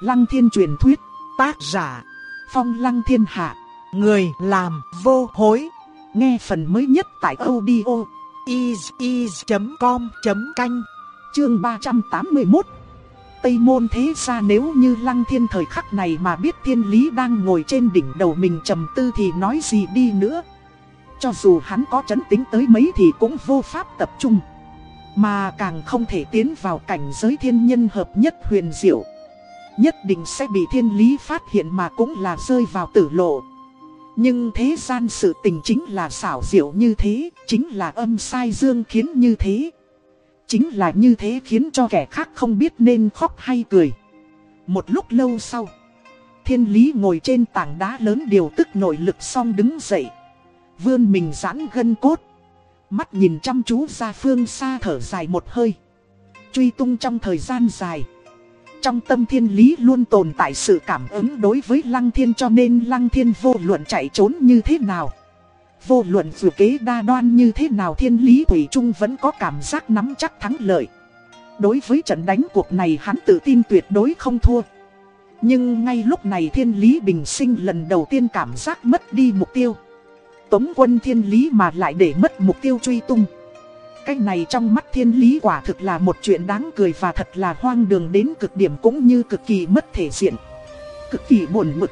Lăng thiên truyền thuyết, tác giả, phong lăng thiên hạ, người làm vô hối. Nghe phần mới nhất tại audio is.com.canh, chương 381. Tây môn thế ra nếu như lăng thiên thời khắc này mà biết thiên lý đang ngồi trên đỉnh đầu mình trầm tư thì nói gì đi nữa. Cho dù hắn có chấn tính tới mấy thì cũng vô pháp tập trung. Mà càng không thể tiến vào cảnh giới thiên nhân hợp nhất huyền diệu. Nhất định sẽ bị thiên lý phát hiện mà cũng là rơi vào tử lộ. Nhưng thế gian sự tình chính là xảo diệu như thế, chính là âm sai dương khiến như thế. Chính là như thế khiến cho kẻ khác không biết nên khóc hay cười. Một lúc lâu sau, thiên lý ngồi trên tảng đá lớn điều tức nội lực xong đứng dậy. Vươn mình giãn gân cốt. Mắt nhìn chăm chú ra phương xa thở dài một hơi. Truy tung trong thời gian dài. Trong tâm thiên lý luôn tồn tại sự cảm ứng đối với lăng thiên cho nên lăng thiên vô luận chạy trốn như thế nào. Vô luận dù kế đa đoan như thế nào thiên lý Thủy Trung vẫn có cảm giác nắm chắc thắng lợi. Đối với trận đánh cuộc này hắn tự tin tuyệt đối không thua. Nhưng ngay lúc này thiên lý bình sinh lần đầu tiên cảm giác mất đi mục tiêu. Tống quân thiên lý mà lại để mất mục tiêu truy tung. Cái này trong mắt thiên lý quả thực là một chuyện đáng cười và thật là hoang đường đến cực điểm cũng như cực kỳ mất thể diện. Cực kỳ buồn mực.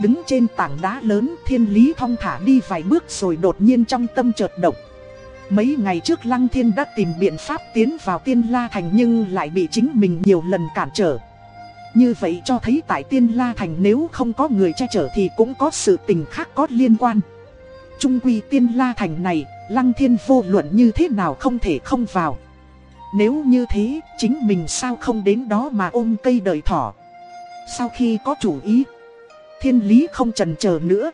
Đứng trên tảng đá lớn, thiên lý thong thả đi vài bước rồi đột nhiên trong tâm chợt động. Mấy ngày trước Lăng Thiên đã tìm biện pháp tiến vào tiên la thành nhưng lại bị chính mình nhiều lần cản trở. Như vậy cho thấy tại tiên la thành nếu không có người che chở thì cũng có sự tình khác có liên quan. Trung quy tiên la thành này, Lăng Thiên vô luận như thế nào không thể không vào. Nếu như thế, chính mình sao không đến đó mà ôm cây đợi thỏ. Sau khi có chủ ý, thiên lý không trần chờ nữa.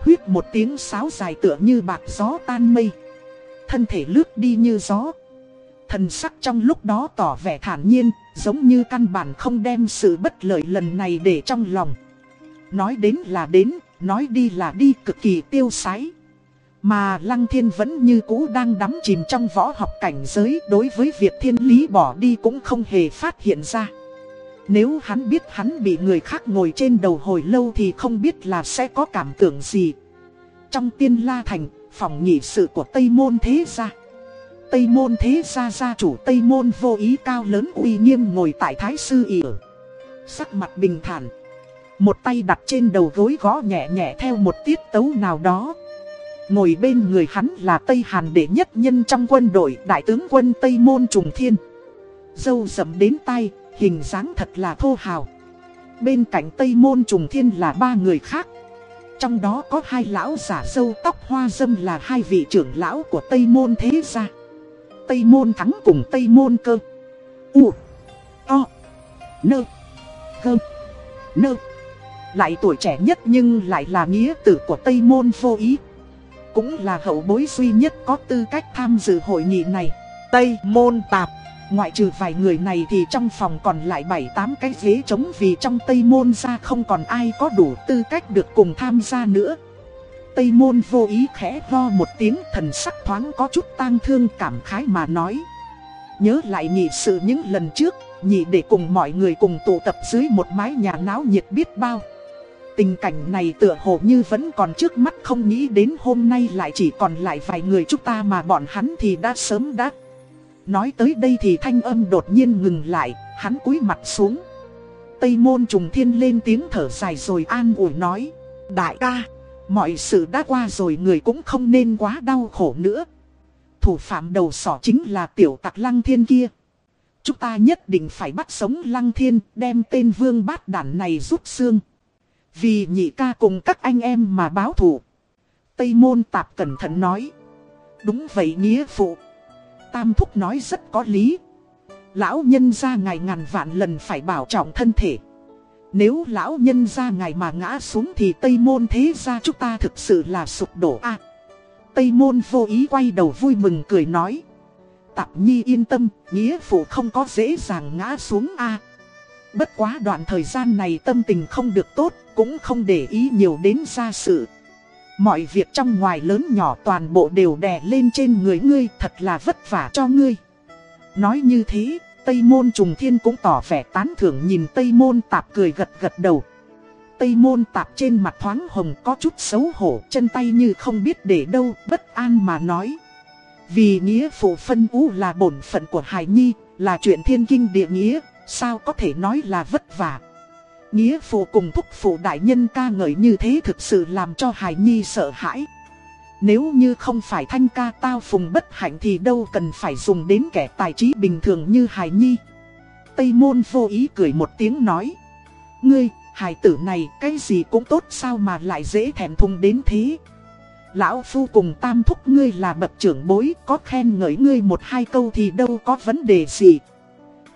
Huyết một tiếng sáo dài tựa như bạc gió tan mây. Thân thể lướt đi như gió. Thần sắc trong lúc đó tỏ vẻ thản nhiên, giống như căn bản không đem sự bất lợi lần này để trong lòng. Nói đến là đến, nói đi là đi cực kỳ tiêu sái. Mà Lăng Thiên vẫn như cũ đang đắm chìm trong võ học cảnh giới đối với việc thiên lý bỏ đi cũng không hề phát hiện ra. Nếu hắn biết hắn bị người khác ngồi trên đầu hồi lâu thì không biết là sẽ có cảm tưởng gì. Trong tiên la thành, phòng nhị sự của Tây Môn Thế Gia. Tây Môn Thế Gia gia chủ Tây Môn vô ý cao lớn uy nghiêm ngồi tại Thái Sư ỉ Sắc mặt bình thản. Một tay đặt trên đầu gối gõ nhẹ nhẹ theo một tiết tấu nào đó. Ngồi bên người hắn là Tây Hàn đệ nhất nhân trong quân đội đại tướng quân Tây Môn Trùng Thiên. Dâu rậm đến tay, hình dáng thật là thô hào. Bên cạnh Tây Môn Trùng Thiên là ba người khác. Trong đó có hai lão giả dâu tóc hoa dâm là hai vị trưởng lão của Tây Môn Thế Gia. Tây Môn Thắng cùng Tây Môn Cơ. U. O. Nơ. cơ, Nơ. Lại tuổi trẻ nhất nhưng lại là nghĩa tử của Tây Môn vô ý. Cũng là hậu bối duy nhất có tư cách tham dự hội nghị này. Tây Môn Tạp. Ngoại trừ vài người này thì trong phòng còn lại 7-8 cái ghế trống vì trong Tây Môn ra không còn ai có đủ tư cách được cùng tham gia nữa. Tây Môn vô ý khẽ lo một tiếng thần sắc thoáng có chút tang thương cảm khái mà nói. Nhớ lại nhị sự những lần trước, nhị để cùng mọi người cùng tụ tập dưới một mái nhà náo nhiệt biết bao. Tình cảnh này tựa hồ như vẫn còn trước mắt không nghĩ đến hôm nay lại chỉ còn lại vài người chúng ta mà bọn hắn thì đã sớm đã. Nói tới đây thì thanh âm đột nhiên ngừng lại, hắn cúi mặt xuống. Tây môn trùng thiên lên tiếng thở dài rồi an ủi nói. Đại ca, mọi sự đã qua rồi người cũng không nên quá đau khổ nữa. Thủ phạm đầu sỏ chính là tiểu tặc lăng thiên kia. Chúng ta nhất định phải bắt sống lăng thiên đem tên vương bát đản này rút xương. Vì nhị ca cùng các anh em mà báo thủ. Tây môn tạp cẩn thận nói. Đúng vậy nghĩa phụ. Tam Thúc nói rất có lý. Lão nhân ra ngày ngàn vạn lần phải bảo trọng thân thể. Nếu lão nhân ra ngày mà ngã xuống thì Tây Môn thế ra chúng ta thực sự là sụp đổ a Tây Môn vô ý quay đầu vui mừng cười nói. Tạp Nhi yên tâm, nghĩa phụ không có dễ dàng ngã xuống a Bất quá đoạn thời gian này tâm tình không được tốt, cũng không để ý nhiều đến gia sự. Mọi việc trong ngoài lớn nhỏ toàn bộ đều đè lên trên người ngươi thật là vất vả cho ngươi. Nói như thế, Tây Môn Trùng Thiên cũng tỏ vẻ tán thưởng nhìn Tây Môn Tạp cười gật gật đầu. Tây Môn Tạp trên mặt thoáng hồng có chút xấu hổ, chân tay như không biết để đâu, bất an mà nói. Vì nghĩa phụ phân ú là bổn phận của Hải Nhi, là chuyện thiên kinh địa nghĩa, sao có thể nói là vất vả. Nghĩa phụ cùng thúc phụ đại nhân ca ngợi như thế thực sự làm cho Hải Nhi sợ hãi. Nếu như không phải thanh ca tao phùng bất hạnh thì đâu cần phải dùng đến kẻ tài trí bình thường như Hải Nhi. Tây môn vô ý cười một tiếng nói. Ngươi, Hải tử này cái gì cũng tốt sao mà lại dễ thèm thùng đến thế. Lão Phu cùng tam thúc ngươi là bậc trưởng bối có khen ngợi ngươi một hai câu thì đâu có vấn đề gì.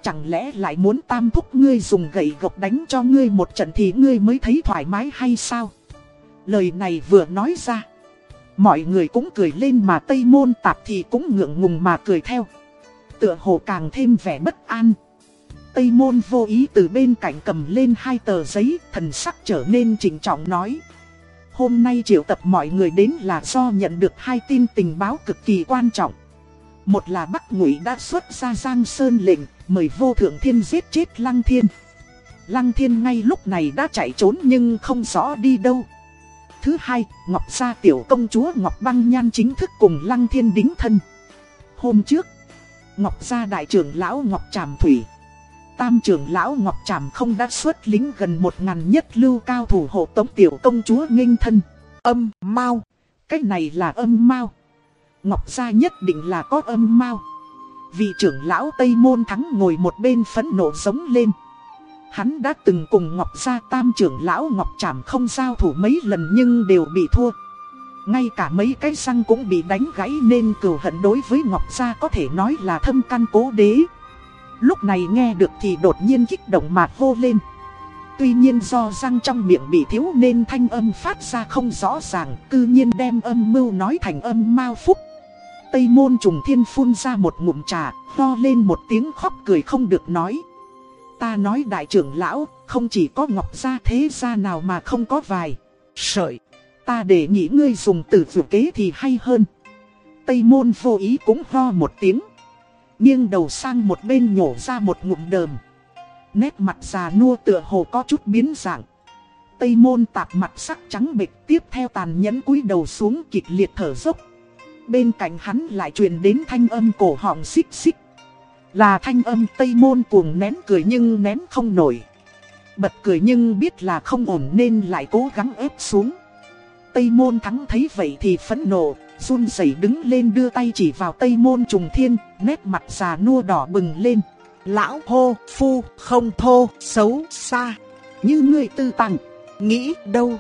Chẳng lẽ lại muốn tam thúc ngươi dùng gậy gộc đánh cho ngươi một trận thì ngươi mới thấy thoải mái hay sao? Lời này vừa nói ra. Mọi người cũng cười lên mà Tây Môn Tạp thì cũng ngượng ngùng mà cười theo. Tựa hồ càng thêm vẻ bất an. Tây Môn vô ý từ bên cạnh cầm lên hai tờ giấy, thần sắc trở nên trình trọng nói. Hôm nay triệu tập mọi người đến là do nhận được hai tin tình báo cực kỳ quan trọng. Một là Bắc Ngụy đã xuất ra Giang Sơn lệnh, mời vô thượng thiên giết chết Lăng Thiên. Lăng Thiên ngay lúc này đã chạy trốn nhưng không rõ đi đâu. Thứ hai, Ngọc Gia tiểu công chúa Ngọc Băng Nhan chính thức cùng Lăng Thiên đính thân. Hôm trước, Ngọc Gia đại trưởng lão Ngọc Tràm Thủy. Tam trưởng lão Ngọc Tràm không đã xuất lính gần một ngàn nhất lưu cao thủ hộ tống tiểu công chúa nghênh thân. Âm mau, cái này là âm mau. Ngọc Gia nhất định là có âm mau. Vị trưởng lão Tây Môn Thắng ngồi một bên phẫn nộ giống lên. Hắn đã từng cùng Ngọc Gia Tam trưởng lão Ngọc Trảm không giao thủ mấy lần nhưng đều bị thua. Ngay cả mấy cái răng cũng bị đánh gãy nên cừu hận đối với Ngọc Gia có thể nói là thâm căn cố đế. Lúc này nghe được thì đột nhiên kích động mà hô lên. Tuy nhiên do răng trong miệng bị thiếu nên thanh âm phát ra không rõ ràng, cư nhiên đem âm mưu nói thành âm mau phúc. Tây môn trùng thiên phun ra một ngụm trà, to lên một tiếng khóc cười không được nói. Ta nói đại trưởng lão, không chỉ có ngọc gia thế gia nào mà không có vài. Sợi, ta để nghĩ ngươi dùng từ dự kế thì hay hơn. Tây môn vô ý cũng ho một tiếng. Nghiêng đầu sang một bên nhổ ra một ngụm đờm. Nét mặt già nua tựa hồ có chút biến dạng. Tây môn tạp mặt sắc trắng bệch tiếp theo tàn nhẫn cúi đầu xuống kịch liệt thở dốc. Bên cạnh hắn lại truyền đến thanh âm cổ họng xích xích. Là thanh âm Tây Môn cuồng nén cười nhưng nén không nổi. Bật cười nhưng biết là không ổn nên lại cố gắng ép xuống. Tây Môn thắng thấy vậy thì phẫn nộ, run rẩy đứng lên đưa tay chỉ vào Tây Môn trùng thiên, nét mặt già nua đỏ bừng lên. Lão hô, phu, không thô, xấu, xa. Như người tư tặng, nghĩ đâu.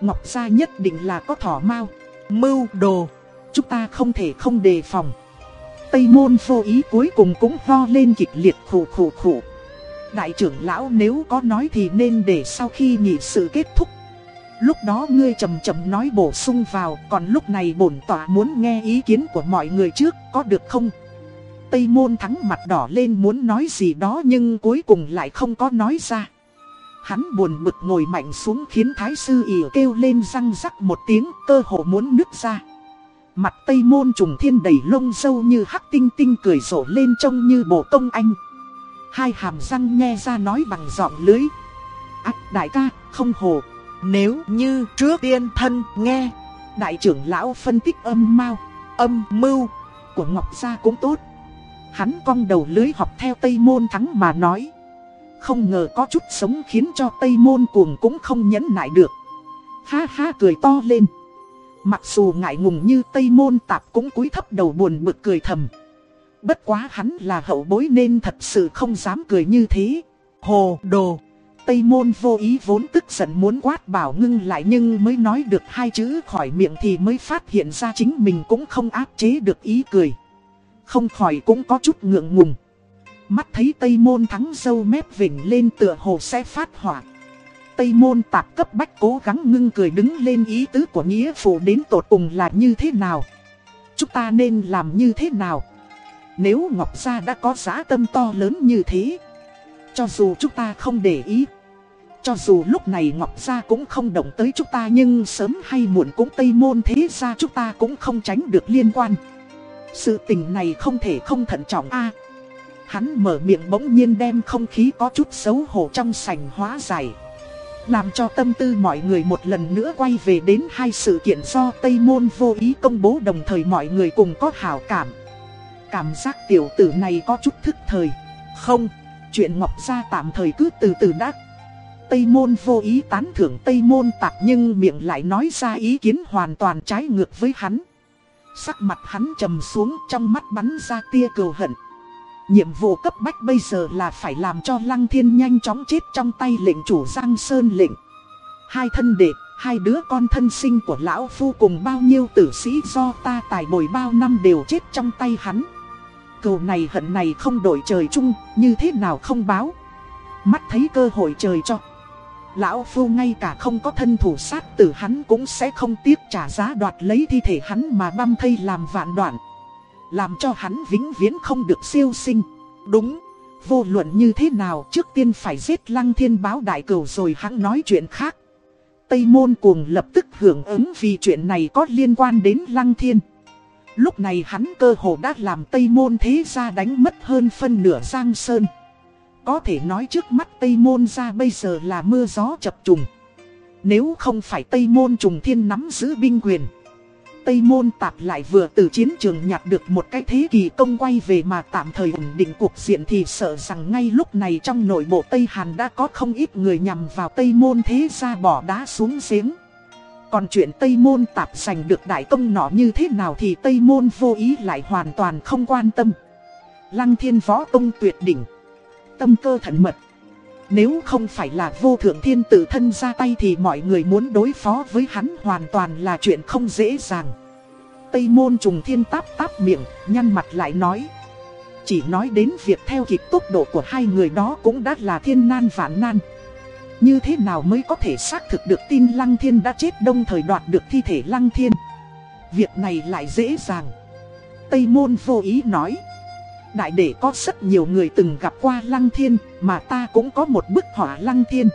Ngọc Gia nhất định là có thỏ mau, mưu đồ. Chúng ta không thể không đề phòng. Tây môn vô ý cuối cùng cũng ho lên kịch liệt khủ khủ khủ. Đại trưởng lão nếu có nói thì nên để sau khi nhị sự kết thúc. Lúc đó ngươi chầm chầm nói bổ sung vào, còn lúc này bổn tỏa muốn nghe ý kiến của mọi người trước, có được không? Tây môn thắng mặt đỏ lên muốn nói gì đó nhưng cuối cùng lại không có nói ra. Hắn buồn bực ngồi mạnh xuống khiến thái sư ỉa kêu lên răng rắc một tiếng cơ hồ muốn nứt ra. Mặt tây môn trùng thiên đầy lông sâu như hắc tinh tinh cười rộ lên trông như bộ công anh. Hai hàm răng nghe ra nói bằng giọng lưới. Ách đại ca, không hồ. Nếu như trước tiên thân nghe, đại trưởng lão phân tích âm mau, âm mưu của Ngọc Gia cũng tốt. Hắn cong đầu lưới học theo Tây Môn thắng mà nói. Không ngờ có chút sống khiến cho Tây Môn cuồng cũng không nhẫn nại được. Ha ha cười to lên. Mặc dù ngại ngùng như Tây Môn Tạp cũng cúi thấp đầu buồn bực cười thầm. Bất quá hắn là hậu bối nên thật sự không dám cười như thế. Hồ, đồ. Tây Môn vô ý vốn tức giận muốn quát bảo ngưng lại nhưng mới nói được hai chữ khỏi miệng thì mới phát hiện ra chính mình cũng không áp chế được ý cười. Không khỏi cũng có chút ngượng ngùng. Mắt thấy Tây Môn thắng dâu mép vỉnh lên tựa hồ sẽ phát hỏa. Tây môn tạp cấp bách cố gắng ngưng cười đứng lên ý tứ của nghĩa phụ đến tột cùng là như thế nào. Chúng ta nên làm như thế nào? Nếu Ngọc Gia đã có giá tâm to lớn như thế. Cho dù chúng ta không để ý. Cho dù lúc này Ngọc Gia cũng không động tới chúng ta nhưng sớm hay muộn cũng Tây Môn thế ra chúng ta cũng không tránh được liên quan. Sự tình này không thể không thận trọng a Hắn mở miệng bỗng nhiên đem không khí có chút xấu hổ trong sảnh hóa giải. Làm cho tâm tư mọi người một lần nữa quay về đến hai sự kiện do Tây Môn vô ý công bố đồng thời mọi người cùng có hảo cảm. Cảm giác tiểu tử này có chút thức thời. Không, chuyện Ngọc Gia tạm thời cứ từ từ đã. Tây Môn vô ý tán thưởng Tây Môn tạp nhưng miệng lại nói ra ý kiến hoàn toàn trái ngược với hắn. Sắc mặt hắn trầm xuống trong mắt bắn ra tia cừu hận. Nhiệm vụ cấp bách bây giờ là phải làm cho Lăng Thiên nhanh chóng chết trong tay lệnh chủ Giang Sơn lệnh. Hai thân đệ, hai đứa con thân sinh của lão phu cùng bao nhiêu tử sĩ do ta tài bồi bao năm đều chết trong tay hắn. Cầu này hận này không đổi trời chung, như thế nào không báo. Mắt thấy cơ hội trời cho. Lão Phu ngay cả không có thân thủ sát tử hắn cũng sẽ không tiếc trả giá đoạt lấy thi thể hắn mà băm thây làm vạn đoạn. Làm cho hắn vĩnh viễn không được siêu sinh. Đúng, vô luận như thế nào trước tiên phải giết lăng thiên báo đại cửu rồi hắn nói chuyện khác. Tây môn cuồng lập tức hưởng ứng vì chuyện này có liên quan đến lăng thiên. Lúc này hắn cơ hồ đã làm Tây môn thế ra đánh mất hơn phân nửa giang sơn. Có thể nói trước mắt Tây Môn ra bây giờ là mưa gió chập trùng. Nếu không phải Tây Môn trùng thiên nắm giữ binh quyền. Tây Môn tạp lại vừa từ chiến trường nhặt được một cái thế kỳ công quay về mà tạm thời ổn định cuộc diện thì sợ rằng ngay lúc này trong nội bộ Tây Hàn đã có không ít người nhằm vào Tây Môn thế ra bỏ đá xuống giếng. Còn chuyện Tây Môn tạp giành được đại công nọ như thế nào thì Tây Môn vô ý lại hoàn toàn không quan tâm. Lăng thiên võ công tuyệt đỉnh tâm cơ thận mật. Nếu không phải là vô thượng thiên tự thân ra tay thì mọi người muốn đối phó với hắn hoàn toàn là chuyện không dễ dàng. Tây môn trùng thiên táp táp miệng, nhăn mặt lại nói. Chỉ nói đến việc theo kịp tốc độ của hai người đó cũng đã là thiên nan vạn nan. Như thế nào mới có thể xác thực được tin Lăng Thiên đã chết đông thời đoạt được thi thể Lăng Thiên. Việc này lại dễ dàng. Tây môn vô ý nói. Đại đệ có rất nhiều người từng gặp qua Lăng Thiên, mà ta cũng có một bức họa Lăng Thiên.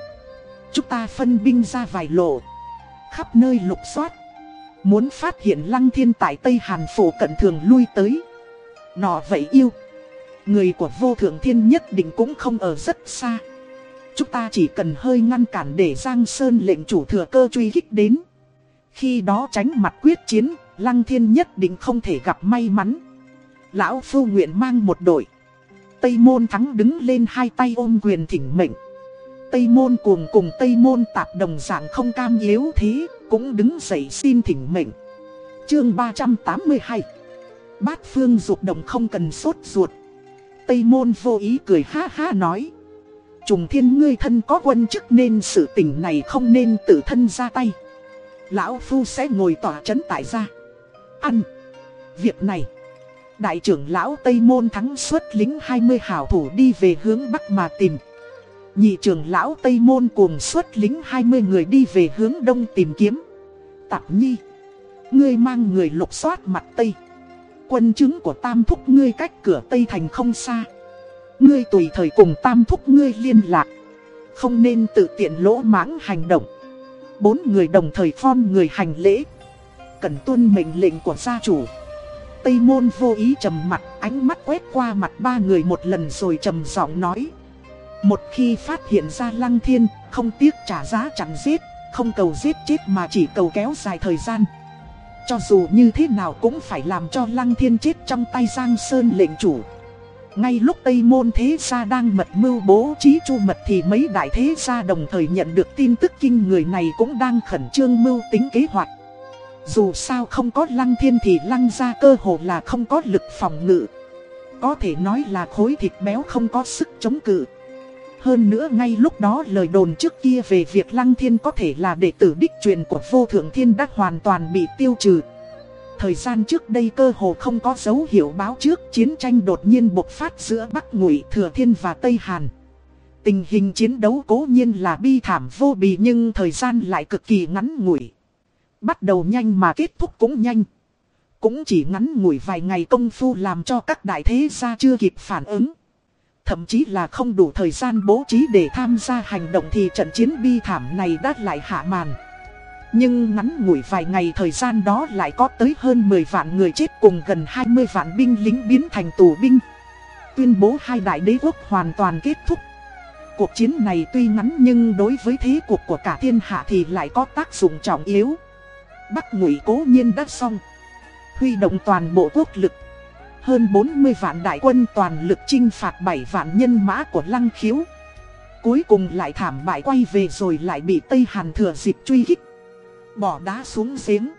Chúng ta phân binh ra vài lộ, khắp nơi lục soát. Muốn phát hiện Lăng Thiên tại Tây Hàn Phổ cận thường lui tới. Nọ vậy yêu. Người của vô thượng thiên nhất định cũng không ở rất xa. Chúng ta chỉ cần hơi ngăn cản để Giang Sơn lệnh chủ thừa cơ truy kích đến. Khi đó tránh mặt quyết chiến, Lăng Thiên nhất định không thể gặp may mắn. Lão Phu nguyện mang một đội. Tây Môn thắng đứng lên hai tay ôm quyền thỉnh mệnh. Tây Môn cuồng cùng Tây Môn tạp đồng dạng không cam yếu thế, cũng đứng dậy xin thỉnh mệnh. Chương 382 Bát Phương dục đồng không cần sốt ruột. Tây Môn vô ý cười ha ha nói. Trùng thiên ngươi thân có quân chức nên sự tình này không nên tự thân ra tay. Lão Phu sẽ ngồi tỏa chấn tại gia. Ăn. Việc này. Đại trưởng lão Tây Môn thắng xuất lính 20 hảo thủ đi về hướng Bắc mà tìm. Nhị trưởng lão Tây Môn cùng xuất lính 20 người đi về hướng Đông tìm kiếm. Tạp nhi. Ngươi mang người lục soát mặt Tây. Quân chứng của Tam Thúc ngươi cách cửa Tây Thành không xa. Ngươi tùy thời cùng Tam Thúc ngươi liên lạc. Không nên tự tiện lỗ mãng hành động. Bốn người đồng thời phong người hành lễ. Cần tuân mệnh lệnh của gia chủ. Tây môn vô ý trầm mặt, ánh mắt quét qua mặt ba người một lần rồi trầm giọng nói. Một khi phát hiện ra lăng thiên, không tiếc trả giá chẳng giết, không cầu giết chết mà chỉ cầu kéo dài thời gian. Cho dù như thế nào cũng phải làm cho lăng thiên chết trong tay Giang Sơn lệnh chủ. Ngay lúc Tây Môn Thế Gia đang mật mưu bố trí chu mật thì mấy đại thế gia đồng thời nhận được tin tức kinh người này cũng đang khẩn trương mưu tính kế hoạch. Dù sao không có lăng thiên thì lăng ra cơ hồ là không có lực phòng ngự. Có thể nói là khối thịt béo không có sức chống cự. Hơn nữa ngay lúc đó lời đồn trước kia về việc Lăng Thiên có thể là đệ tử đích truyền của vô thượng thiên đã hoàn toàn bị tiêu trừ. Thời gian trước đây cơ hồ không có dấu hiệu báo trước chiến tranh đột nhiên bộc phát giữa Bắc Ngụy Thừa Thiên và Tây Hàn. Tình hình chiến đấu cố nhiên là bi thảm vô bì nhưng thời gian lại cực kỳ ngắn ngủi. Bắt đầu nhanh mà kết thúc cũng nhanh. Cũng chỉ ngắn ngủi vài ngày công phu làm cho các đại thế gia chưa kịp phản ứng. Thậm chí là không đủ thời gian bố trí để tham gia hành động thì trận chiến bi thảm này đã lại hạ màn. Nhưng ngắn ngủi vài ngày thời gian đó lại có tới hơn 10 vạn người chết cùng gần 20 vạn binh lính biến thành tù binh. tuyên bố hai đại đế quốc hoàn toàn kết thúc. Cuộc chiến này tuy ngắn nhưng đối với thế cuộc của cả thiên hạ thì lại có tác dụng trọng yếu. Bắc ngụy cố nhiên đã xong. Huy động toàn bộ quốc lực. Hơn 40 vạn đại quân toàn lực chinh phạt 7 vạn nhân mã của lăng khiếu. Cuối cùng lại thảm bại quay về rồi lại bị Tây Hàn thừa dịp truy kích. Bỏ đá xuống giếng.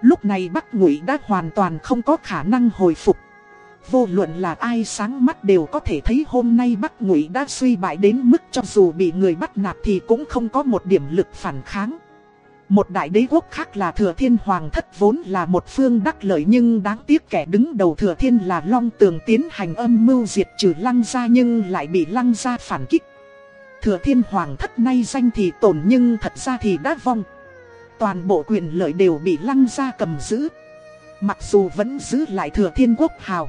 Lúc này Bắc Ngụy đã hoàn toàn không có khả năng hồi phục. Vô luận là ai sáng mắt đều có thể thấy hôm nay Bắc Ngụy đã suy bại đến mức cho dù bị người bắt nạt thì cũng không có một điểm lực phản kháng. Một đại đế quốc khác là Thừa Thiên Hoàng thất vốn là một phương đắc lợi nhưng đáng tiếc kẻ đứng đầu Thừa Thiên là Long Tường tiến hành âm mưu diệt trừ Lăng Gia nhưng lại bị Lăng Gia phản kích. Thừa Thiên Hoàng thất nay danh thì tổn nhưng thật ra thì đã vong. Toàn bộ quyền lợi đều bị Lăng Gia cầm giữ. Mặc dù vẫn giữ lại Thừa Thiên Quốc Hào.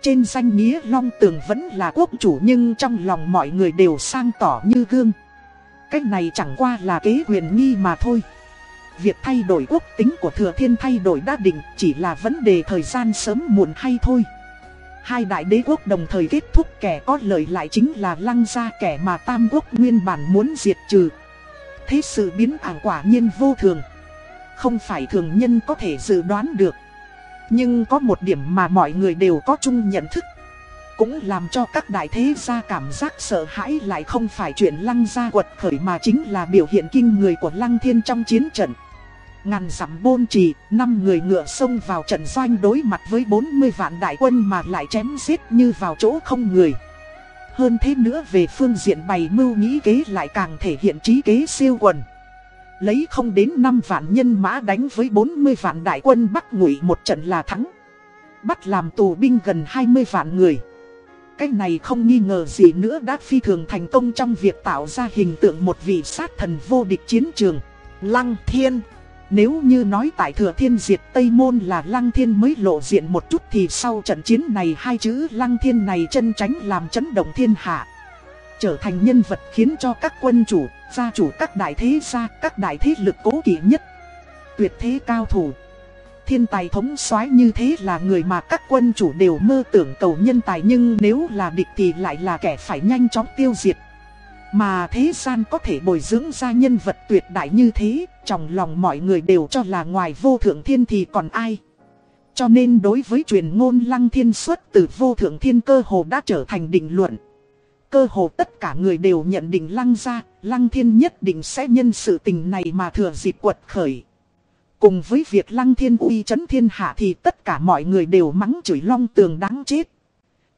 Trên danh nghĩa Long Tường vẫn là quốc chủ nhưng trong lòng mọi người đều sang tỏ như gương. Cách này chẳng qua là kế quyền nghi mà thôi. Việc thay đổi quốc tính của Thừa Thiên thay đổi đã định, chỉ là vấn đề thời gian sớm muộn hay thôi. Hai đại đế quốc đồng thời kết thúc kẻ có lợi lại chính là lăng gia, kẻ mà Tam Quốc nguyên bản muốn diệt trừ. Thế sự biến ảo quả nhiên vô thường. Không phải thường nhân có thể dự đoán được. Nhưng có một điểm mà mọi người đều có chung nhận thức. Cũng làm cho các đại thế gia cảm giác sợ hãi lại không phải chuyện lăng gia quật khởi mà chính là biểu hiện kinh người của lăng thiên trong chiến trận. Ngàn dặm bôn trì, năm người ngựa xông vào trận doanh đối mặt với 40 vạn đại quân mà lại chém giết như vào chỗ không người. Hơn thế nữa về phương diện bày mưu nghĩ kế lại càng thể hiện trí kế siêu quần. Lấy không đến 5 vạn nhân mã đánh với 40 vạn đại quân Bắc ngụy một trận là thắng. Bắt làm tù binh gần 20 vạn người. Cái này không nghi ngờ gì nữa đã phi thường thành công trong việc tạo ra hình tượng một vị sát thần vô địch chiến trường. Lăng thiên. Nếu như nói tại thừa thiên diệt Tây Môn là Lăng Thiên mới lộ diện một chút thì sau trận chiến này hai chữ Lăng Thiên này chân tránh làm chấn động thiên hạ. Trở thành nhân vật khiến cho các quân chủ, gia chủ các đại thế gia, các đại thế lực cố kỵ nhất. Tuyệt thế cao thủ. Thiên tài thống soái như thế là người mà các quân chủ đều mơ tưởng cầu nhân tài nhưng nếu là địch thì lại là kẻ phải nhanh chóng tiêu diệt. Mà thế gian có thể bồi dưỡng ra nhân vật tuyệt đại như thế, trong lòng mọi người đều cho là ngoài vô thượng thiên thì còn ai. Cho nên đối với truyền ngôn lăng thiên xuất từ vô thượng thiên cơ hồ đã trở thành định luận. Cơ hồ tất cả người đều nhận định lăng ra, lăng thiên nhất định sẽ nhân sự tình này mà thừa dịp quật khởi. Cùng với việc lăng thiên uy chấn thiên hạ thì tất cả mọi người đều mắng chửi long tường đáng chết.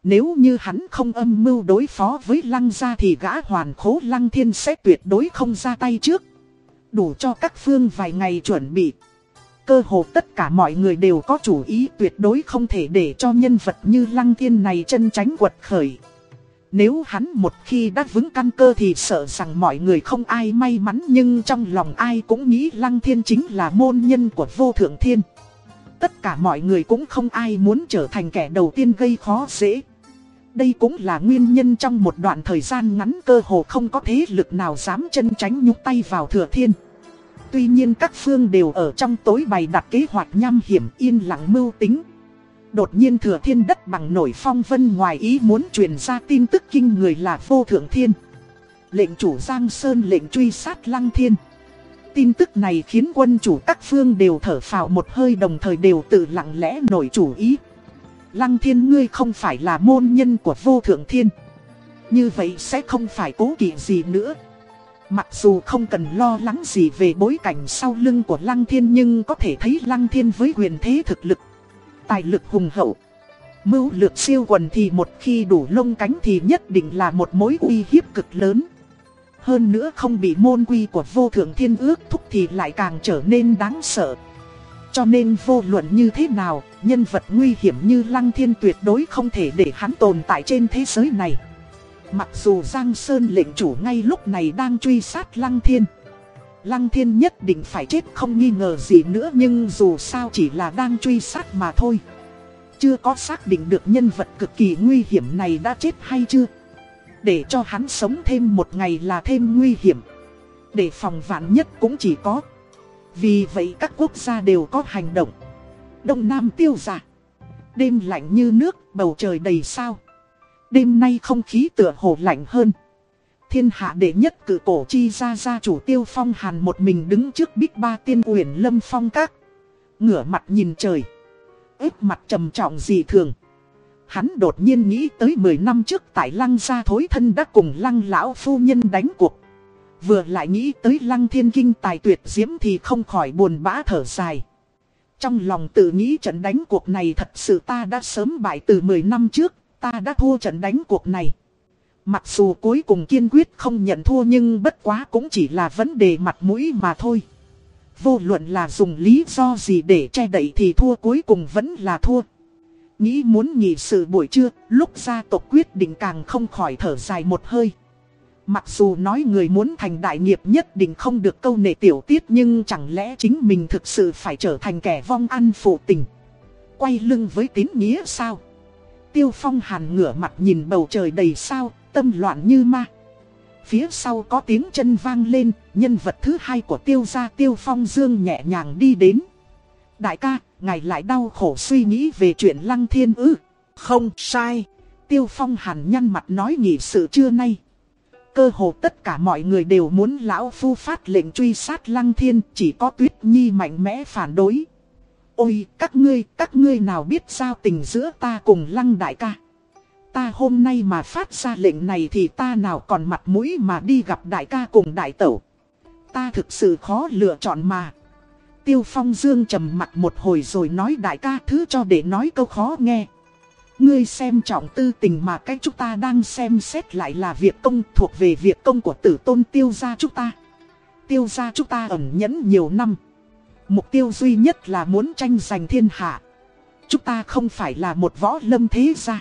Nếu như hắn không âm mưu đối phó với lăng gia thì gã hoàn khố lăng thiên sẽ tuyệt đối không ra tay trước. Đủ cho các phương vài ngày chuẩn bị. Cơ hồ tất cả mọi người đều có chủ ý tuyệt đối không thể để cho nhân vật như lăng thiên này chân tránh quật khởi. Nếu hắn một khi đã vững căn cơ thì sợ rằng mọi người không ai may mắn, nhưng trong lòng ai cũng nghĩ Lăng Thiên chính là môn nhân của vô thượng thiên. Tất cả mọi người cũng không ai muốn trở thành kẻ đầu tiên gây khó dễ. Đây cũng là nguyên nhân trong một đoạn thời gian ngắn cơ hồ không có thế lực nào dám chân tránh nhúc tay vào thừa thiên. Tuy nhiên các phương đều ở trong tối bày đặt kế hoạch nham hiểm, yên lặng mưu tính. Đột nhiên thừa thiên đất bằng nổi phong vân ngoài ý muốn truyền ra tin tức kinh người là vô thượng thiên. Lệnh chủ Giang Sơn, lệnh truy sát lăng thiên. Tin tức này khiến quân chủ các phương đều thở phào một hơi đồng thời đều tự lặng lẽ nổi chủ ý. Lăng thiên, ngươi không phải là môn nhân của vô thượng thiên. Như vậy sẽ không phải cố kỵ gì nữa. Mặc dù không cần lo lắng gì về bối cảnh sau lưng của Lăng Thiên nhưng có thể thấy Lăng Thiên với quyền thế thực lực tài lực hùng hậu. Mưu lược siêu quần thì một khi đủ lông cánh thì nhất định là một mối uy hiếp cực lớn. Hơn nữa không bị môn quy của vô thượng thiên ước thúc thì lại càng trở nên đáng sợ. Cho nên vô luận như thế nào, nhân vật nguy hiểm như Lăng Thiên tuyệt đối không thể để hắn tồn tại trên thế giới này. Mặc dù Giang Sơn lệnh chủ ngay lúc này đang truy sát Lăng Thiên. Lăng thiên nhất định phải chết không nghi ngờ gì nữa nhưng dù sao chỉ là đang truy sát mà thôi. Chưa có xác định được nhân vật cực kỳ nguy hiểm này đã chết hay chưa. Để cho hắn sống thêm một ngày là thêm nguy hiểm. Để phòng vạn nhất cũng chỉ có. Vì vậy các quốc gia đều có hành động. Đông Nam tiêu giả. Đêm lạnh như nước, bầu trời đầy sao. Đêm nay không khí tựa hồ lạnh hơn. Thiên hạ đệ nhất cử cổ chi ra gia chủ tiêu phong hàn một mình đứng trước bích ba tiên uyển lâm phong các. Ngửa mặt nhìn trời. ép mặt trầm trọng dị thường. Hắn đột nhiên nghĩ tới 10 năm trước tại lăng gia thối thân đã cùng lăng lão phu nhân đánh cuộc. Vừa lại nghĩ tới lăng thiên kinh tài tuyệt diễm thì không khỏi buồn bã thở dài. Trong lòng tự nghĩ trận đánh cuộc này thật sự ta đã sớm bại từ 10 năm trước, ta đã thua trận đánh cuộc này. Mặc dù cuối cùng kiên quyết không nhận thua nhưng bất quá cũng chỉ là vấn đề mặt mũi mà thôi. Vô luận là dùng lý do gì để che đậy thì thua cuối cùng vẫn là thua. Nghĩ muốn nghỉ sự buổi trưa, lúc gia tộc quyết định càng không khỏi thở dài một hơi. Mặc dù nói người muốn thành đại nghiệp nhất định không được câu nệ tiểu tiết nhưng chẳng lẽ chính mình thực sự phải trở thành kẻ vong ăn phụ tình. Quay lưng với tín nghĩa sao? Tiêu phong hàn ngửa mặt nhìn bầu trời đầy sao, tâm loạn như ma. Phía sau có tiếng chân vang lên, nhân vật thứ hai của tiêu gia tiêu phong dương nhẹ nhàng đi đến. Đại ca, ngài lại đau khổ suy nghĩ về chuyện lăng thiên ư. Không sai. Tiêu phong hàn nhăn mặt nói nghỉ sự trưa nay. Cơ hồ tất cả mọi người đều muốn lão phu phát lệnh truy sát lăng thiên, chỉ có tuyết nhi mạnh mẽ phản đối. Ôi, các ngươi, các ngươi nào biết sao tình giữa ta cùng lăng đại ca. Ta hôm nay mà phát ra lệnh này thì ta nào còn mặt mũi mà đi gặp đại ca cùng đại tẩu. Ta thực sự khó lựa chọn mà. Tiêu Phong Dương trầm mặt một hồi rồi nói đại ca thứ cho để nói câu khó nghe. Ngươi xem trọng tư tình mà cách chúng ta đang xem xét lại là việc công thuộc về việc công của tử tôn tiêu gia chúng ta. Tiêu gia chúng ta ẩn nhẫn nhiều năm. Mục tiêu duy nhất là muốn tranh giành thiên hạ. Chúng ta không phải là một võ lâm thế gia.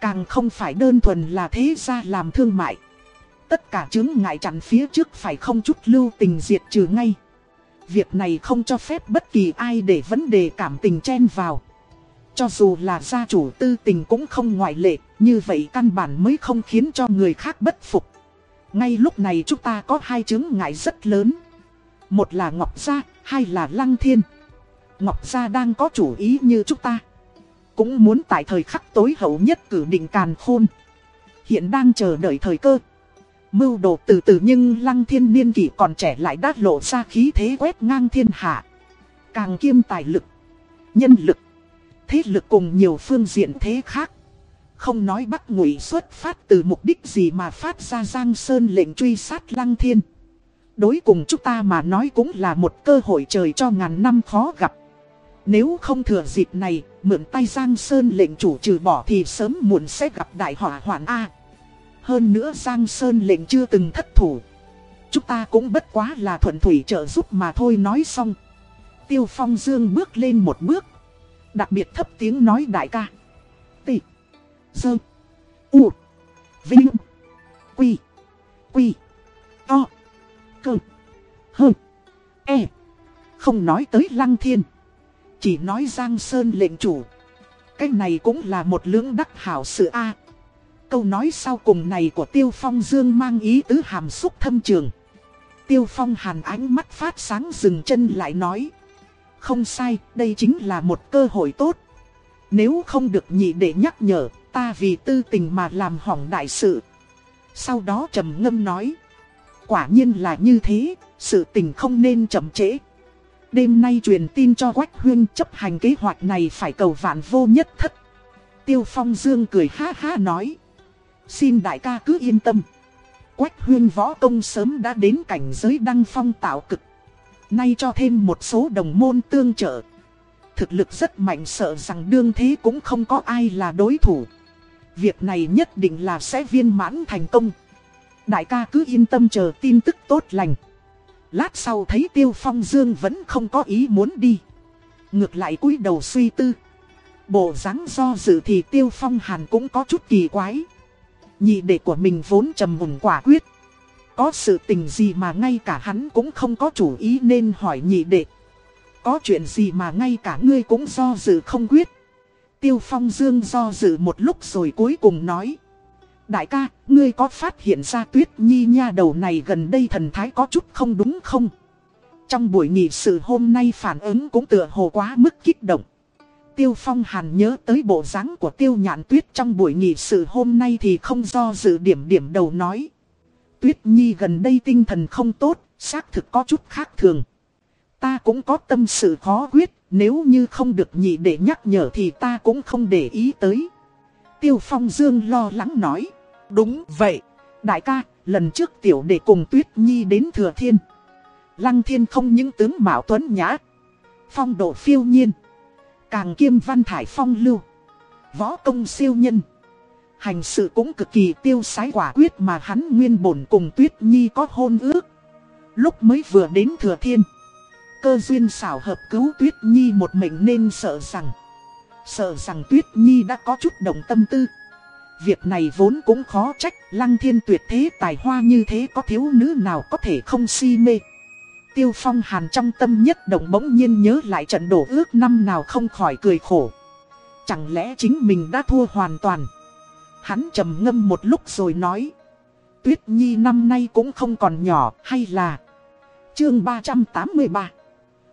Càng không phải đơn thuần là thế gia làm thương mại. Tất cả chứng ngại chặn phía trước phải không chút lưu tình diệt trừ ngay. Việc này không cho phép bất kỳ ai để vấn đề cảm tình chen vào. Cho dù là gia chủ tư tình cũng không ngoại lệ, như vậy căn bản mới không khiến cho người khác bất phục. Ngay lúc này chúng ta có hai chứng ngại rất lớn. Một là Ngọc Gia, hai là Lăng Thiên. Ngọc Gia đang có chủ ý như chúng ta. Cũng muốn tại thời khắc tối hậu nhất cử định càn khôn. Hiện đang chờ đợi thời cơ. Mưu đồ từ từ nhưng Lăng Thiên niên kỷ còn trẻ lại đã lộ ra khí thế quét ngang thiên hạ. Càng kiêm tài lực, nhân lực, thế lực cùng nhiều phương diện thế khác. Không nói Bắc Ngụy xuất phát từ mục đích gì mà phát ra Giang Sơn lệnh truy sát Lăng Thiên. Đối cùng chúng ta mà nói cũng là một cơ hội trời cho ngàn năm khó gặp. Nếu không thừa dịp này, mượn tay Giang Sơn lệnh chủ trừ bỏ thì sớm muộn sẽ gặp đại hỏa hoạn A. Hơn nữa Giang Sơn lệnh chưa từng thất thủ. Chúng ta cũng bất quá là thuận thủy trợ giúp mà thôi nói xong. Tiêu Phong Dương bước lên một bước. Đặc biệt thấp tiếng nói đại ca. Tị. Dơ. U. Vinh. Quy. Quy. To. Cơ. Hơ. E. Không nói tới Lăng Thiên. Chỉ nói Giang Sơn lệnh chủ. Cái này cũng là một lưỡng đắc hảo sự A. Câu nói sau cùng này của Tiêu Phong Dương mang ý tứ hàm xúc thâm trường. Tiêu Phong hàn ánh mắt phát sáng dừng chân lại nói. Không sai, đây chính là một cơ hội tốt. Nếu không được nhị để nhắc nhở, ta vì tư tình mà làm hỏng đại sự. Sau đó trầm ngâm nói. Quả nhiên là như thế, sự tình không nên chậm trễ. Đêm nay truyền tin cho Quách Huyên chấp hành kế hoạch này phải cầu vạn vô nhất thất. Tiêu Phong Dương cười ha ha nói. Xin đại ca cứ yên tâm. Quách huyên võ công sớm đã đến cảnh giới đăng phong tạo cực. Nay cho thêm một số đồng môn tương trợ. Thực lực rất mạnh sợ rằng đương thế cũng không có ai là đối thủ. Việc này nhất định là sẽ viên mãn thành công. Đại ca cứ yên tâm chờ tin tức tốt lành. Lát sau thấy Tiêu Phong Dương vẫn không có ý muốn đi. Ngược lại cúi đầu suy tư. Bộ dáng do dự thì Tiêu Phong Hàn cũng có chút kỳ quái. Nhị đệ của mình vốn trầm mùng quả quyết. Có sự tình gì mà ngay cả hắn cũng không có chủ ý nên hỏi nhị đệ. Có chuyện gì mà ngay cả ngươi cũng do dự không quyết. Tiêu Phong Dương do dự một lúc rồi cuối cùng nói. Đại ca, ngươi có phát hiện ra tuyết nhi nha đầu này gần đây thần thái có chút không đúng không? Trong buổi nghị sự hôm nay phản ứng cũng tựa hồ quá mức kích động. Tiêu Phong Hàn nhớ tới bộ dáng của Tiêu Nhạn Tuyết trong buổi nghị sự hôm nay thì không do dự điểm điểm đầu nói. Tuyết Nhi gần đây tinh thần không tốt, xác thực có chút khác thường. Ta cũng có tâm sự khó quyết, nếu như không được nhị để nhắc nhở thì ta cũng không để ý tới. Tiêu Phong Dương lo lắng nói. Đúng vậy, đại ca, lần trước tiểu đệ cùng Tuyết Nhi đến Thừa Thiên. Lăng Thiên không những tướng Mạo Tuấn Nhã, phong độ phiêu nhiên, càng kiêm văn thải phong lưu, võ công siêu nhân. Hành sự cũng cực kỳ tiêu sái quả quyết mà hắn nguyên bổn cùng Tuyết Nhi có hôn ước. Lúc mới vừa đến Thừa Thiên, cơ duyên xảo hợp cứu Tuyết Nhi một mình nên sợ rằng, sợ rằng Tuyết Nhi đã có chút động tâm tư. Việc này vốn cũng khó trách, lăng thiên tuyệt thế tài hoa như thế có thiếu nữ nào có thể không si mê. Tiêu phong hàn trong tâm nhất động bỗng nhiên nhớ lại trận đổ ước năm nào không khỏi cười khổ. Chẳng lẽ chính mình đã thua hoàn toàn. Hắn trầm ngâm một lúc rồi nói. Tuyết Nhi năm nay cũng không còn nhỏ hay là... Chương 383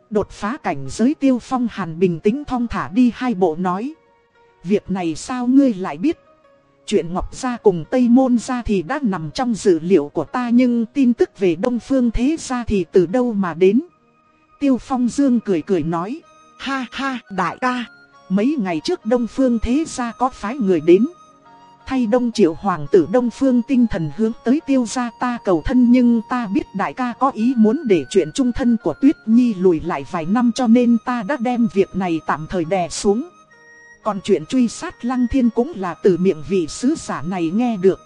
Đột phá cảnh giới tiêu phong hàn bình tĩnh thong thả đi hai bộ nói. Việc này sao ngươi lại biết? Chuyện Ngọc Gia cùng Tây Môn Gia thì đã nằm trong dữ liệu của ta nhưng tin tức về Đông Phương Thế Gia thì từ đâu mà đến? Tiêu Phong Dương cười cười nói, ha ha đại ca, mấy ngày trước Đông Phương Thế Gia có phái người đến. Thay Đông Triệu Hoàng tử Đông Phương tinh thần hướng tới tiêu gia ta cầu thân nhưng ta biết đại ca có ý muốn để chuyện trung thân của Tuyết Nhi lùi lại vài năm cho nên ta đã đem việc này tạm thời đè xuống. Còn chuyện truy sát Lăng Thiên cũng là từ miệng vị sứ giả này nghe được.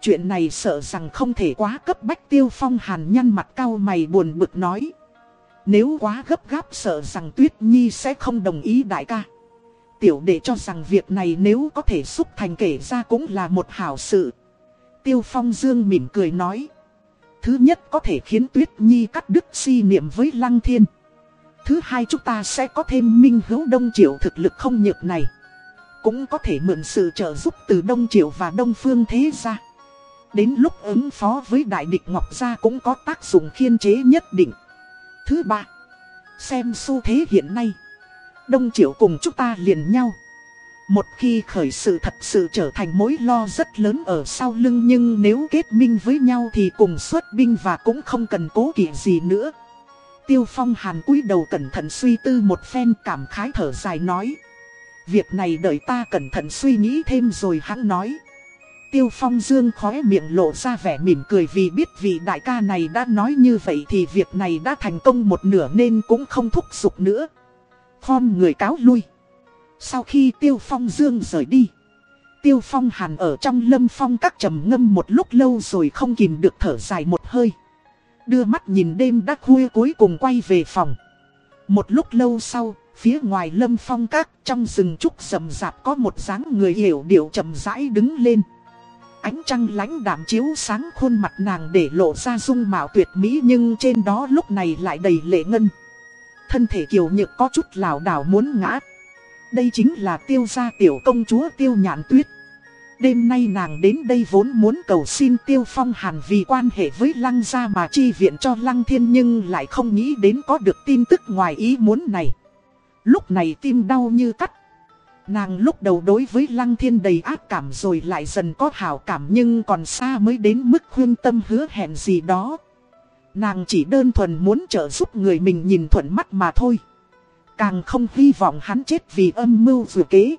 Chuyện này sợ rằng không thể quá cấp bách tiêu phong hàn nhăn mặt cao mày buồn bực nói. Nếu quá gấp gáp sợ rằng Tuyết Nhi sẽ không đồng ý đại ca. Tiểu đệ cho rằng việc này nếu có thể xúc thành kể ra cũng là một hảo sự. Tiêu Phong Dương mỉm cười nói. Thứ nhất có thể khiến Tuyết Nhi cắt đứt si niệm với Lăng Thiên. Thứ hai chúng ta sẽ có thêm minh hữu Đông Triệu thực lực không nhược này. Cũng có thể mượn sự trợ giúp từ Đông Triệu và Đông Phương Thế Gia. Đến lúc ứng phó với Đại địch Ngọc Gia cũng có tác dụng khiên chế nhất định. Thứ ba, xem xu thế hiện nay. Đông Triệu cùng chúng ta liền nhau. Một khi khởi sự thật sự trở thành mối lo rất lớn ở sau lưng nhưng nếu kết minh với nhau thì cùng xuất binh và cũng không cần cố kỵ gì nữa. Tiêu Phong Hàn cúi đầu cẩn thận suy tư một phen cảm khái thở dài nói. Việc này đợi ta cẩn thận suy nghĩ thêm rồi hắn nói. Tiêu Phong Dương khóe miệng lộ ra vẻ mỉm cười vì biết vị đại ca này đã nói như vậy thì việc này đã thành công một nửa nên cũng không thúc giục nữa. Khom người cáo lui. Sau khi Tiêu Phong Dương rời đi. Tiêu Phong Hàn ở trong lâm phong các trầm ngâm một lúc lâu rồi không kìm được thở dài một hơi. Đưa mắt nhìn đêm đã khuya cuối cùng quay về phòng. Một lúc lâu sau, phía ngoài lâm phong các trong rừng trúc rầm rạp có một dáng người hiểu điệu chậm rãi đứng lên. Ánh trăng lánh đảm chiếu sáng khuôn mặt nàng để lộ ra dung mạo tuyệt mỹ nhưng trên đó lúc này lại đầy lệ ngân. Thân thể kiều nhược có chút lảo đảo muốn ngã. Đây chính là tiêu gia tiểu công chúa tiêu nhạn tuyết. Đêm nay nàng đến đây vốn muốn cầu xin Tiêu Phong Hàn vì quan hệ với Lăng gia mà chi viện cho Lăng Thiên nhưng lại không nghĩ đến có được tin tức ngoài ý muốn này. Lúc này tim đau như cắt. Nàng lúc đầu đối với Lăng Thiên đầy ác cảm rồi lại dần có hảo cảm nhưng còn xa mới đến mức khuyên tâm hứa hẹn gì đó. Nàng chỉ đơn thuần muốn trợ giúp người mình nhìn thuận mắt mà thôi. Càng không hy vọng hắn chết vì âm mưu vừa kế.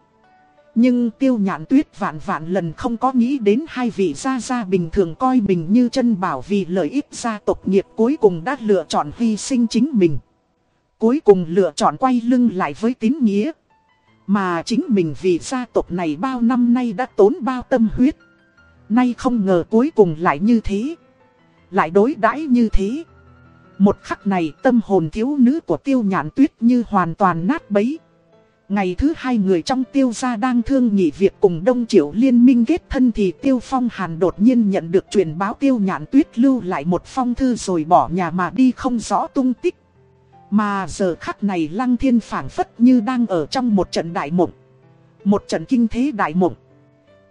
Nhưng tiêu nhạn tuyết vạn vạn lần không có nghĩ đến hai vị gia gia bình thường coi mình như chân bảo vì lợi ích gia tộc nghiệp cuối cùng đã lựa chọn hy sinh chính mình. Cuối cùng lựa chọn quay lưng lại với tín nghĩa. Mà chính mình vì gia tộc này bao năm nay đã tốn bao tâm huyết. Nay không ngờ cuối cùng lại như thế. Lại đối đãi như thế. Một khắc này tâm hồn thiếu nữ của tiêu nhạn tuyết như hoàn toàn nát bấy. Ngày thứ hai người trong tiêu gia đang thương nghị việc cùng Đông Triệu liên minh kết thân thì Tiêu Phong Hàn đột nhiên nhận được truyền báo Tiêu Nhạn Tuyết lưu lại một phong thư rồi bỏ nhà mà đi không rõ tung tích. Mà giờ khắc này Lăng Thiên phảng phất như đang ở trong một trận đại mộng. Một trận kinh thế đại mộng.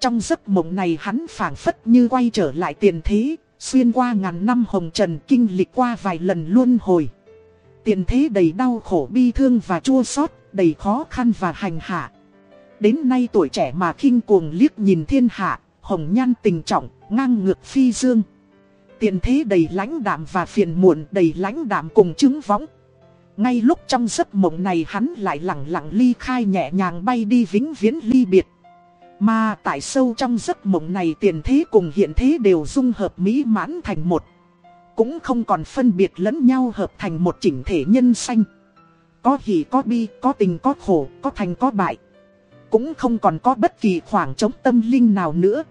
Trong giấc mộng này hắn phảng phất như quay trở lại tiền thế, xuyên qua ngàn năm hồng trần kinh lịch qua vài lần luân hồi. Tiền thế đầy đau khổ bi thương và chua xót đầy khó khăn và hành hạ. Đến nay tuổi trẻ mà khinh cuồng liếc nhìn thiên hạ, hồng nhan tình trọng, ngang ngược phi dương. Tiền thế đầy lãnh đạm và phiền muộn đầy lãnh đạm cùng chứng võng. Ngay lúc trong giấc mộng này hắn lại lặng lặng ly khai nhẹ nhàng bay đi vĩnh viễn ly biệt. Mà tại sâu trong giấc mộng này tiền thế cùng hiện thế đều dung hợp mỹ mãn thành một. Cũng không còn phân biệt lẫn nhau hợp thành một chỉnh thể nhân sanh. Có hỷ có bi, có tình có khổ, có thành có bại. Cũng không còn có bất kỳ khoảng trống tâm linh nào nữa.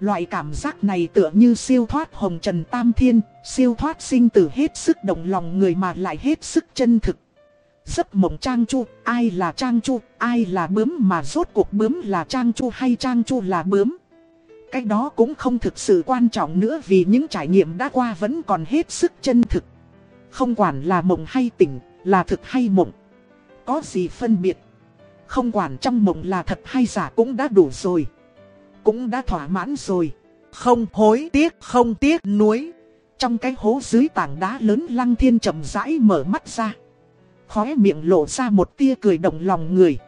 Loại cảm giác này tựa như siêu thoát hồng trần tam thiên, siêu thoát sinh tử hết sức động lòng người mà lại hết sức chân thực. Giấc mộng Trang Chu, ai là Trang Chu, ai là bướm mà rốt cuộc bướm là Trang Chu hay Trang Chu là bướm. Cái đó cũng không thực sự quan trọng nữa vì những trải nghiệm đã qua vẫn còn hết sức chân thực. Không quản là mộng hay tỉnh, là thực hay mộng. Có gì phân biệt. Không quản trong mộng là thật hay giả cũng đã đủ rồi. Cũng đã thỏa mãn rồi. Không hối tiếc, không tiếc nuối. Trong cái hố dưới tảng đá lớn lăng thiên chậm rãi mở mắt ra. Khóe miệng lộ ra một tia cười động lòng người.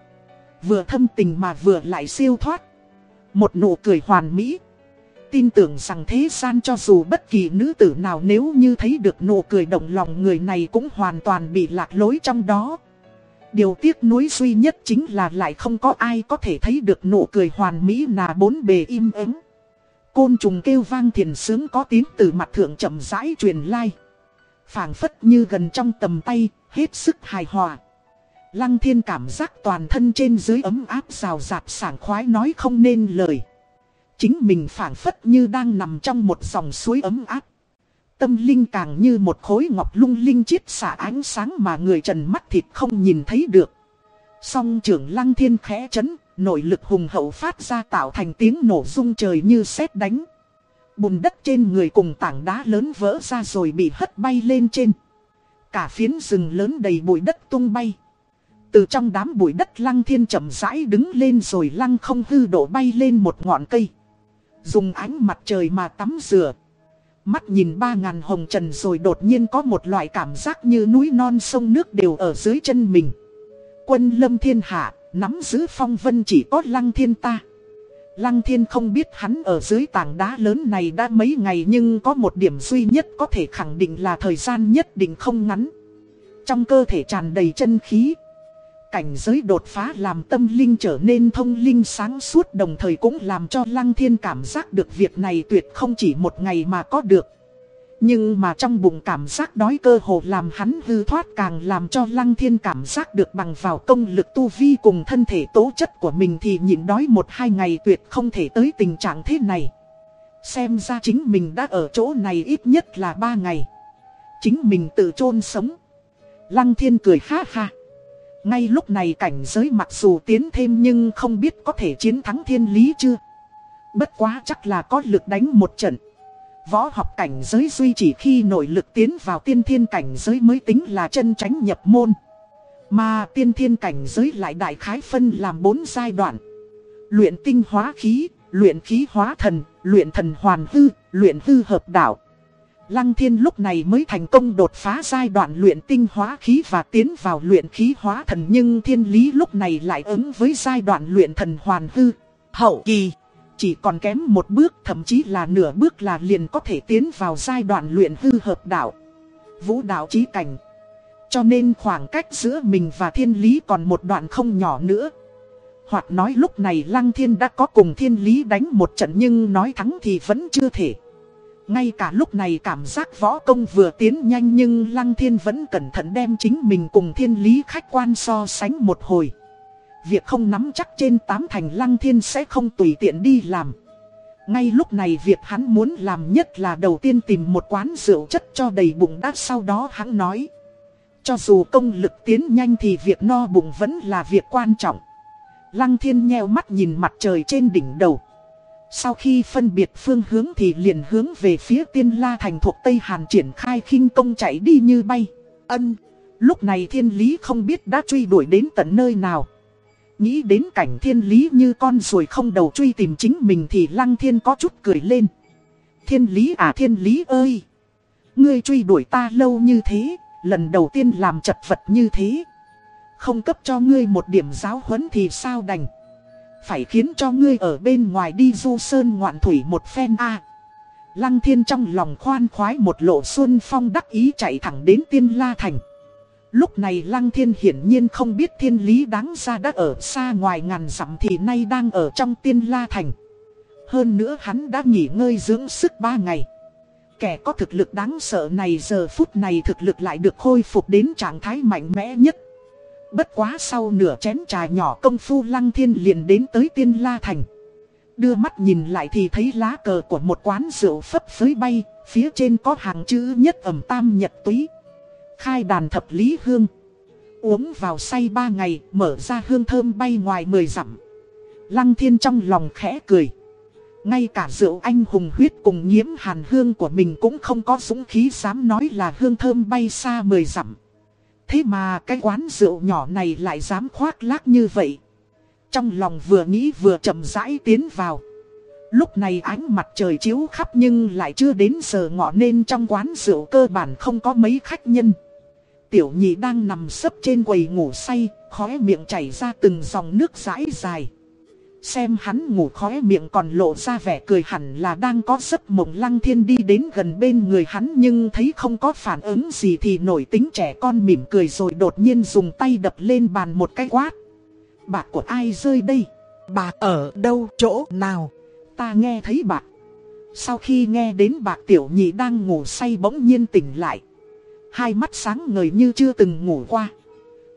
Vừa thâm tình mà vừa lại siêu thoát. Một nụ cười hoàn mỹ. Tin tưởng rằng thế gian cho dù bất kỳ nữ tử nào nếu như thấy được nụ cười động lòng người này cũng hoàn toàn bị lạc lối trong đó. Điều tiếc nuối duy nhất chính là lại không có ai có thể thấy được nụ cười hoàn mỹ là bốn bề im ắng. Côn trùng kêu vang thiền sướng có tiếng từ mặt thượng chậm rãi truyền lai. phảng phất như gần trong tầm tay, hết sức hài hòa. Lăng thiên cảm giác toàn thân trên dưới ấm áp rào rạt sảng khoái nói không nên lời. Chính mình phản phất như đang nằm trong một dòng suối ấm áp. Tâm linh càng như một khối ngọc lung linh chiết xả ánh sáng mà người trần mắt thịt không nhìn thấy được. Song trưởng lăng thiên khẽ chấn, nội lực hùng hậu phát ra tạo thành tiếng nổ rung trời như sét đánh. Bùn đất trên người cùng tảng đá lớn vỡ ra rồi bị hất bay lên trên. Cả phiến rừng lớn đầy bụi đất tung bay. Từ trong đám bụi đất lăng thiên chậm rãi đứng lên rồi lăng không hư đổ bay lên một ngọn cây. Dùng ánh mặt trời mà tắm rửa. Mắt nhìn ba ngàn hồng trần rồi đột nhiên có một loại cảm giác như núi non sông nước đều ở dưới chân mình. Quân lâm thiên hạ, nắm giữ phong vân chỉ có lăng thiên ta. Lăng thiên không biết hắn ở dưới tảng đá lớn này đã mấy ngày nhưng có một điểm duy nhất có thể khẳng định là thời gian nhất định không ngắn. Trong cơ thể tràn đầy chân khí. Cảnh giới đột phá làm tâm linh trở nên thông linh sáng suốt đồng thời cũng làm cho Lăng Thiên cảm giác được việc này tuyệt không chỉ một ngày mà có được. Nhưng mà trong bụng cảm giác đói cơ hồ làm hắn hư thoát càng làm cho Lăng Thiên cảm giác được bằng vào công lực tu vi cùng thân thể tố chất của mình thì nhịn đói một hai ngày tuyệt không thể tới tình trạng thế này. Xem ra chính mình đã ở chỗ này ít nhất là ba ngày. Chính mình tự chôn sống. Lăng Thiên cười ha ha. Ngay lúc này cảnh giới mặc dù tiến thêm nhưng không biết có thể chiến thắng thiên lý chưa. Bất quá chắc là có lực đánh một trận. Võ học cảnh giới duy chỉ khi nội lực tiến vào tiên thiên cảnh giới mới tính là chân tránh nhập môn. Mà tiên thiên cảnh giới lại đại khái phân làm 4 giai đoạn. Luyện tinh hóa khí, luyện khí hóa thần, luyện thần hoàn hư, luyện hư hợp đạo. Lăng thiên lúc này mới thành công đột phá giai đoạn luyện tinh hóa khí và tiến vào luyện khí hóa thần nhưng thiên lý lúc này lại ứng với giai đoạn luyện thần hoàn hư. Hậu kỳ, chỉ còn kém một bước thậm chí là nửa bước là liền có thể tiến vào giai đoạn luyện hư hợp đạo. Vũ đạo trí cảnh. Cho nên khoảng cách giữa mình và thiên lý còn một đoạn không nhỏ nữa. Hoặc nói lúc này Lăng Thiên đã có cùng thiên lý đánh một trận nhưng nói thắng thì vẫn chưa thể. Ngay cả lúc này cảm giác võ công vừa tiến nhanh nhưng Lăng Thiên vẫn cẩn thận đem chính mình cùng thiên lý khách quan so sánh một hồi. Việc không nắm chắc trên tám thành Lăng Thiên sẽ không tùy tiện đi làm. Ngay lúc này việc hắn muốn làm nhất là đầu tiên tìm một quán rượu chất cho đầy bụng đã sau đó hắn nói. Cho dù công lực tiến nhanh thì việc no bụng vẫn là việc quan trọng. Lăng thiên nheo mắt nhìn mặt trời trên đỉnh đầu. Sau khi phân biệt phương hướng thì liền hướng về phía tiên la thành thuộc Tây Hàn triển khai khinh công chạy đi như bay. Ân, lúc này thiên lý không biết đã truy đuổi đến tận nơi nào. Nghĩ đến cảnh thiên lý như con ruồi không đầu truy tìm chính mình thì lăng thiên có chút cười lên. Thiên lý à thiên lý ơi! Ngươi truy đuổi ta lâu như thế, lần đầu tiên làm chật vật như thế. Không cấp cho ngươi một điểm giáo huấn thì sao đành phải khiến cho ngươi ở bên ngoài đi du sơn ngoạn thủy một phen a Lăng thiên trong lòng khoan khoái một lộ xuân phong đắc ý chạy thẳng đến tiên la thành Lúc này Lăng Thiên hiển nhiên không biết thiên lý đáng ra đã ở xa ngoài ngàn dặm thì nay đang ở trong tiên la thành. Hơn nữa hắn đã nghỉ ngơi dưỡng sức ba ngày. Kẻ có thực lực đáng sợ này giờ phút này thực lực lại được khôi phục đến trạng thái mạnh mẽ nhất. Bất quá sau nửa chén trà nhỏ công phu Lăng Thiên liền đến tới tiên la thành. Đưa mắt nhìn lại thì thấy lá cờ của một quán rượu phấp phới bay, phía trên có hàng chữ nhất ẩm tam nhật túy khai đàn thập lý hương. Uống vào say ba ngày, mở ra hương thơm bay ngoài mười dặm. Lăng thiên trong lòng khẽ cười. Ngay cả rượu anh hùng huyết cùng nhiễm hàn hương của mình cũng không có dũng khí dám nói là hương thơm bay xa mười dặm. Thế mà cái quán rượu nhỏ này lại dám khoác lác như vậy. Trong lòng vừa nghĩ vừa chậm rãi tiến vào. Lúc này ánh mặt trời chiếu khắp nhưng lại chưa đến giờ ngọ nên trong quán rượu cơ bản không có mấy khách nhân. Tiểu nhị đang nằm sấp trên quầy ngủ say, khóe miệng chảy ra từng dòng nước rãi dài. Xem hắn ngủ khóe miệng còn lộ ra vẻ cười hẳn là đang có giấc mộng lăng thiên đi đến gần bên người hắn nhưng thấy không có phản ứng gì thì nổi tính trẻ con mỉm cười rồi đột nhiên dùng tay đập lên bàn một cái quát. Bạc của ai rơi đây? Bạc ở đâu chỗ nào? Ta nghe thấy bạc. Sau khi nghe đến bạc tiểu nhị đang ngủ say bỗng nhiên tỉnh lại. Hai mắt sáng ngời như chưa từng ngủ qua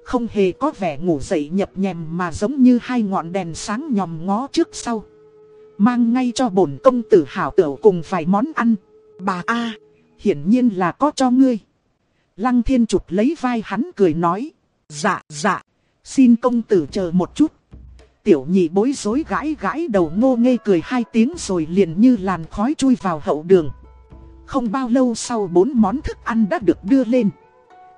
không hề có vẻ ngủ dậy nhập nhèm mà giống như hai ngọn đèn sáng nhòm ngó trước sau. Mang ngay cho bổn công tử hảo tửu cùng vài món ăn. Bà A, hiển nhiên là có cho ngươi. Lăng thiên chụp lấy vai hắn cười nói Dạ, dạ, xin công tử chờ một chút. Tiểu nhị bối rối gãi gãi đầu ngô ngê cười hai tiếng rồi liền như làn khói chui vào hậu đường. Không bao lâu sau bốn món thức ăn đã được đưa lên.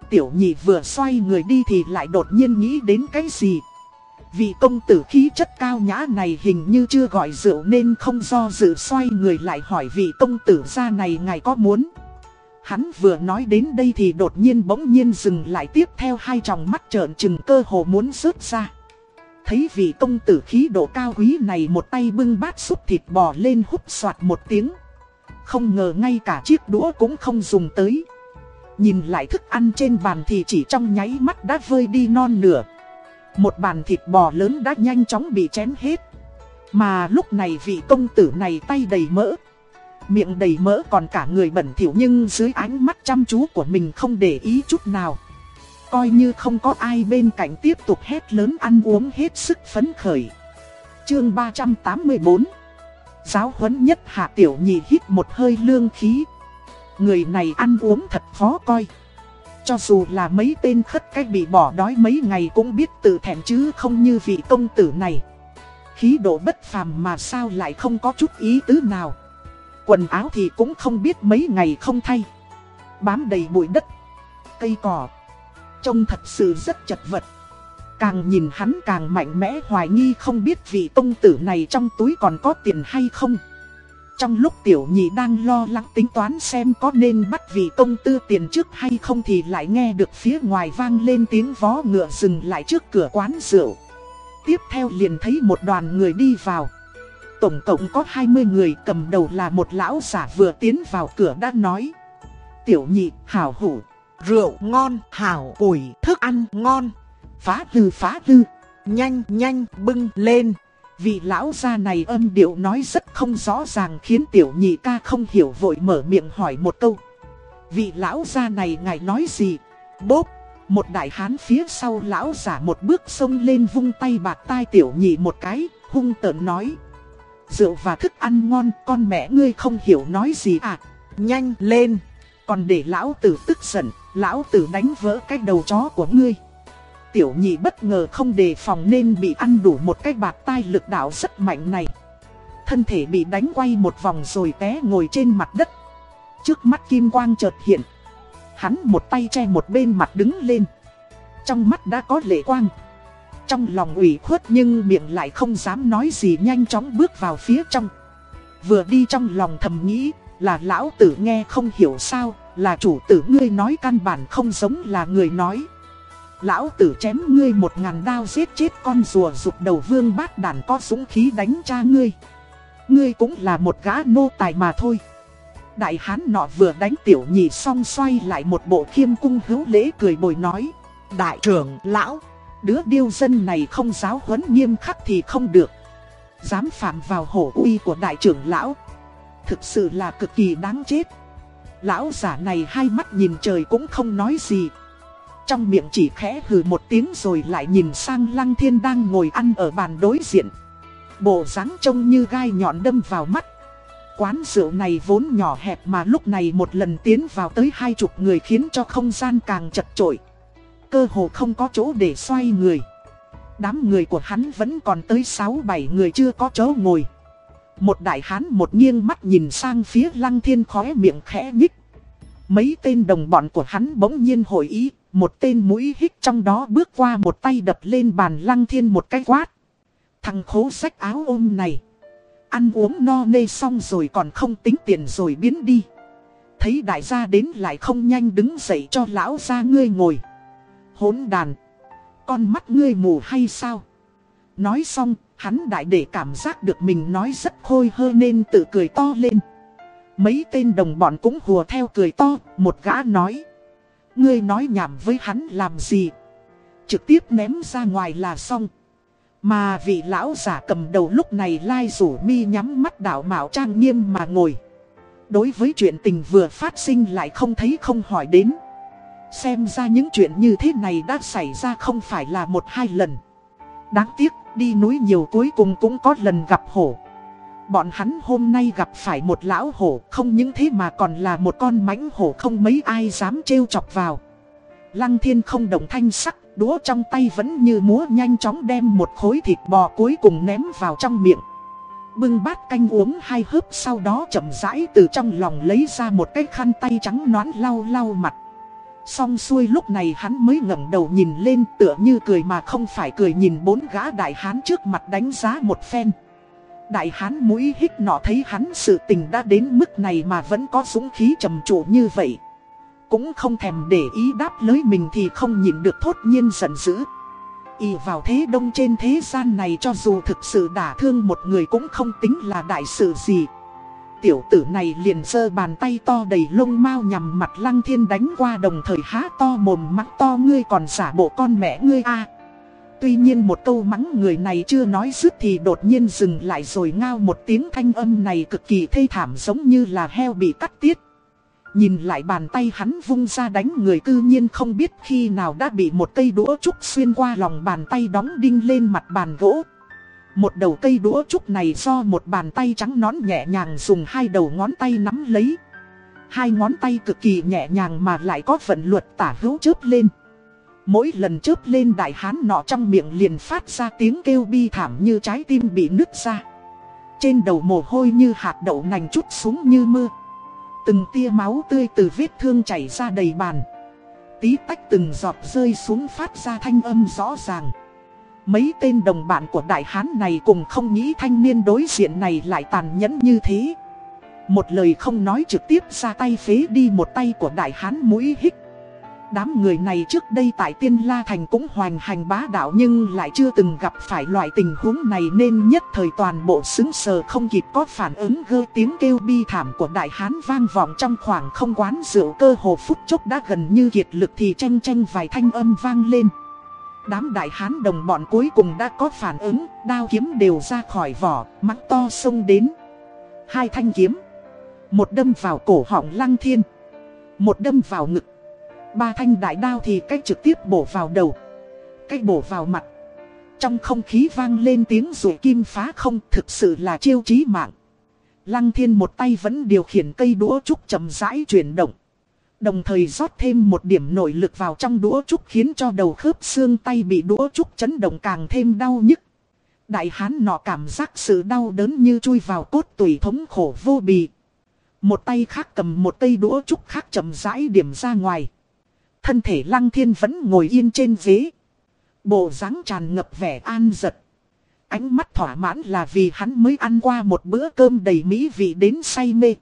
Tiểu nhị vừa xoay người đi thì lại đột nhiên nghĩ đến cái gì? Vị công tử khí chất cao nhã này hình như chưa gọi rượu nên không do dự xoay người lại hỏi vị công tử ra này ngài có muốn? Hắn vừa nói đến đây thì đột nhiên bỗng nhiên dừng lại tiếp theo hai tròng mắt trợn trừng cơ hồ muốn rớt ra. Thấy vị công tử khí độ cao quý này một tay bưng bát súp thịt bò lên húp soạt một tiếng. Không ngờ ngay cả chiếc đũa cũng không dùng tới. Nhìn lại thức ăn trên bàn thì chỉ trong nháy mắt đã vơi đi non nửa. Một bàn thịt bò lớn đã nhanh chóng bị chén hết. Mà lúc này vị công tử này tay đầy mỡ. Miệng đầy mỡ còn cả người bẩn thỉu nhưng dưới ánh mắt chăm chú của mình không để ý chút nào. Coi như không có ai bên cạnh tiếp tục hét lớn ăn uống hết sức phấn khởi. Chương 384 Giáo huấn nhất hạ tiểu nhị hít một hơi lương khí. Người này ăn uống thật khó coi. Cho dù là mấy tên khất cách bị bỏ đói mấy ngày cũng biết tự thèm chứ không như vị công tử này. Khí độ bất phàm mà sao lại không có chút ý tứ nào. Quần áo thì cũng không biết mấy ngày không thay. Bám đầy bụi đất, cây cỏ. Trông thật sự rất chật vật. Càng nhìn hắn càng mạnh mẽ hoài nghi không biết vị công tử này trong túi còn có tiền hay không. Trong lúc tiểu nhị đang lo lắng tính toán xem có nên bắt vị công tư tiền trước hay không thì lại nghe được phía ngoài vang lên tiếng vó ngựa dừng lại trước cửa quán rượu. Tiếp theo liền thấy một đoàn người đi vào. Tổng cộng có 20 người cầm đầu là một lão giả vừa tiến vào cửa đã nói. Tiểu nhị, hảo hủ, rượu ngon, hảo củi, thức ăn ngon. Phá hư phá hư, nhanh nhanh bưng lên. Vị lão gia này âm điệu nói rất không rõ ràng khiến tiểu nhị ca không hiểu vội mở miệng hỏi một câu. Vị lão gia này ngài nói gì? Bốp, một đại hán phía sau lão giả một bước xông lên vung tay bạc tai tiểu nhị một cái, hung tợn nói. Rượu và thức ăn ngon, con mẹ ngươi không hiểu nói gì à? Nhanh lên! Còn để lão tử tức giận, lão tử đánh vỡ cái đầu chó của ngươi tiểu nhị bất ngờ không đề phòng nên bị ăn đủ một cái bạc tai lực đạo rất mạnh này. Thân thể bị đánh quay một vòng rồi té ngồi trên mặt đất. Trước mắt kim quang chợt hiện. Hắn một tay che một bên mặt đứng lên. Trong mắt đã có lệ quang. Trong lòng ủy khuất nhưng miệng lại không dám nói gì nhanh chóng bước vào phía trong. Vừa đi trong lòng thầm nghĩ là lão tử nghe không hiểu sao, là chủ tử ngươi nói căn bản không giống là người nói. Lão tử chém ngươi một ngàn đao giết chết con rùa rụt đầu vương bát đàn có súng khí đánh cha ngươi. Ngươi cũng là một gã nô tài mà thôi. Đại hán nọ vừa đánh tiểu nhị xong xoay lại một bộ khiêm cung hữu lễ cười bồi nói. Đại trưởng lão, Đứa điêu dân này không giáo huấn nghiêm khắc thì không được. Dám phạm vào hổ uy của đại trưởng lão. Thực sự là cực kỳ đáng chết. Lão giả này hai mắt nhìn trời cũng không nói gì. Trong miệng chỉ khẽ hừ một tiếng rồi lại nhìn sang Lăng Thiên đang ngồi ăn ở bàn đối diện. Bộ dáng trông như gai nhọn đâm vào mắt. Quán rượu này vốn nhỏ hẹp mà lúc này một lần tiến vào tới hai chục người khiến cho không gian càng chật chội. Cơ hồ không có chỗ để xoay người. Đám người của hắn vẫn còn tới 6-7 người chưa có chỗ ngồi. Một đại hán một nghiêng mắt nhìn sang phía lăng thiên khóe miệng khẽ nhích. Mấy tên đồng bọn của hắn bỗng nhiên hồi ý, một tên mũi hít trong đó bước qua một tay đập lên bàn lăng thiên một cái quát. Thằng khố sách áo ôm này. Ăn uống no nê xong rồi còn không tính tiền rồi biến đi. Thấy đại gia đến lại không nhanh đứng dậy cho lão gia ngươi ngồi. Hốn đàn. Con mắt ngươi mù hay sao? Nói xong, hắn đại để cảm giác được mình nói rất khôi hơ nên tự cười to lên. Mấy tên đồng bọn cũng hùa theo cười to, một gã nói. Ngươi nói nhảm với hắn làm gì? Trực tiếp ném ra ngoài là xong. Mà vị lão giả cầm đầu lúc này lai rủ mi nhắm mắt đảo mạo trang nghiêm mà ngồi. Đối với chuyện tình vừa phát sinh lại không thấy không hỏi đến. Xem ra những chuyện như thế này đã xảy ra không phải là một hai lần. Đáng tiếc, đi núi nhiều cuối cùng cũng có lần gặp hổ. Bọn hắn hôm nay gặp phải một lão hổ, không những thế mà còn là một con mãnh hổ không mấy ai dám trêu chọc vào. Lăng thiên không động thanh sắc, đũa trong tay vẫn như múa nhanh chóng đem một khối thịt bò cuối cùng ném vào trong miệng. Bưng bát canh uống hai hớp sau đó chậm rãi từ trong lòng lấy ra một cái khăn tay trắng nón lau lau mặt. Xong xuôi lúc này hắn mới ngẩng đầu nhìn lên tựa như cười mà không phải cười nhìn bốn gã đại hán trước mặt đánh giá một phen. Đại hán mũi hít nọ thấy hắn sự tình đã đến mức này mà vẫn có dũng khí trầm trụ như vậy. Cũng không thèm để ý đáp lới mình thì không nhìn được thốt nhiên giận dữ. Y vào thế đông trên thế gian này cho dù thực sự đả thương một người cũng không tính là đại sự gì. Tiểu tử này liền sơ bàn tay to đầy lông mau nhằm mặt lăng thiên đánh qua đồng thời há to mồm mắt to, ngươi còn giả bộ con mẹ ngươi a Tuy nhiên một câu mắng người này chưa nói dứt thì đột nhiên dừng lại rồi ngao một tiếng thanh âm này cực kỳ thê thảm giống như là heo bị cắt tiết. Nhìn lại bàn tay hắn vung ra đánh người cư nhiên không biết khi nào đã bị một cây đũa trúc xuyên qua lòng bàn tay đóng đinh lên mặt bàn gỗ. Một đầu cây đũa trúc này do một bàn tay trắng nón nhẹ nhàng dùng hai đầu ngón tay nắm lấy. Hai ngón tay cực kỳ nhẹ nhàng mà lại có vận luật tả hữu chớp lên. Mỗi lần chớp lên đại hán nọ trong miệng liền phát ra tiếng kêu bi thảm như trái tim bị nứt ra. Trên đầu mồ hôi như hạt đậu nành chút xuống như mưa. Từng tia máu tươi từ vết thương chảy ra đầy bàn. Tí tách từng giọt rơi xuống phát ra thanh âm rõ ràng. Mấy tên đồng bạn của đại hán này cùng không nghĩ thanh niên đối diện này lại tàn nhẫn như thế. Một lời không nói trực tiếp ra tay phế đi một tay của đại hán mũi hích. Đám người này trước đây tại Tiên La Thành cũng hoành hành bá đạo nhưng lại chưa từng gặp phải loại tình huống này nên nhất thời toàn bộ xứng sờ không kịp có phản ứng gơ tiếng kêu bi thảm của đại hán vang vọng trong khoảng không quán rượu cơ hồ phút chốc đã gần như kiệt lực thì tranh tranh vài thanh âm vang lên. Đám đại hán đồng bọn cuối cùng đã có phản ứng, đao kiếm đều ra khỏi vỏ, mắt to xông đến. Hai thanh kiếm. Một đâm vào cổ họng lăng thiên. Một đâm vào ngực. Ba thanh đại đao thì cách trực tiếp bổ vào đầu. Cách bổ vào mặt. Trong không khí vang lên tiếng rủi kim phá không thực sự là chiêu chí mạng. Lăng thiên một tay vẫn điều khiển cây đũa trúc chậm rãi chuyển động. Đồng thời rót thêm một điểm nội lực vào trong đũa trúc khiến cho đầu khớp xương tay bị đũa trúc chấn động càng thêm đau nhức. Đại hán nọ cảm giác sự đau đớn như chui vào cốt tủy thống khổ vô bì. Một tay khác cầm một cây đũa trúc khác chậm rãi điểm ra ngoài. Thân thể lăng thiên vẫn ngồi yên trên ghế. Bộ dáng tràn ngập vẻ an giật. Ánh mắt thỏa mãn là vì hắn mới ăn qua một bữa cơm đầy mỹ vị đến say mê.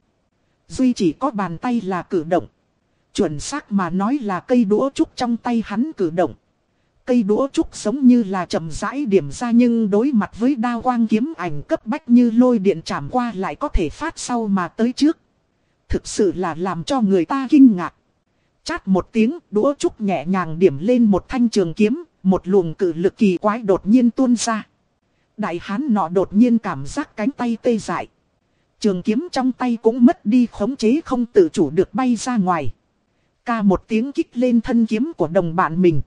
Duy chỉ có bàn tay là cử động. Chuẩn xác mà nói là cây đũa trúc trong tay hắn cử động. Cây đũa trúc giống như là chậm rãi điểm ra nhưng đối mặt với đao quang kiếm ảnh cấp bách như lôi điện chạm qua lại có thể phát sau mà tới trước. Thực sự là làm cho người ta kinh ngạc. Chát một tiếng đũa trúc nhẹ nhàng điểm lên một thanh trường kiếm, một luồng cử lực kỳ quái đột nhiên tuôn ra. Đại hán nọ đột nhiên cảm giác cánh tay tê dại. Trường kiếm trong tay cũng mất đi khống chế không tự chủ được bay ra ngoài. Ca một tiếng kích lên thân kiếm của đồng bạn mình.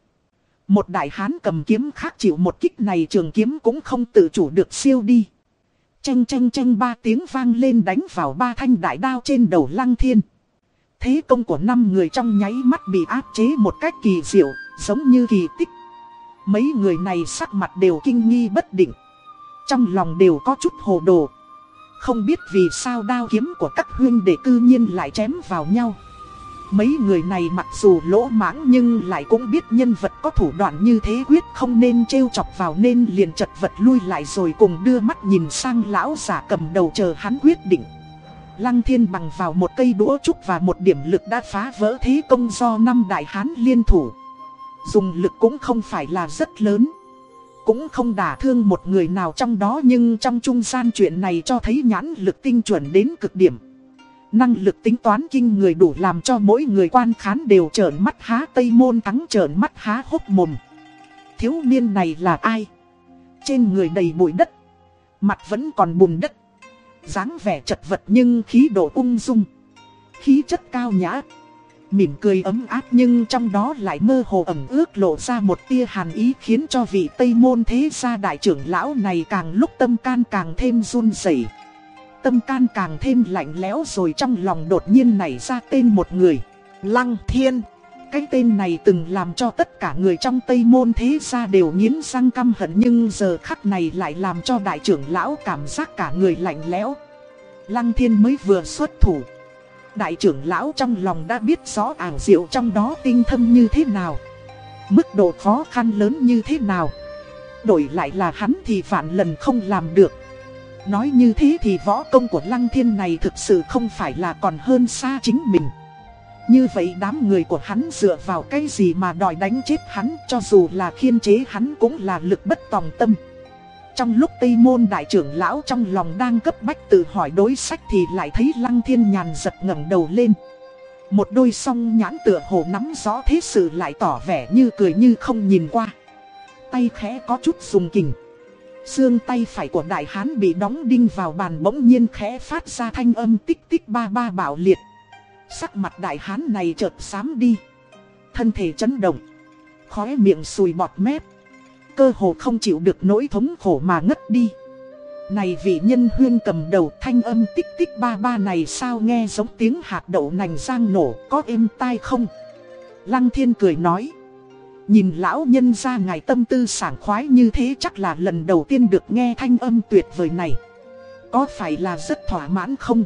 Một đại hán cầm kiếm khác chịu một kích này trường kiếm cũng không tự chủ được siêu đi. Chanh chanh chanh ba tiếng vang lên đánh vào ba thanh đại đao trên đầu lăng thiên. Thế công của năm người trong nháy mắt bị áp chế một cách kỳ diệu, giống như kỳ tích. Mấy người này sắc mặt đều kinh nghi bất định. Trong lòng đều có chút hồ đồ. Không biết vì sao đao kiếm của các huyên đệ cư nhiên lại chém vào nhau. Mấy người này mặc dù lỗ mãng nhưng lại cũng biết nhân vật có thủ đoạn như thế quyết không nên trêu chọc vào nên liền chật vật lui lại rồi cùng đưa mắt nhìn sang lão giả cầm đầu chờ hắn quyết định. Lăng thiên bằng vào một cây đũa trúc và một điểm lực đã phá vỡ thế công do năm đại hán liên thủ. Dùng lực cũng không phải là rất lớn. Cũng không đả thương một người nào trong đó nhưng trong trung gian chuyện này cho thấy nhãn lực tinh chuẩn đến cực điểm. Năng lực tính toán kinh người đủ làm cho mỗi người quan khán đều trợn mắt há Tây Môn thắng trợn mắt há hốc mồm. Thiếu niên này là ai? Trên người đầy bụi đất. Mặt vẫn còn bùn đất dáng vẻ chật vật nhưng khí độ ung dung. Khí chất cao nhã. Mỉm cười ấm áp nhưng trong đó lại mơ hồ ẩm ước lộ ra một tia hàn ý khiến cho vị Tây Môn thế gia đại trưởng lão này càng lúc tâm can càng thêm run rẩy tâm can càng thêm lạnh lẽo rồi trong lòng đột nhiên nảy ra tên một người. Lăng Thiên. Cái tên này từng làm cho tất cả người trong Tây Môn thế gia đều nghiến răng căm hận nhưng giờ khắc này lại làm cho đại trưởng lão cảm giác cả người lạnh lẽo. Lăng Thiên mới vừa xuất thủ. Đại trưởng lão trong lòng đã biết rõ ảo diệu trong đó tinh thâm như thế nào. Mức độ khó khăn lớn như thế nào. Đổi lại là hắn thì vạn lần không làm được. Nói như thế thì võ công của lăng thiên này thực sự không phải là còn hơn xa chính mình. Như vậy đám người của hắn dựa vào cái gì mà đòi đánh chết hắn, cho dù là khiên chế hắn cũng là lực bất tòng tâm. Trong lúc Tây Môn đại trưởng lão trong lòng đang cấp bách tự hỏi đối sách thì lại thấy lăng thiên nhàn giật ngẩng đầu lên. Một đôi song nhãn tựa hồ nắm rõ thế sự lại tỏ vẻ như cười như không nhìn qua. Tay khẽ có chút dùng kình. Xương tay phải của đại hán bị đóng đinh vào bàn bỗng nhiên khẽ phát ra thanh âm tích tích ba ba bảo liệt. Sắc mặt đại hán này chợt xám đi. Thân thể chấn động. Khóe miệng sùi bọt mép. Cơ hồ không chịu được nỗi thống khổ mà ngất đi. Này vị nhân huyên cầm đầu thanh âm tích tích ba ba này sao nghe giống tiếng hạt đậu nành giang nổ, có êm tai không? Lăng thiên cười nói. Nhìn lão nhân ra ngài tâm tư sảng khoái như thế chắc là lần đầu tiên được nghe thanh âm tuyệt vời này. Có phải là rất thỏa mãn không?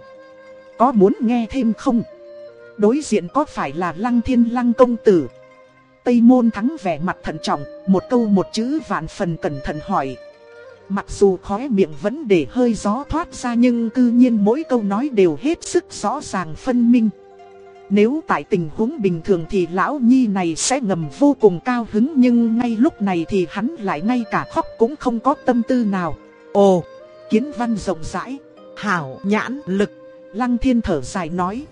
Có muốn nghe thêm không? Đối diện có phải là lăng thiên lăng công tử? Tây môn thắng vẻ mặt thận trọng, một câu một chữ vạn phần cẩn thận hỏi. Mặc dù khóe miệng vẫn để hơi gió thoát ra nhưng cư nhiên mỗi câu nói đều hết sức rõ ràng phân minh. Nếu tại tình huống bình thường thì lão nhi này sẽ ngầm vô cùng cao hứng nhưng ngay lúc này thì hắn lại ngay cả khóc cũng không có tâm tư nào. Ồ, kiến văn rộng rãi, hảo nhãn lực, lăng thiên thở dài nói.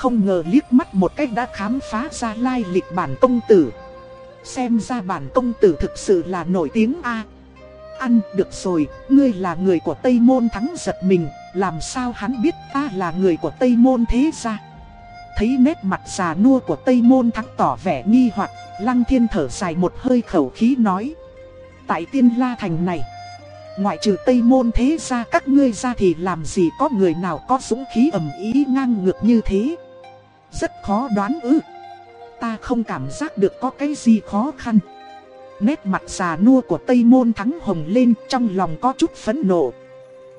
Không ngờ liếc mắt một cách đã khám phá ra lai lịch bản công tử. Xem ra bản công tử thực sự là nổi tiếng A. Ăn được rồi, ngươi là người của Tây Môn thắng giật mình, làm sao hắn biết ta là người của Tây Môn thế ra thấy nét mặt già nua của Tây Môn Thắng tỏ vẻ nghi hoặc Lăng Thiên thở dài một hơi khẩu khí nói. Tại tiên la thành này, ngoại trừ Tây Môn thế ra các ngươi ra thì làm gì có người nào có dũng khí ẩm ý ngang ngược như thế. Rất khó đoán ư. Ta không cảm giác được có cái gì khó khăn. Nét mặt già nua của Tây Môn Thắng hồng lên trong lòng có chút phẫn nộ.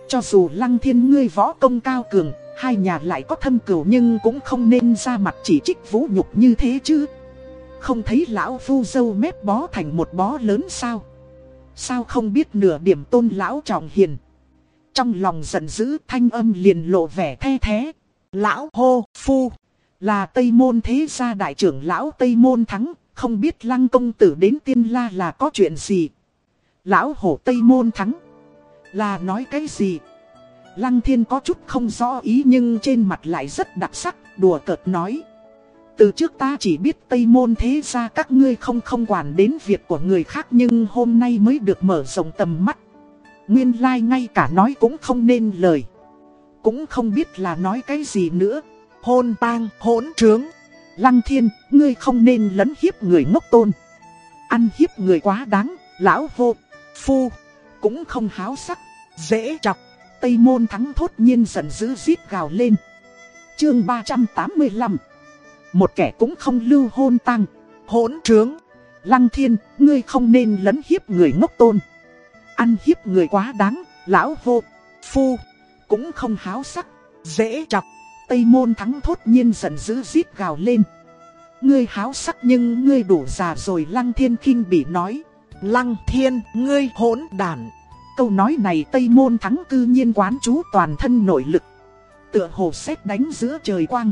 Cho dù Lăng Thiên ngươi võ công cao cường, Hai nhà lại có thâm cửu nhưng cũng không nên ra mặt chỉ trích vũ nhục như thế chứ Không thấy lão phu dâu mép bó thành một bó lớn sao Sao không biết nửa điểm tôn lão trọng hiền Trong lòng giận dữ thanh âm liền lộ vẻ the thế Lão hô phu là Tây Môn thế gia đại trưởng lão Tây Môn Thắng không biết lăng công tử đến tiên la là có chuyện gì. Lão hổ Tây Môn thắng. Là nói cái gì? Lăng thiên có chút không rõ ý nhưng trên mặt lại rất đặc sắc, đùa cợt nói. Từ trước ta chỉ biết Tây Môn thế ra các ngươi không không quản đến việc của người khác nhưng hôm nay mới được mở rộng tầm mắt. Nguyên lai like ngay cả nói cũng không nên lời. Cũng không biết là nói cái gì nữa. Hôn tang, hỗn trướng. Lăng thiên, ngươi không nên lấn hiếp người ngốc tôn. Ăn hiếp người quá đáng, lão vô, phu, cũng không háo sắc, dễ chọc. Tây môn thắng thốt nhiên giận dữ giết gào lên. Chương 385 Một kẻ cũng không lưu hôn tăng, hỗn trướng. Lăng thiên, ngươi không nên lấn hiếp người ngốc tôn. Ăn hiếp người quá đáng, lão vô, phu, cũng không háo sắc, dễ chọc. Tây môn thắng thốt nhiên giận dữ rít gào lên. Ngươi háo sắc nhưng ngươi đủ già rồi lăng thiên kinh bị nói. Lăng thiên, ngươi hỗn đản. Câu nói này Tây môn thắng cư nhiên quán chú toàn thân nội lực. Tựa hồ xét đánh giữa trời quang.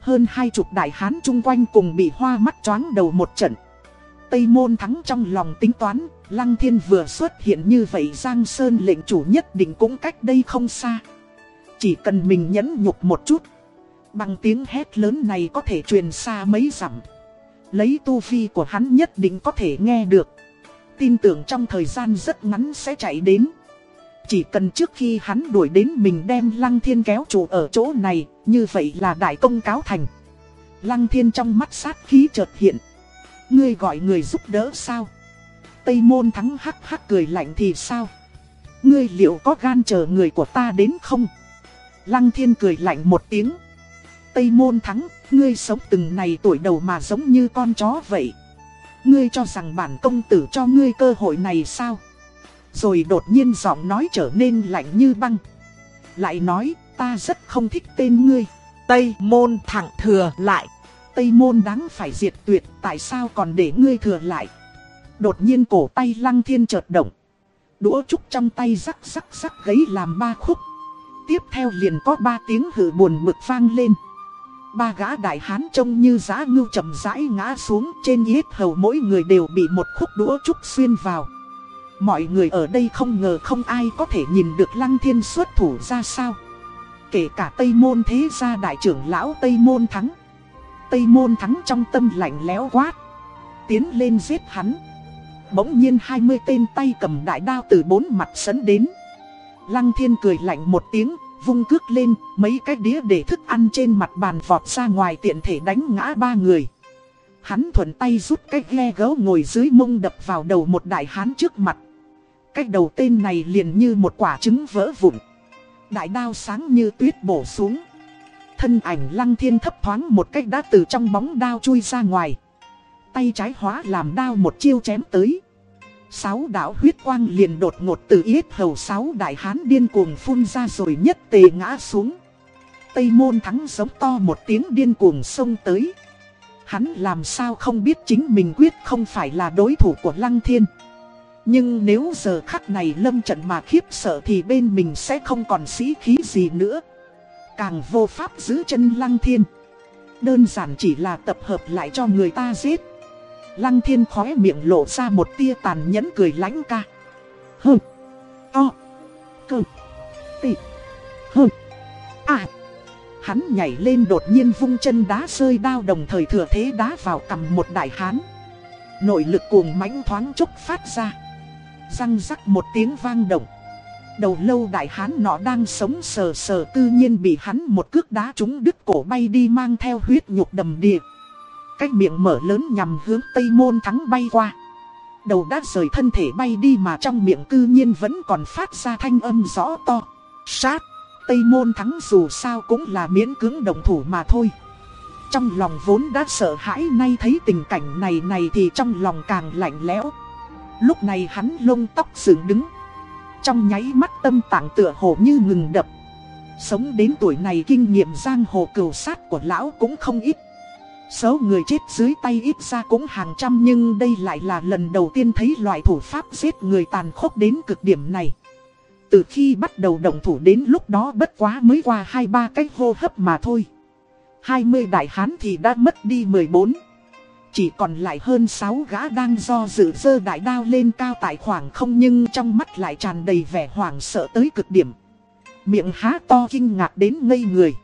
Hơn hai chục đại hán chung quanh cùng bị hoa mắt choáng đầu một trận. Tây môn thắng trong lòng tính toán, Lăng Thiên vừa xuất hiện như vậy Giang Sơn lệnh chủ nhất định cũng cách đây không xa. Chỉ cần mình nhẫn nhục một chút. Bằng tiếng hét lớn này có thể truyền xa mấy dặm. Lấy tu vi của hắn nhất định có thể nghe được. Tin tưởng trong thời gian rất ngắn sẽ chạy đến. Chỉ cần trước khi hắn đuổi đến mình đem Lăng Thiên kéo trụ ở chỗ này, như vậy là đại công cáo thành. Lăng Thiên trong mắt sát khí chợt hiện. Ngươi gọi người giúp đỡ sao? Tây môn thắng hắc hắc cười lạnh thì sao? Ngươi liệu có gan chờ người của ta đến không? Lăng thiên cười lạnh một tiếng. Tây môn thắng, ngươi sống từng này tuổi đầu mà giống như con chó vậy. Ngươi cho rằng bản công tử cho ngươi cơ hội này sao? Rồi đột nhiên giọng nói trở nên lạnh như băng. Lại nói, ta rất không thích tên ngươi. Tây môn thẳng thừa lại. Tây môn đáng phải diệt tuyệt, tại sao còn để ngươi thừa lại? Đột nhiên cổ tay lăng thiên chợt động. Đũa trúc trong tay rắc rắc rắc gấy làm ba khúc. Tiếp theo liền có ba tiếng hử buồn bực vang lên. Ba gã đại hán trông như giá ngưu chậm rãi ngã xuống trên yết hầu mỗi người đều bị một khúc đũa trúc xuyên vào. Mọi người ở đây không ngờ không ai có thể nhìn được lăng thiên xuất thủ ra sao. Kể cả Tây Môn thế gia đại trưởng lão Tây Môn thắng. Tây Môn thắng trong tâm lạnh lẽo quát. Tiến lên giết hắn. Bỗng nhiên 20 tên tay cầm đại đao từ bốn mặt sấn đến. Lăng thiên cười lạnh một tiếng, vung cước lên, mấy cái đĩa để thức ăn trên mặt bàn vọt ra ngoài tiện thể đánh ngã ba người. Hắn thuận tay rút cái ghe gấu ngồi dưới mông đập vào đầu một đại hán trước mặt. Cái đầu tên này liền như một quả trứng vỡ vụn. Đại đao sáng như tuyết bổ xuống. Thân ảnh lăng thiên thấp thoáng một cách đã từ trong bóng đao chui ra ngoài. Tay trái hóa làm đao một chiêu chém tới. Sáu đạo huyết quang liền đột ngột từ yết hầu sáu đại hán điên cuồng phun ra rồi nhất tề ngã xuống. Tây môn thắng giống to một tiếng điên cuồng xông tới. Hắn làm sao không biết chính mình quyết không phải là đối thủ của Lăng Thiên. Nhưng nếu giờ khắc này lâm trận mà khiếp sợ thì bên mình sẽ không còn sĩ khí gì nữa. Càng vô pháp giữ chân Lăng Thiên. Đơn giản chỉ là tập hợp lại cho người ta giết. Lăng thiên khóe miệng lộ ra một tia tàn nhẫn cười lãnh ca. Hừ. To. Cơ. Tị. Hừ. À. Hắn nhảy lên đột nhiên vung chân đá rơi đao đồng thời thừa thế đá vào cầm một đại hán. Nội lực cuồng mãnh thoáng chốc phát ra. Răng rắc một tiếng vang động. Đầu lâu đại hán nọ đang sống sờ sờ tự nhiên bị hắn một cước đá trúng đứt cổ bay đi mang theo huyết nhục đầm địa. Cái miệng mở lớn nhằm hướng Tây Môn Thắng bay qua. Đầu đã rời thân thể bay đi mà trong miệng cư nhiên vẫn còn phát ra thanh âm rõ to. Sát, Tây Môn Thắng dù sao cũng là miễn cưỡng đồng thủ mà thôi. Trong lòng vốn đã sợ hãi nay thấy tình cảnh này này thì trong lòng càng lạnh lẽo. Lúc này hắn lông tóc dựng đứng. Trong nháy mắt tâm tạng tựa hồ như ngừng đập. Sống đến tuổi này kinh nghiệm giang hồ cừu sát của lão cũng không ít. Số người chết dưới tay ít ra cũng hàng trăm nhưng đây lại là lần đầu tiên thấy loại thủ pháp giết người tàn khốc đến cực điểm này. Từ khi bắt đầu động thủ đến lúc đó bất quá mới qua 2-3 cái hô hấp mà thôi. 20 đại hán thì đã mất đi 14. Chỉ còn lại hơn 6 gã đang do dự dơ đại đao lên cao tại khoảng không nhưng trong mắt lại tràn đầy vẻ hoảng sợ tới cực điểm. Miệng há to kinh ngạc đến ngây người.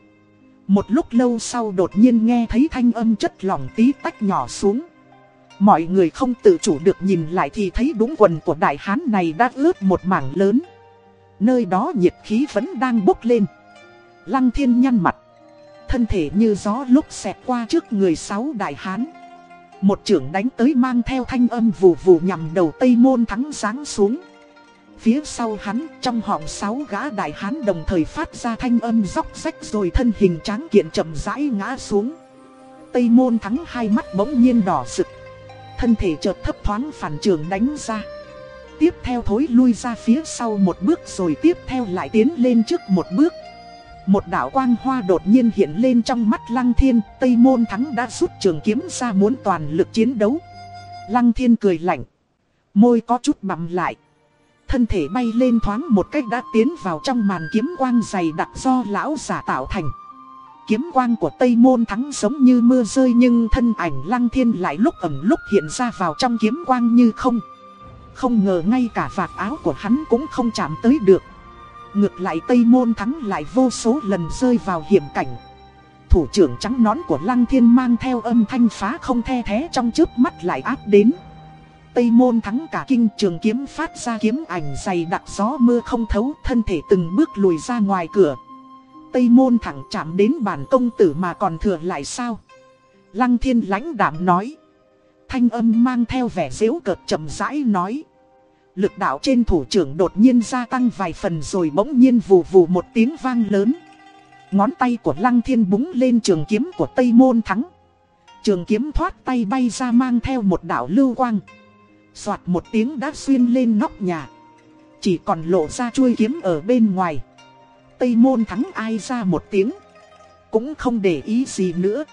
Một lúc lâu sau đột nhiên nghe thấy thanh âm chất lỏng tí tách nhỏ xuống. Mọi người không tự chủ được nhìn lại thì thấy đúng quần của đại hán này đã ướt một mảng lớn. Nơi đó nhiệt khí vẫn đang bốc lên. Lăng thiên nhăn mặt. Thân thể như gió lúc xẹt qua trước người sáu đại hán. Một trưởng đánh tới mang theo thanh âm vù vù nhằm đầu Tây Môn thắng sáng xuống. Phía sau hắn trong họng sáu gã đại hán đồng thời phát ra thanh âm róc rách rồi thân hình tráng kiện chậm rãi ngã xuống. Tây Môn thắng hai mắt bỗng nhiên đỏ sực Thân thể chợt thấp thoáng phản trường đánh ra. Tiếp theo thối lui ra phía sau một bước rồi tiếp theo lại tiến lên trước một bước. Một đạo quang hoa đột nhiên hiện lên trong mắt Lăng Thiên, Tây Môn Thắng đã rút trường kiếm ra muốn toàn lực chiến đấu. Lăng Thiên cười lạnh, môi có chút bằm lại. Thân thể bay lên thoáng một cách đã tiến vào trong màn kiếm quang dày đặc do lão giả tạo thành. Kiếm quang của Tây Môn Thắng giống như mưa rơi nhưng thân ảnh Lăng Thiên lại lúc ẩm lúc hiện ra vào trong kiếm quang như không. Không ngờ ngay cả vạt áo của hắn cũng không chạm tới được. Ngược lại Tây Môn Thắng lại vô số lần rơi vào hiểm cảnh. Thủ trưởng trắng nón của Lăng Thiên mang theo âm thanh phá không the thế trong trước mắt lại áp đến. Tây Môn Thắng cả kinh trường kiếm phát ra kiếm ảnh dày đặc gió mưa không thấu, thân thể từng bước lùi ra ngoài cửa. Tây Môn thẳng chạm đến bản công tử mà còn thừa lại sao? Lăng Thiên lãnh đạm nói. Thanh âm mang theo vẻ dễu cợt chậm rãi nói. Lực đạo trên thủ trưởng đột nhiên gia tăng vài phần rồi bỗng nhiên vù vù một tiếng vang lớn. Ngón tay của Lăng Thiên búng lên trường kiếm của Tây Môn Thắng. Trường kiếm thoát tay bay ra mang theo một đạo lưu quang. Xoạt một tiếng đã xuyên lên nóc nhà. Chỉ còn lộ ra chuôi kiếm ở bên ngoài. Tây Môn Thắng ai ra một tiếng. Cũng không để ý gì nữa.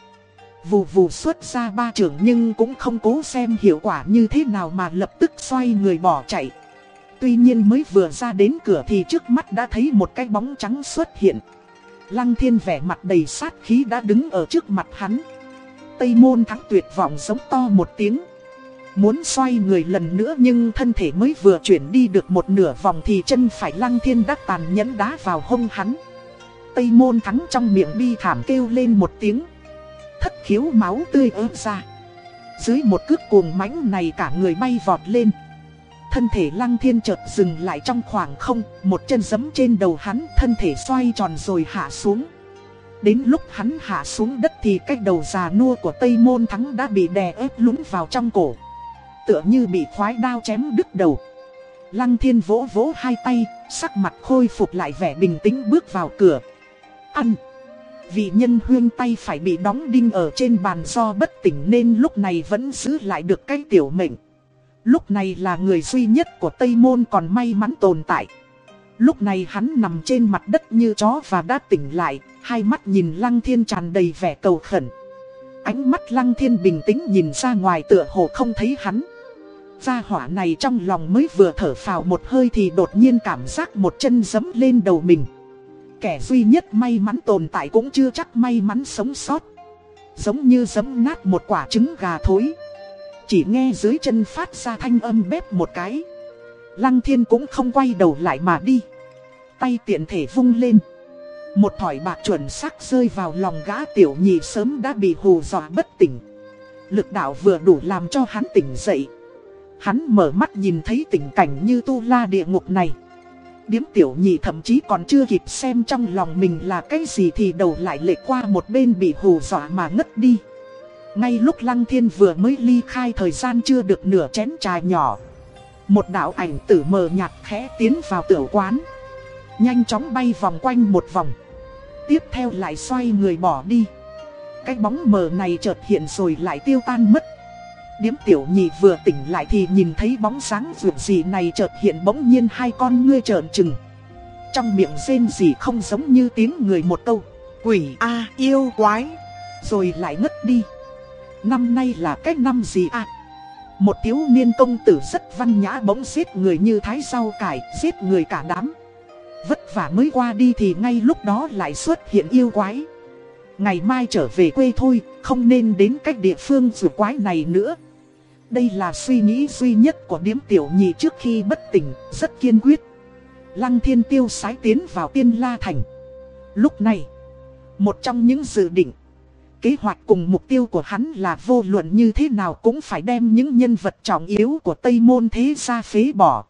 Vù vù xuất ra ba trưởng nhưng cũng không cố xem hiệu quả như thế nào mà lập tức xoay người bỏ chạy. Tuy nhiên mới vừa ra đến cửa thì trước mắt đã thấy một cái bóng trắng xuất hiện. Lăng thiên vẻ mặt đầy sát khí đã đứng ở trước mặt hắn. Tây môn thắng tuyệt vọng giống to một tiếng. Muốn xoay người lần nữa nhưng thân thể mới vừa chuyển đi được một nửa vòng thì chân phải lăng thiên đã tàn nhẫn đá vào hông hắn. Tây môn thắng trong miệng bi thảm kêu lên một tiếng. Thất khiếu máu tươi ớt ra. Dưới một cước cuồng mãnh này cả người bay vọt lên. Thân thể lăng thiên chợt dừng lại trong khoảng không, một chân giấm trên đầu hắn, thân thể xoay tròn rồi hạ xuống. Đến lúc hắn hạ xuống đất thì cái đầu già nua của Tây Môn Thắng đã bị đè ép lún vào trong cổ. Tựa như bị khoái đao chém đứt đầu. Lăng thiên vỗ vỗ hai tay, sắc mặt khôi phục lại vẻ bình tĩnh bước vào cửa. Ăn! Vị nhân huyên tay phải bị đóng đinh ở trên bàn do bất tỉnh nên lúc này vẫn giữ lại được cái tiểu mệnh. Lúc này là người duy nhất của Tây Môn còn may mắn tồn tại. Lúc này hắn nằm trên mặt đất như chó và đã tỉnh lại, hai mắt nhìn Lăng Thiên tràn đầy vẻ cầu khẩn. Ánh mắt Lăng Thiên bình tĩnh nhìn ra ngoài tựa hồ không thấy hắn. Gia hỏa này trong lòng mới vừa thở phào một hơi thì đột nhiên cảm giác một chân giấm lên đầu mình. Kẻ duy nhất may mắn tồn tại cũng chưa chắc may mắn sống sót. Giống như giấm nát một quả trứng gà thối. Chỉ nghe dưới chân phát ra thanh âm bếp một cái. Lăng thiên cũng không quay đầu lại mà đi. Tay tiện thể vung lên. Một thỏi bạc chuẩn sắc rơi vào lòng gã tiểu nhị sớm đã bị hù dọa bất tỉnh. Lực đạo vừa đủ làm cho hắn tỉnh dậy. Hắn mở mắt nhìn thấy tình cảnh như tu la địa ngục này. Điếm tiểu nhị thậm chí còn chưa kịp xem trong lòng mình là cái gì thì đầu lại lệ qua một bên bị hù dọa mà ngất đi. Ngay lúc Lăng Thiên vừa mới ly khai thời gian chưa được nửa chén trà nhỏ. Một đạo ảnh tử mờ nhạt khẽ tiến vào tiểu quán. Nhanh chóng bay vòng quanh một vòng. Tiếp theo lại xoay người bỏ đi. Cái bóng mờ này chợt hiện rồi lại tiêu tan mất. Điếm tiểu nhị vừa tỉnh lại thì nhìn thấy bóng sáng vượt gì này chợt hiện bỗng nhiên hai con ngươi trợn trừng. Trong miệng rên gì không giống như tiếng người một câu. Quỷ A yêu quái. Rồi lại ngất đi. Năm nay là cái năm gì à? Một thiếu niên công tử rất văn nhã bỗng giết người như thái rau cải, giết người cả đám. Vất vả mới qua đi thì ngay lúc đó lại xuất hiện yêu quái. Ngày mai trở về quê thôi, không nên đến cách địa phương rùa quái này nữa. Đây là suy nghĩ duy nhất của điếm tiểu nhị trước khi bất tỉnh, rất kiên quyết. Lăng thiên tiêu sái tiến vào tiên la thành. Lúc này, một trong những dự định, kế hoạch cùng mục tiêu của hắn là vô luận như thế nào cũng phải đem những nhân vật trọng yếu của Tây Môn thế ra phế bỏ.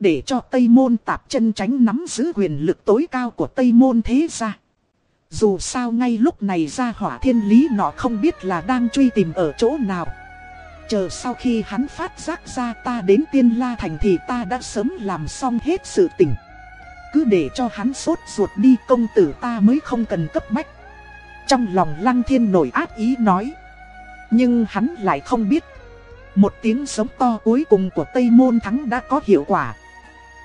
Để cho Tây Môn tạp chân tránh nắm giữ quyền lực tối cao của Tây Môn thế ra. Dù sao ngay lúc này ra hỏa thiên lý nọ không biết là đang truy tìm ở chỗ nào. Chờ sau khi hắn phát giác ra ta đến tiên la thành thì ta đã sớm làm xong hết sự tình. Cứ để cho hắn sốt ruột đi, công tử ta mới không cần cấp bách. Trong lòng lăng thiên nổi ác ý nói. Nhưng hắn lại không biết. Một tiếng sống to cuối cùng của Tây Môn Thắng đã có hiệu quả.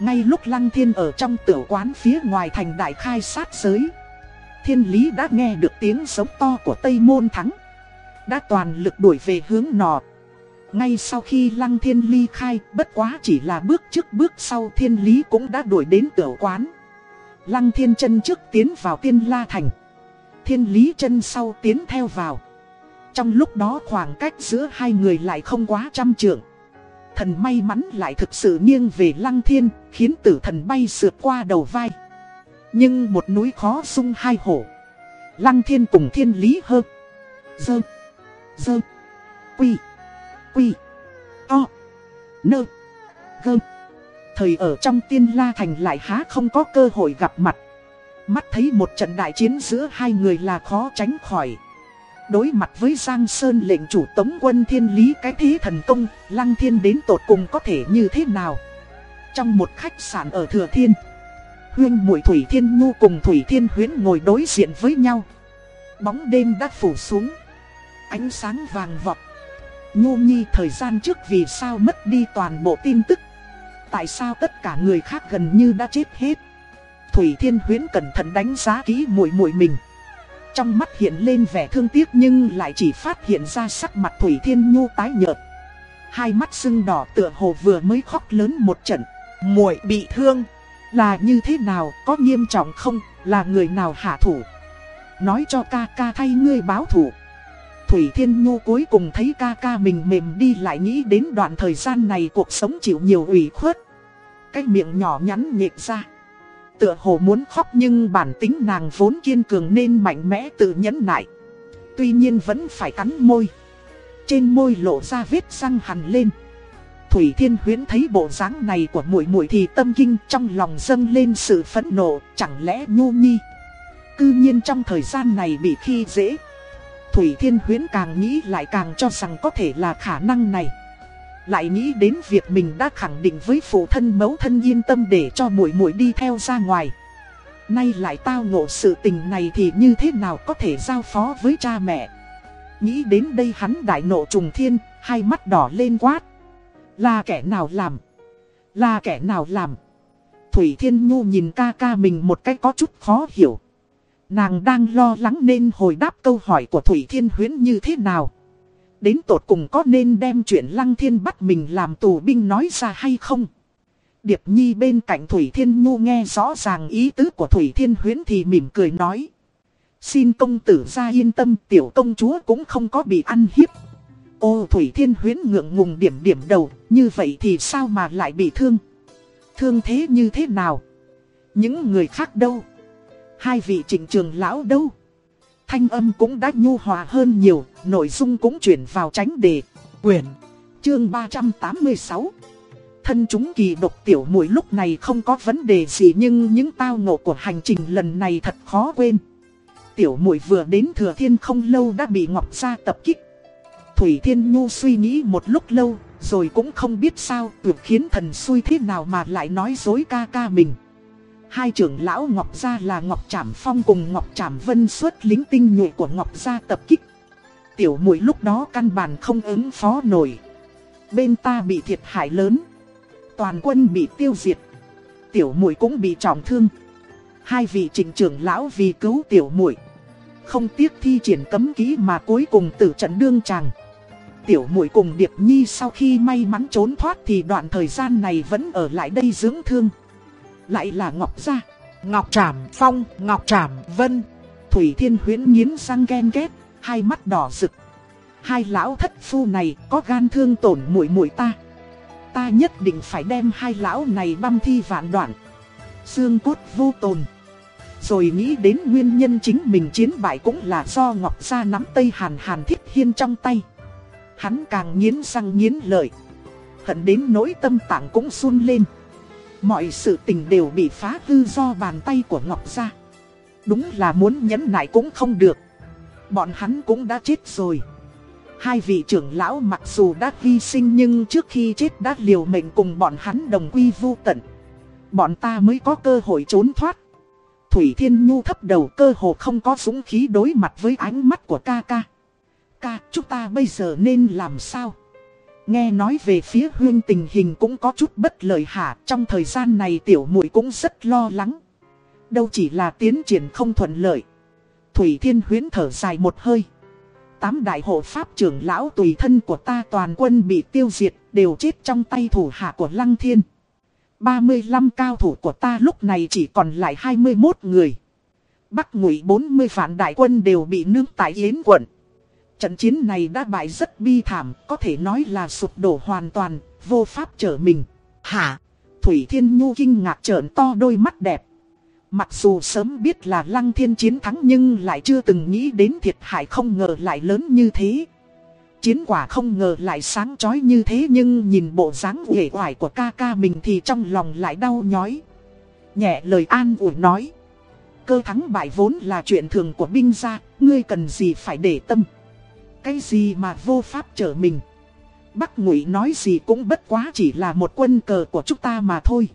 Ngay lúc lăng thiên ở trong tiểu quán phía ngoài thành đại khai sát giới. Thiên lý đã nghe được tiếng sống to của Tây Môn Thắng. Đã toàn lực đuổi về hướng nọ. Ngay sau khi Lăng Thiên ly khai, bất quá chỉ là bước trước bước sau Thiên Lý cũng đã đuổi đến tiểu quán. Lăng Thiên chân trước tiến vào Tiên La Thành. Thiên Lý chân sau tiến theo vào. Trong lúc đó khoảng cách giữa hai người lại không quá trăm trượng. Thần may mắn lại thực sự nghiêng về Lăng Thiên, khiến tử thần bay sượt qua đầu vai. Nhưng một núi khó sung hai hổ. Lăng Thiên cùng Thiên Lý hơ. Dơ. Dơ. Quy Quy. O, Nơ. Gơ. Thời ở trong tiên la thành lại há không có cơ hội gặp mặt. Mắt thấy một trận đại chiến giữa hai người là khó tránh khỏi. Đối mặt với Giang Sơn lệnh chủ tống quân thiên lý cái thế thần công, lăng thiên đến tột cùng có thể như thế nào. Trong một khách sạn ở Thừa Thiên, Huyên Mũi Thủy Thiên Nhu cùng Thủy Thiên Huyến ngồi đối diện với nhau. Bóng đêm đã phủ xuống, ánh sáng vàng vọt Nhu Nhi thời gian trước vì sao mất đi toàn bộ tin tức? Tại sao tất cả người khác gần như đã chết hết? Thủy Thiên Huyến cẩn thận đánh giá kỹ mũi mũi mình. Trong mắt hiện lên vẻ thương tiếc nhưng lại chỉ phát hiện ra sắc mặt Thủy Thiên Nhu tái nhợt. Hai mắt sưng đỏ tựa hồ vừa mới khóc lớn một trận. Muội bị thương Là như thế nào, có nghiêm trọng không, là người nào hạ thủ? Nói cho ca ca thay ngươi báo thủ Thủy Thiên Nhu cuối cùng thấy ca ca mình mềm đi lại nghĩ đến đoạn thời gian này cuộc sống chịu nhiều ủy khuất. Cái miệng nhỏ nhắn nhịp ra. Tựa hồ muốn khóc nhưng bản tính nàng vốn kiên cường nên mạnh mẽ tự nhẫn nại. Tuy nhiên vẫn phải cắn môi. Trên môi lộ ra vết răng hằn lên. Thủy Thiên Huyến thấy bộ dáng này của muội muội thì tâm kinh trong lòng dâng lên sự phẫn nộ, chẳng lẽ Nhu Nhi. Cư nhiên trong thời gian này bị khi dễ. Thủy Thiên Huyến càng nghĩ lại càng cho rằng có thể là khả năng này. Lại nghĩ đến việc mình đã khẳng định với phụ thân mẫu thân yên tâm để cho muội muội đi theo ra ngoài. Nay lại tao ngộ sự tình này thì như thế nào có thể giao phó với cha mẹ. Nghĩ đến đây hắn đại nộ trùng thiên, hai mắt đỏ lên quát. Là kẻ nào làm? Là kẻ nào làm? Thủy Thiên Nhu nhìn ca ca mình một cách có chút khó hiểu. Nàng đang lo lắng nên hồi đáp câu hỏi của Thủy Thiên Huyến như thế nào. Đến tột cùng có nên đem chuyện Lăng Thiên bắt mình làm tù binh nói ra hay không? Điệp Nhi bên cạnh Thủy Thiên Nhu nghe rõ ràng ý tứ của Thủy Thiên Huyến thì mỉm cười nói. Xin công tử ra yên tâm tiểu công chúa cũng không có bị ăn hiếp. Ô Thủy Thiên Huyến ngượng ngùng điểm điểm đầu, như vậy thì sao mà lại bị thương? Thương thế như thế nào? Những người khác đâu? Hai vị trịnh trường lão đâu? Thanh âm cũng đã nhu hòa hơn nhiều, nội dung cũng chuyển vào tránh đề. Quyển, chương 386 Thân chúng kỳ độc tiểu mùi lúc này không có vấn đề gì nhưng những tao ngộ của hành trình lần này thật khó quên. Tiểu mùi vừa đến thừa thiên không lâu đã bị Ngọc Gia tập kích. Thủy Thiên Nhu suy nghĩ một lúc lâu, rồi cũng không biết sao tuyệt khiến thần xui thế nào mà lại nói dối ca ca mình. Hai trưởng lão Ngọc Gia là Ngọc Trảm Phong cùng Ngọc Trảm Vân xuất lính tinh nhuệ của Ngọc Gia tập kích. Tiểu mũi lúc đó căn bản không ứng phó nổi. Bên ta bị thiệt hại lớn. Toàn quân bị tiêu diệt. Tiểu mũi cũng bị trọng thương. Hai vị trình trưởng lão vì cứu tiểu mũi Không tiếc thi triển cấm kỹ mà cuối cùng tử trận đương tràng. Tiểu mũi cùng Điệp Nhi sau khi may mắn trốn thoát thì đoạn thời gian này vẫn ở lại đây dưỡng thương lại là Ngọc Gia, Ngọc Trảm Phong, Ngọc Trảm Vân. Thủy Thiên Huyễn nghiến răng ghen ghét, hai mắt đỏ rực. Hai lão thất phu này có gan thương tổn muội muội ta. Ta nhất định phải đem hai lão này băm thi vạn đoạn. Xương cốt vô tồn. Rồi nghĩ đến nguyên nhân chính mình chiến bại cũng là do Ngọc Gia nắm tay hàn hàn thiết hiên trong tay. Hắn càng nghiến răng nghiến lợi. Hận đến nỗi tâm tạng cũng run lên. Mọi sự tình đều bị phá hư do bàn tay của Ngọc Gia. Đúng là muốn nhẫn nại cũng không được. Bọn hắn cũng đã chết rồi. Hai vị trưởng lão mặc dù đã hy sinh nhưng trước khi chết đã liều mệnh cùng bọn hắn đồng quy vu tận. Bọn ta mới có cơ hội trốn thoát. Thủy Thiên Nhu thấp đầu cơ hồ không có súng khí đối mặt với ánh mắt của ca ca. Ca, chúng ta bây giờ nên làm sao? Nghe nói về phía huyên tình hình cũng có chút bất lợi hả, trong thời gian này tiểu muội cũng rất lo lắng. Đâu chỉ là tiến triển không thuận lợi. Thủy Thiên Huyến thở dài một hơi. Tám đại hộ pháp trưởng lão tùy thân của ta toàn quân bị tiêu diệt, đều chết trong tay thủ hạ của Lăng Thiên. 35 cao thủ của ta lúc này chỉ còn lại 21 người. Bắc ngụy 40 vạn đại quân đều bị nương tại Yến quận. Trận chiến này đã bại rất bi thảm, có thể nói là sụp đổ hoàn toàn, vô pháp trở mình. Hả? Thủy Thiên Nhu kinh ngạc trợn to đôi mắt đẹp. Mặc dù sớm biết là Lăng Thiên chiến thắng nhưng lại chưa từng nghĩ đến thiệt hại không ngờ lại lớn như thế. Chiến quả không ngờ lại sáng chói như thế nhưng nhìn bộ dáng uể oải của ca ca mình thì trong lòng lại đau nhói. Nhẹ lời an ủi nói. Cơ thắng bại vốn là chuyện thường của binh gia, ngươi cần gì phải để tâm. Cái gì mà vô pháp trở mình. Bắc Ngụy nói gì cũng bất quá chỉ là một quân cờ của chúng ta mà thôi.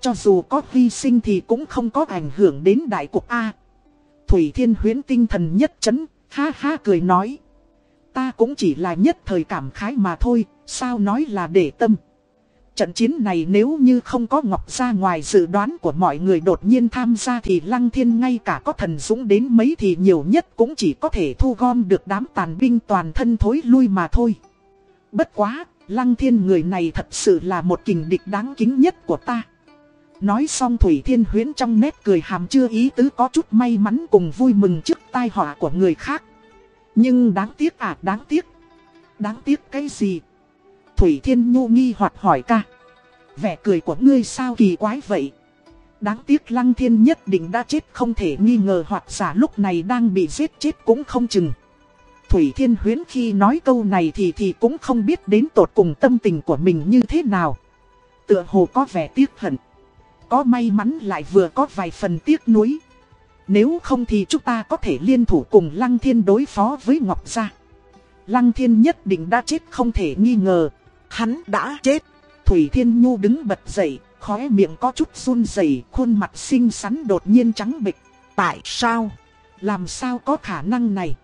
Cho dù có hy sinh thì cũng không có ảnh hưởng đến đại cục A. Thủy Thiên Huyến tinh thần nhất chấn, ha ha cười nói. Ta cũng chỉ là nhất thời cảm khái mà thôi, sao nói là để tâm. Trận chiến này nếu như không có Ngọc ra ngoài dự đoán của mọi người đột nhiên tham gia thì Lăng Thiên ngay cả có thần dũng đến mấy thì nhiều nhất cũng chỉ có thể thu gom được đám tàn binh toàn thân thối lui mà thôi. Bất quá, Lăng Thiên người này thật sự là một kình địch đáng kính nhất của ta. Nói xong Thủy Thiên Huyến trong nét cười hàm chưa ý tứ có chút may mắn cùng vui mừng trước tai họa của người khác. Nhưng đáng tiếc à đáng tiếc. Đáng tiếc cái gì? Thủy Thiên Nhu nghi hoặc hỏi ca. Vẻ cười của ngươi sao kỳ quái vậy? Đáng tiếc Lăng Thiên nhất định đã chết không thể nghi ngờ hoặc giả lúc này đang bị giết chết cũng không chừng. Thủy Thiên Huyến khi nói câu này thì thì cũng không biết đến tột cùng tâm tình của mình như thế nào. Tựa hồ có vẻ tiếc hận. Có may mắn lại vừa có vài phần tiếc nuối. Nếu không thì chúng ta có thể liên thủ cùng Lăng Thiên đối phó với Ngọc Gia. Lăng Thiên nhất định đã chết không thể nghi ngờ. Hắn đã chết. Thủy Thiên Nhu đứng bật dậy, khóe miệng có chút run rẩy, khuôn mặt xinh xắn đột nhiên trắng bệch. Tại sao? Làm sao có khả năng này?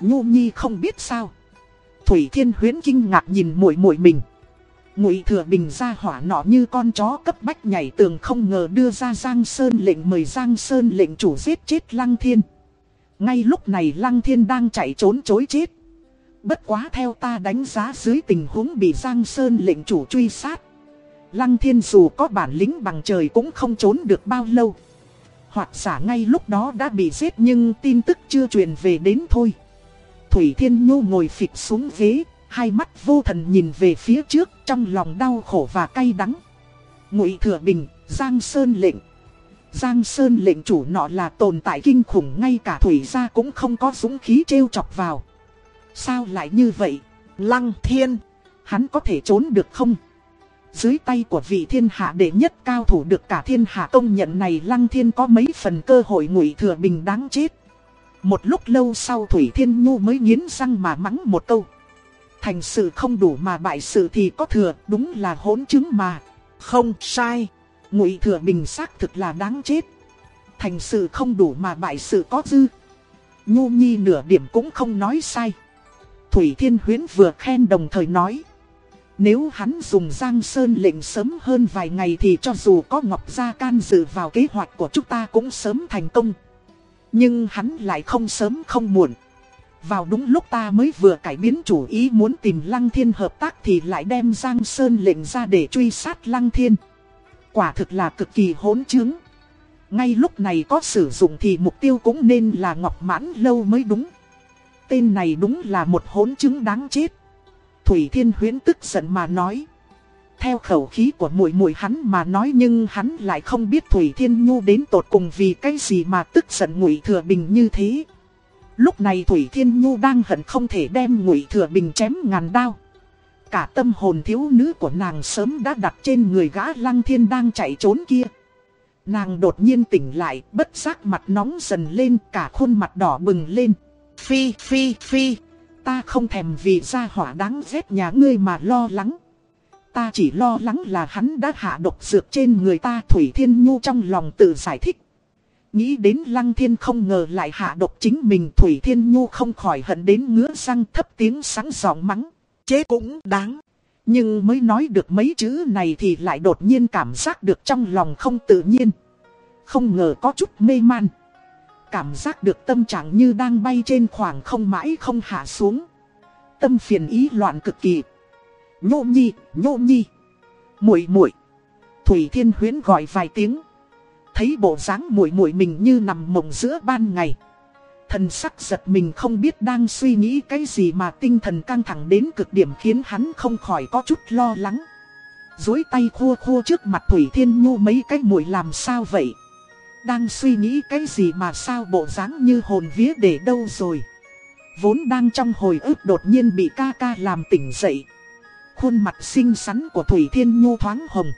Nhu Nhi không biết sao. Thủy Thiên Huyến kinh ngạc nhìn muội muội mình. Ngụy Thừa Bình ra hỏa nọ như con chó cấp bách nhảy tường không ngờ đưa ra Giang Sơn lệnh mời Giang Sơn lệnh chủ giết chết Lăng Thiên. Ngay lúc này Lăng Thiên đang chạy trốn chối chết. Bất quá theo ta đánh giá dưới tình huống bị Giang Sơn lệnh chủ truy sát. Lăng Thiên dù có bản lĩnh bằng trời cũng không trốn được bao lâu. Hoặc giả ngay lúc đó đã bị giết nhưng tin tức chưa truyền về đến thôi. Thủy Thiên Nhu ngồi phịch xuống ghế, hai mắt vô thần nhìn về phía trước trong lòng đau khổ và cay đắng. Ngụy Thừa Bình, Giang Sơn lệnh. Giang Sơn lệnh chủ nọ là tồn tại kinh khủng ngay cả Thủy gia cũng không có dũng khí trêu chọc vào. Sao lại như vậy? Lăng thiên, hắn có thể trốn được không? Dưới tay của vị thiên hạ đệ nhất cao thủ được cả thiên hạ công nhận này Lăng thiên có mấy phần cơ hội ngụy thừa bình đáng chết. Một lúc lâu sau Thủy Thiên Nhu mới nghiến răng mà mắng một câu. Thành sự không đủ mà bại sự thì có thừa, đúng là hỗn chứng mà. Không sai, ngụy thừa bình xác thực là đáng chết. Thành sự không đủ mà bại sự có dư. Nhu Nhi nửa điểm cũng không nói sai. Thủy Thiên Huyến vừa khen đồng thời nói. Nếu hắn dùng Giang Sơn lệnh sớm hơn vài ngày thì cho dù có Ngọc Gia can dự vào kế hoạch của chúng ta cũng sớm thành công. Nhưng hắn lại không sớm không muộn. Vào đúng lúc ta mới vừa cải biến chủ ý muốn tìm Lăng Thiên hợp tác thì lại đem Giang Sơn lệnh ra để truy sát Lăng Thiên. Quả thực là cực kỳ hỗn chứng. Ngay lúc này có sử dụng thì mục tiêu cũng nên là Ngọc Mãn Lâu mới đúng. Tên này đúng là một hỗn chứng đáng chết. Thủy Thiên Huyến tức giận mà nói. Theo khẩu khí của muội muội hắn mà nói nhưng hắn lại không biết Thủy Thiên Nhu đến tột cùng vì cái gì mà tức giận Ngụy Thừa Bình như thế. Lúc này Thủy Thiên Nhu đang hận không thể đem Ngụy Thừa Bình chém ngàn đao. Cả tâm hồn thiếu nữ của nàng sớm đã đặt trên người gã Lăng Thiên đang chạy trốn kia. Nàng đột nhiên tỉnh lại, bất giác mặt nóng dần lên, cả khuôn mặt đỏ bừng lên. Phi, phi, phi, ta không thèm vì gia hỏa đáng ghét nhà ngươi mà lo lắng. Ta chỉ lo lắng là hắn đã hạ độc dược trên người ta Thủy Thiên Nhu trong lòng tự giải thích. Nghĩ đến Lăng Thiên không ngờ lại hạ độc chính mình Thủy Thiên Nhu không khỏi hận đến ngứa răng thấp tiếng sáng giọng mắng. Chế cũng đáng. Nhưng mới nói được mấy chữ này thì lại đột nhiên cảm giác được trong lòng không tự nhiên. Không ngờ có chút mê man. Cảm giác được tâm trạng như đang bay trên khoảng không mãi không hạ xuống. Tâm phiền ý loạn cực kỳ. Nhô nhi, nhô nhi. muội muội Thủy Thiên Huyến gọi vài tiếng. Thấy bộ dáng muội muội mình như nằm mộng giữa ban ngày. Thần sắc giật mình không biết đang suy nghĩ cái gì mà tinh thần căng thẳng đến cực điểm khiến hắn không khỏi có chút lo lắng. Dối tay khua khua trước mặt Thủy Thiên Nhu mấy cái mũi làm sao vậy? Đang suy nghĩ cái gì mà sao bộ dáng như hồn vía để đâu rồi? Vốn đang trong hồi ức đột nhiên bị ca ca làm tỉnh dậy. Khuôn mặt xinh xắn của Thủy Thiên Nhu thoáng hồng.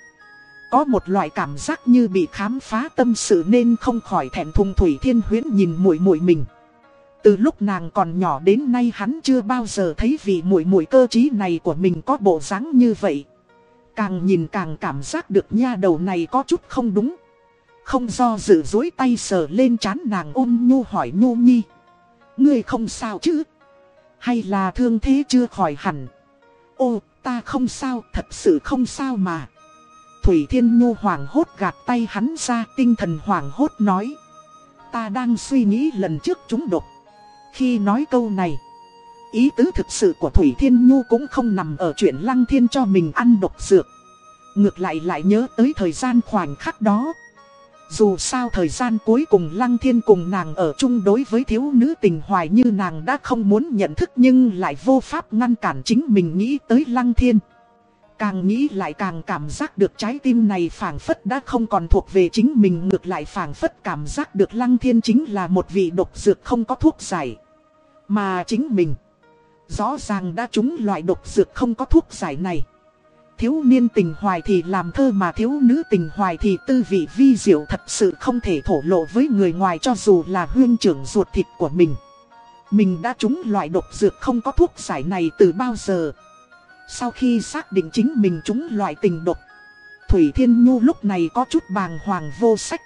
Có một loại cảm giác như bị khám phá tâm sự nên không khỏi thẹn thùng Thủy Thiên Huyến nhìn muội muội mình. Từ lúc nàng còn nhỏ đến nay hắn chưa bao giờ thấy vị muội muội cơ trí này của mình có bộ dáng như vậy. Càng nhìn càng cảm giác được nha đầu này có chút không đúng. Không do dự dối tay sờ lên chán nàng ôm nhu hỏi nhu nhi. Ngươi không sao chứ? Hay là thương thế chưa khỏi hẳn? Ô, ta không sao, thật sự không sao mà. Thủy Thiên Nhu hoảng hốt gạt tay hắn ra tinh thần hoảng hốt nói. Ta đang suy nghĩ lần trước chúng độc. Khi nói câu này, ý tứ thực sự của Thủy Thiên Nhu cũng không nằm ở chuyện Lăng Thiên cho mình ăn độc dược. Ngược lại lại nhớ tới thời gian khoảnh khắc đó. Dù sao thời gian cuối cùng Lăng Thiên cùng nàng ở chung đối với thiếu nữ tình hoài như nàng đã không muốn nhận thức nhưng lại vô pháp ngăn cản chính mình nghĩ tới Lăng Thiên. Càng nghĩ lại càng cảm giác được trái tim này phảng phất đã không còn thuộc về chính mình ngược lại phảng phất cảm giác được Lăng Thiên chính là một vị độc dược không có thuốc giải. Mà chính mình, rõ ràng đã trúng loại độc dược không có thuốc giải này. Thiếu niên tình hoài thì làm thơ mà thiếu nữ tình hoài thì tư vị vi diệu thật sự không thể thổ lộ với người ngoài cho dù là huyên trưởng ruột thịt của mình. Mình đã trúng loại độc dược không có thuốc giải này từ bao giờ. Sau khi xác định chính mình trúng loại tình độc, Thủy Thiên Nhu lúc này có chút bàng hoàng vô sách.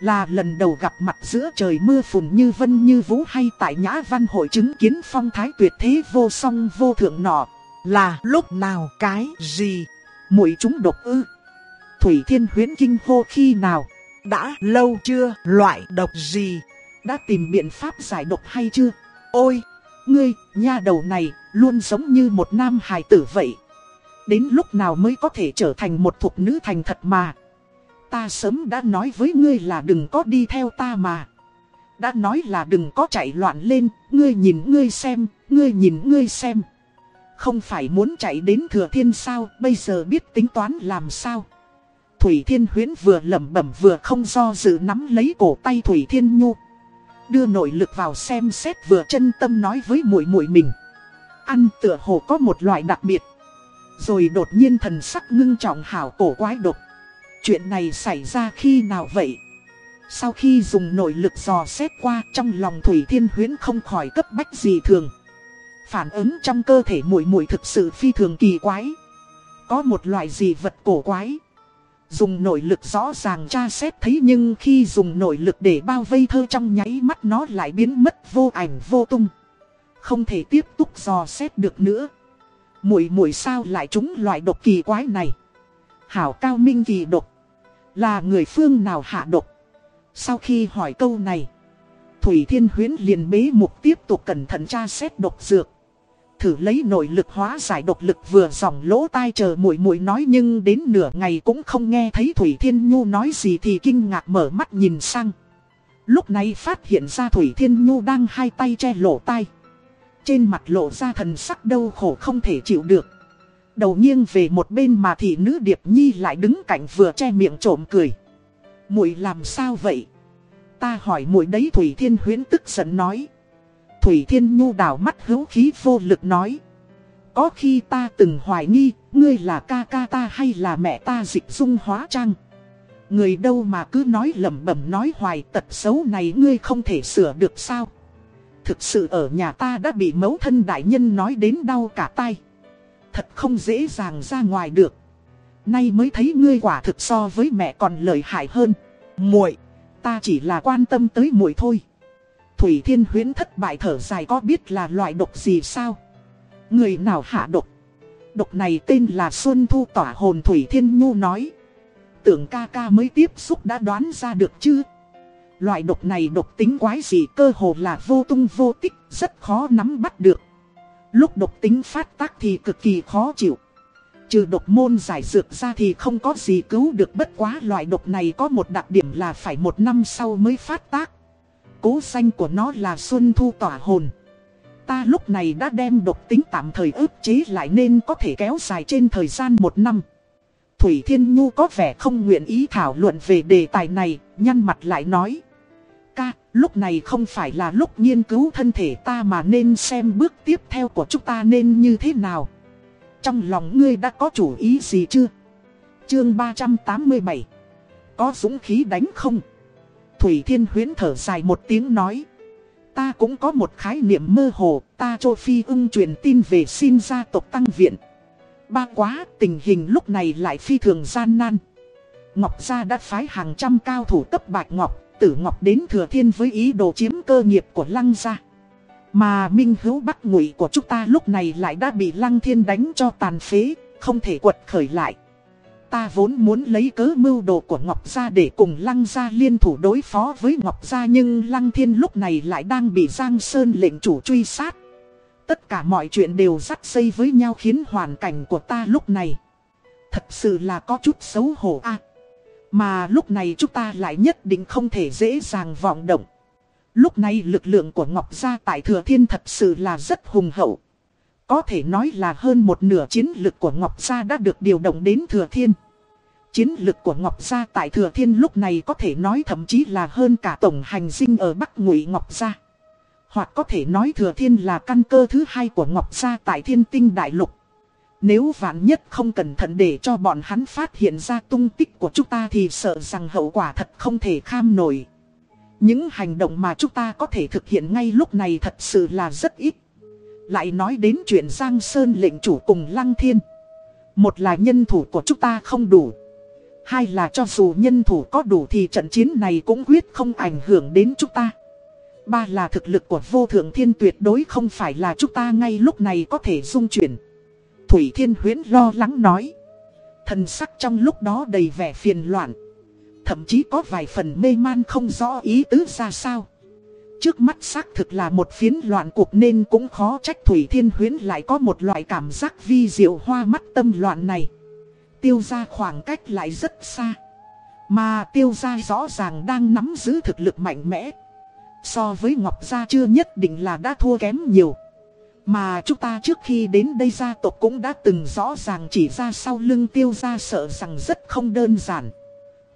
Là lần đầu gặp mặt giữa trời mưa phùn như vân như vũ hay tại nhã văn hội chứng kiến phong thái tuyệt thế vô song vô thượng nọ. Là lúc nào cái gì? Mũi chúng độc ư? Thủy Thiên huyến kinh hô khi nào? Đã lâu chưa? Loại độc gì? Đã tìm biện pháp giải độc hay chưa? Ôi! Ngươi, nha đầu này, luôn giống như một nam hài tử vậy. Đến lúc nào mới có thể trở thành một thục nữ thành thật mà. Ta sớm đã nói với ngươi là đừng có đi theo ta mà. Đã nói là đừng có chạy loạn lên, ngươi nhìn ngươi xem, ngươi nhìn ngươi xem. Không phải muốn chạy đến thừa thiên sao, bây giờ biết tính toán làm sao. Thủy Thiên Huyến vừa lẩm bẩm vừa không do dự nắm lấy cổ tay Thủy Thiên Nhu. Đưa nội lực vào xem xét vừa chân tâm nói với muội muội mình. Ăn tựa hồ có một loại đặc biệt. Rồi đột nhiên thần sắc ngưng trọng hảo cổ quái độc. Chuyện này xảy ra khi nào vậy? Sau khi dùng nội lực dò xét qua trong lòng Thủy Thiên Huyến không khỏi cấp bách gì thường. Phản ứng trong cơ thể muội muội thực sự phi thường kỳ quái. Có một loại gì vật cổ quái. Dùng nội lực rõ ràng tra xét thấy nhưng khi dùng nội lực để bao vây thơ trong nháy mắt nó lại biến mất vô ảnh vô tung. Không thể tiếp tục dò xét được nữa. Muội muội sao lại trúng loại độc kỳ quái này? Hảo cao minh kỳ độc. Là người phương nào hạ độc? Sau khi hỏi câu này, Thủy Thiên Huyến liền bế mục tiếp tục cẩn thận tra xét độc dược thử lấy nội lực hóa giải độc lực vừa dòng lỗ tai chờ muội muội nói nhưng đến nửa ngày cũng không nghe thấy Thủy Thiên Nhu nói gì thì kinh ngạc mở mắt nhìn sang. Lúc này phát hiện ra Thủy Thiên Nhu đang hai tay che lỗ tai. Trên mặt lộ ra thần sắc đau khổ không thể chịu được. Đầu nghiêng về một bên mà thị nữ Điệp Nhi lại đứng cạnh vừa che miệng trộm cười. Muội làm sao vậy? Ta hỏi muội đấy Thủy Thiên Huyến tức giận nói. Thủy Thiên Nhu đảo mắt hữu khí vô lực nói. Có khi ta từng hoài nghi, ngươi là ca ca ta hay là mẹ ta dịch dung hóa trang. Người đâu mà cứ nói lẩm bẩm nói hoài tật xấu này ngươi không thể sửa được sao. Thực sự ở nhà ta đã bị mẫu thân đại nhân nói đến đau cả tay. Thật không dễ dàng ra ngoài được. Nay mới thấy ngươi quả thực so với mẹ còn lợi hại hơn. muội ta chỉ là quan tâm tới muội thôi. Thủy Thiên Huyến thất bại thở dài có biết là loại độc gì sao? Người nào hạ độc? Độc này tên là Xuân Thu Tỏa Hồn Thủy Thiên Nhu nói. Tưởng ca ca mới tiếp xúc đã đoán ra được chứ? Loại độc này độc tính quái gì cơ hồ là vô tung vô tích, rất khó nắm bắt được. Lúc độc tính phát tác thì cực kỳ khó chịu. Trừ độc môn giải dược ra thì không có gì cứu được bất quá loại độc này có một đặc điểm là phải một năm sau mới phát tác cố danh của nó là Xuân Thu tỏa hồn. Ta lúc này đã đem độc tính tạm thời ức chế lại nên có thể kéo dài trên thời gian một năm. Thủy Thiên Nhu có vẻ không nguyện ý thảo luận về đề tài này, nhăn mặt lại nói. Ca, lúc này không phải là lúc nghiên cứu thân thể ta mà nên xem bước tiếp theo của chúng ta nên như thế nào. Trong lòng ngươi đã có chủ ý gì chưa? Chương 387 Có dũng khí đánh không? Thủy Thiên Huyến thở dài một tiếng nói. Ta cũng có một khái niệm mơ hồ, ta cho phi ưng truyền tin về xin gia tộc tăng viện. Ba quá, tình hình lúc này lại phi thường gian nan. Ngọc Gia đã phái hàng trăm cao thủ cấp bạch Ngọc, tử Ngọc đến thừa thiên với ý đồ chiếm cơ nghiệp của Lăng Gia. Mà minh hữu bắc ngụy của chúng ta lúc này lại đã bị Lăng Thiên đánh cho tàn phế, không thể quật khởi lại. Ta vốn muốn lấy cớ mưu đồ của Ngọc Gia để cùng Lăng Gia liên thủ đối phó với Ngọc Gia, nhưng Lăng Thiên lúc này lại đang bị Giang Sơn lệnh chủ truy sát. Tất cả mọi chuyện đều dắt dây với nhau khiến hoàn cảnh của ta lúc này. Thật sự là có chút xấu hổ a Mà lúc này chúng ta lại nhất định không thể dễ dàng vọng động. Lúc này lực lượng của Ngọc Gia tại Thừa Thiên thật sự là rất hùng hậu. Có thể nói là hơn một nửa chiến lực của Ngọc Gia đã được điều động đến Thừa Thiên. Chiến lực của Ngọc Gia tại Thừa Thiên lúc này có thể nói thậm chí là hơn cả tổng hành dinh ở Bắc Ngụy Ngọc Gia. Hoặc có thể nói Thừa Thiên là căn cơ thứ hai của Ngọc Gia tại Thiên Tinh Đại Lục. Nếu vạn nhất không cẩn thận để cho bọn hắn phát hiện ra tung tích của chúng ta thì sợ rằng hậu quả thật không thể kham nổi. Những hành động mà chúng ta có thể thực hiện ngay lúc này thật sự là rất ít. Lại nói đến chuyện Giang Sơn lệnh chủ cùng Lăng Thiên. Một là nhân thủ của chúng ta không đủ. Hai là cho dù nhân thủ có đủ thì trận chiến này cũng quyết không ảnh hưởng đến chúng ta. Ba là thực lực của vô thượng thiên tuyệt đối không phải là chúng ta ngay lúc này có thể dung chuyển. Thủy Thiên Huyến lo lắng nói. Thần sắc trong lúc đó đầy vẻ phiền loạn. Thậm chí có vài phần mê man không rõ ý tứ ra sao. Trước mắt xác thực là một phiến loạn cuộc nên cũng khó trách Thủy Thiên Huyến lại có một loại cảm giác vi diệu hoa mắt tâm loạn này. Tiêu gia khoảng cách lại rất xa. Mà tiêu gia rõ ràng đang nắm giữ thực lực mạnh mẽ. So với Ngọc Gia chưa nhất định là đã thua kém nhiều. Mà chúng ta trước khi đến đây gia tộc cũng đã từng rõ ràng chỉ ra sau lưng tiêu gia sợ rằng rất không đơn giản.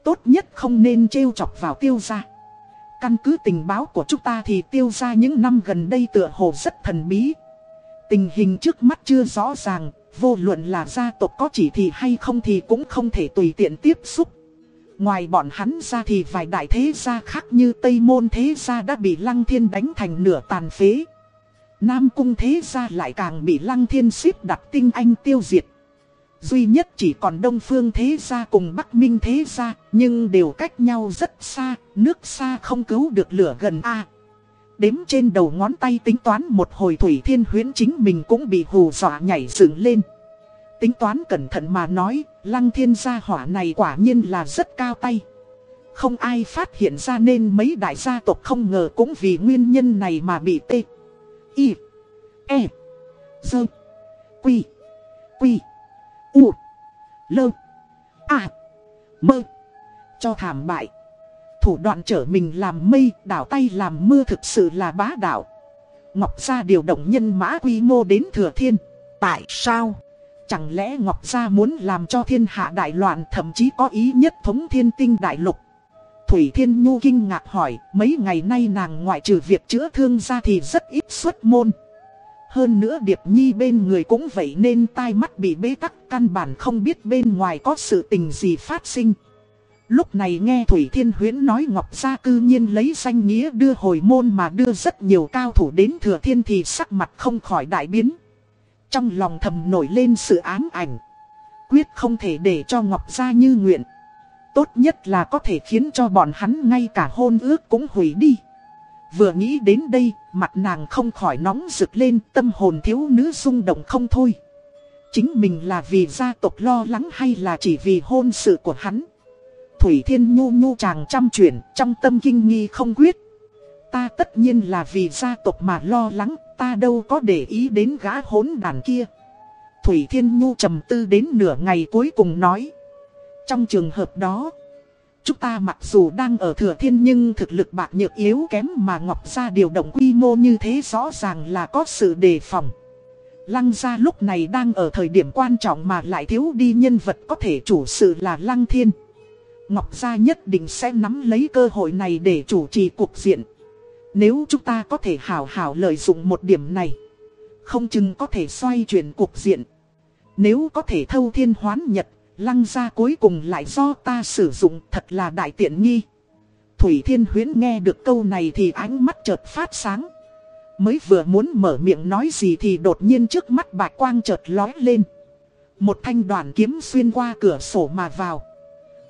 Tốt nhất không nên trêu chọc vào tiêu gia. Căn cứ tình báo của chúng ta thì tiêu gia những năm gần đây tựa hồ rất thần bí. Tình hình trước mắt chưa rõ ràng, vô luận là gia tộc có chỉ thị hay không thì cũng không thể tùy tiện tiếp xúc. Ngoài bọn hắn ra thì vài đại thế gia khác như Tây Môn thế gia đã bị Lăng Thiên đánh thành nửa tàn phế. Nam Cung thế gia lại càng bị Lăng Thiên xếp đặt tinh anh tiêu diệt. Duy nhất chỉ còn Đông Phương Thế Gia cùng Bắc Minh Thế Gia, nhưng đều cách nhau rất xa, nước xa không cứu được lửa gần A đếm trên đầu ngón tay tính toán một hồi Thủy Thiên Huyến chính mình cũng bị hù dọa nhảy dựng lên. Tính toán cẩn thận mà nói, Lăng Thiên Gia hỏa này quả nhiên là rất cao tay. Không ai phát hiện ra nên mấy đại gia tộc không ngờ cũng vì nguyên nhân này mà bị tê. Y. E. Dơ. Quy. Quy. U. Lơ. À. Mơ. Cho thảm bại. Thủ đoạn trở mình làm mây, đảo tay làm mưa thực sự là bá đạo. Ngọc Gia điều động nhân mã quy mô đến thừa thiên. Tại sao? Chẳng lẽ Ngọc Gia muốn làm cho thiên hạ đại loạn thậm chí có ý nhất thống thiên tinh đại lục? Thủy Thiên Nhu kinh ngạc hỏi, mấy ngày nay nàng ngoại trừ việc chữa thương ra thì rất ít xuất môn. Hơn nữa Điệp Nhi bên người cũng vậy nên tai mắt bị bế tắc căn bản không biết bên ngoài có sự tình gì phát sinh. Lúc này nghe Thủy Thiên Huyến nói Ngọc Gia cư nhiên lấy danh nghĩa đưa hồi môn mà đưa rất nhiều cao thủ đến thừa thiên thì sắc mặt không khỏi đại biến. Trong lòng thầm nổi lên sự ám ảnh. Quyết không thể để cho Ngọc Gia như nguyện. Tốt nhất là có thể khiến cho bọn hắn ngay cả hôn ước cũng hủy đi. Vừa nghĩ đến đây, mặt nàng không khỏi nóng rực lên tâm hồn thiếu nữ rung động không thôi. Chính mình là vì gia tộc lo lắng hay là chỉ vì hôn sự của hắn. Thủy Thiên Nhu Nhu chàng chăm chuyển, trong tâm kinh nghi không quyết. Ta tất nhiên là vì gia tộc mà lo lắng, ta đâu có để ý đến gã hỗn đàn kia. Thủy Thiên Nhu trầm tư đến nửa ngày cuối cùng nói. Trong trường hợp đó, chúng ta mặc dù đang ở thừa thiên nhưng thực lực bạc nhược yếu kém mà Ngọc Gia điều động quy mô như thế rõ ràng là có sự đề phòng. Lăng Gia lúc này đang ở thời điểm quan trọng mà lại thiếu đi nhân vật có thể chủ sự là Lăng Thiên. Ngọc Gia nhất định sẽ nắm lấy cơ hội này để chủ trì cuộc diện. Nếu chúng ta có thể hảo hảo lợi dụng một điểm này, không chừng có thể xoay chuyển cuộc diện. Nếu có thể thâu thiên hoán nhật, lăng gia cuối cùng lại do ta sử dụng thật là đại tiện nghi. Thủy Thiên Huyến nghe được câu này thì ánh mắt chợt phát sáng. Mới vừa muốn mở miệng nói gì thì đột nhiên trước mắt bạch quang chợt lói lên. Một thanh đoàn kiếm xuyên qua cửa sổ mà vào.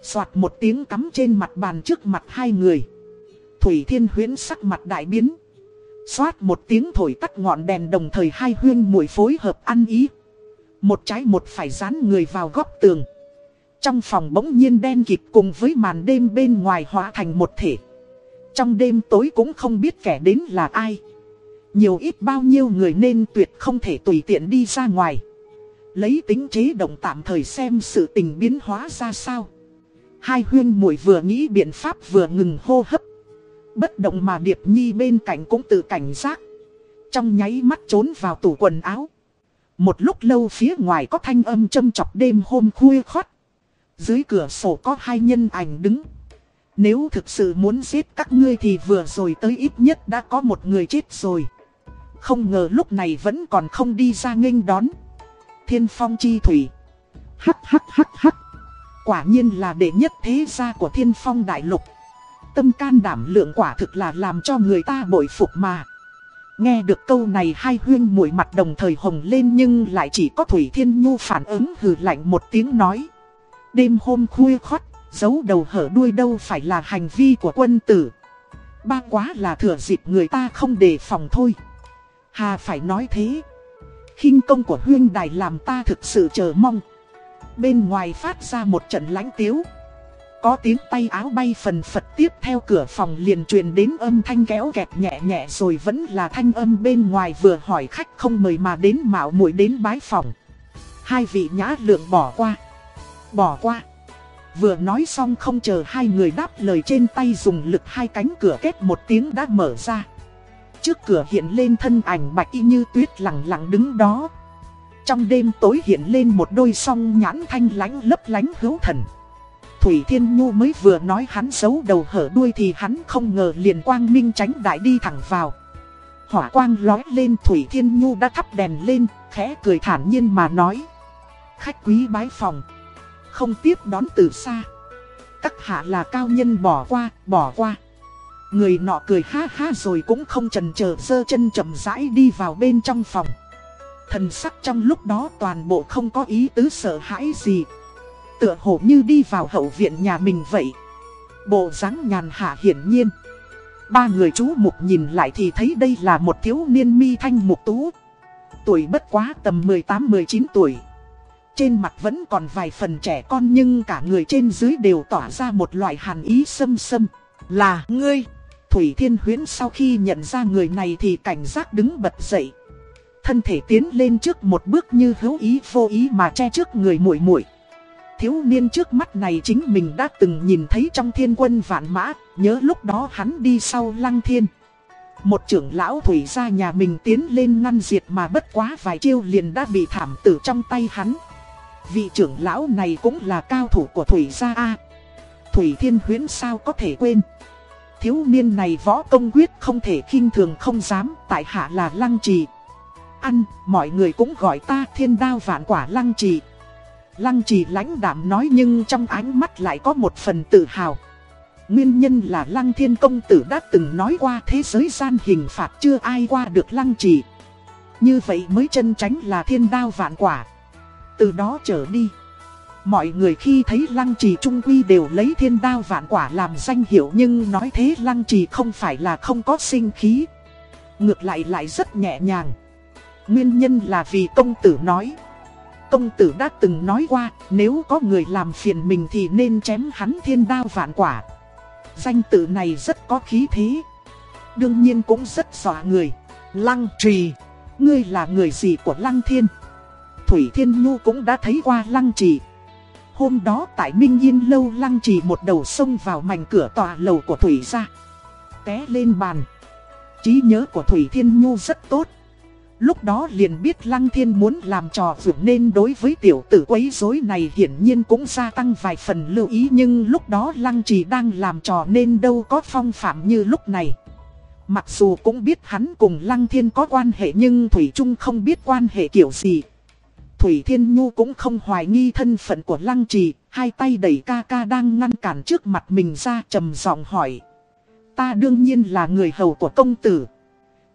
Xoạt một tiếng cắm trên mặt bàn trước mặt hai người. Thủy Thiên Huyến sắc mặt đại biến. Xoát một tiếng thổi tắt ngọn đèn đồng thời hai huyên mùi phối hợp ăn ý. Một trái một phải dán người vào góc tường. Trong phòng bỗng nhiên đen kịt cùng với màn đêm bên ngoài hóa thành một thể. Trong đêm tối cũng không biết kẻ đến là ai. Nhiều ít bao nhiêu người nên tuyệt không thể tùy tiện đi ra ngoài. Lấy tính chế động tạm thời xem sự tình biến hóa ra sao. Hai huyên muội vừa nghĩ biện pháp vừa ngừng hô hấp. Bất động mà Điệp Nhi bên cạnh cũng tự cảnh giác. Trong nháy mắt trốn vào tủ quần áo. Một lúc lâu phía ngoài có thanh âm châm chọc đêm hôm khuya khót Dưới cửa sổ có hai nhân ảnh đứng. Nếu thực sự muốn giết các ngươi thì vừa rồi tới ít nhất đã có một người chết rồi. Không ngờ lúc này vẫn còn không đi ra nghênh đón. Thiên phong chi thủy. Hắc hắc hắc hắc. Quả nhiên là đệ nhất thế gia của thiên phong đại lục. Tâm can đảm lượng quả thực là làm cho người ta bội phục mà. Nghe được câu này hai huyên mũi mặt đồng thời hồng lên nhưng lại chỉ có Thủy Thiên Nhu phản ứng hừ lạnh một tiếng nói. Đêm hôm khuya khót, giấu đầu hở đuôi đâu phải là hành vi của quân tử. Ba quá là thừa dịp người ta không đề phòng thôi. Hà phải nói thế. khinh công của huyên đài làm ta thực sự chờ mong. Bên ngoài phát ra một trận lãnh tiếu. Có tiếng tay áo bay phần phật tiếp theo cửa phòng liền truyền đến âm thanh kéo kẹt nhẹ nhẹ rồi vẫn là thanh âm bên ngoài vừa hỏi khách không mời mà đến mạo muội đến bái phòng. Hai vị nhã lượng bỏ qua. Bỏ qua. Vừa nói xong không chờ hai người đáp lời trên tay dùng lực hai cánh cửa kết một tiếng đã mở ra. Trước cửa hiện lên thân ảnh bạch y như tuyết lặng lặng đứng đó. Trong đêm tối hiện lên một đôi song nhãn thanh lánh lấp lánh hữu thần. Thủy Thiên Nhu mới vừa nói hắn giấu đầu hở đuôi thì hắn không ngờ liền quang minh tránh đại đi thẳng vào. Hỏa quang lói lên Thủy Thiên Nhu đã thắp đèn lên, khẽ cười thản nhiên mà nói. Khách quý bái phòng, không tiếp đón từ xa. Các hạ là cao nhân bỏ qua, bỏ qua. Người nọ cười ha ha rồi cũng không chần chờ dơ chân chậm rãi đi vào bên trong phòng. Thần sắc trong lúc đó toàn bộ không có ý tứ sợ hãi gì. Tựa hồ như đi vào hậu viện nhà mình vậy. Bộ dáng nhàn hạ hiển nhiên. Ba người chú mục nhìn lại thì thấy đây là một thiếu niên mi thanh mục tú. Tuổi bất quá tầm 18-19 tuổi. Trên mặt vẫn còn vài phần trẻ con nhưng cả người trên dưới đều tỏa ra một loại hàn ý sâm sâm. Là ngươi. Thủy Thiên Huyến sau khi nhận ra người này thì cảnh giác đứng bật dậy thân thể tiến lên trước một bước như hữu ý vô ý mà che trước người muội muội. Thiếu niên trước mắt này chính mình đã từng nhìn thấy trong thiên quân vạn mã, nhớ lúc đó hắn đi sau lăng thiên. Một trưởng lão thủy ra nhà mình tiến lên ngăn diệt mà bất quá vài chiêu liền đã bị thảm tử trong tay hắn. Vị trưởng lão này cũng là cao thủ của thủy gia A. Thủy thiên huyến sao có thể quên. Thiếu niên này võ công quyết không thể khinh thường không dám, tại hạ là lăng trì. Ăn, mọi người cũng gọi ta thiên đao vạn quả lăng trì. Lăng trì lãnh đạm nói nhưng trong ánh mắt lại có một phần tự hào. Nguyên nhân là Lăng Thiên Công Tử đã từng nói qua thế giới gian hình phạt chưa ai qua được Lăng Trì. Như vậy mới chân tránh là thiên đao vạn quả. Từ đó trở đi, mọi người khi thấy Lăng Trì Trung Quy đều lấy thiên đao vạn quả làm danh hiệu nhưng nói thế Lăng Trì không phải là không có sinh khí. Ngược lại lại rất nhẹ nhàng. Nguyên nhân là vì công tử nói. Công tử đã từng nói qua, nếu có người làm phiền mình thì nên chém hắn thiên đao vạn quả. Danh tự này rất có khí thế. Đương nhiên cũng rất dọa người. Lăng trì, ngươi là người gì của Lăng Thiên? Thủy Thiên Nhu cũng đã thấy qua Lăng trì. Hôm đó tại Minh Yên Lâu Lăng trì một đầu xông vào mảnh cửa tòa lầu của Thủy ra. Té lên bàn. trí nhớ của Thủy Thiên Nhu rất tốt. Lúc đó liền biết Lăng Thiên muốn làm trò vượt nên đối với tiểu tử quấy rối này hiển nhiên cũng gia tăng vài phần lưu ý nhưng lúc đó Lăng chỉ đang làm trò nên đâu có phong phạm như lúc này. Mặc dù cũng biết hắn cùng Lăng Thiên có quan hệ nhưng Thủy Trung không biết quan hệ kiểu gì. Thủy Thiên Nhu cũng không hoài nghi thân phận của Lăng Trì, hai tay đẩy ca ca đang ngăn cản trước mặt mình ra trầm giọng hỏi. Ta đương nhiên là người hầu của công tử.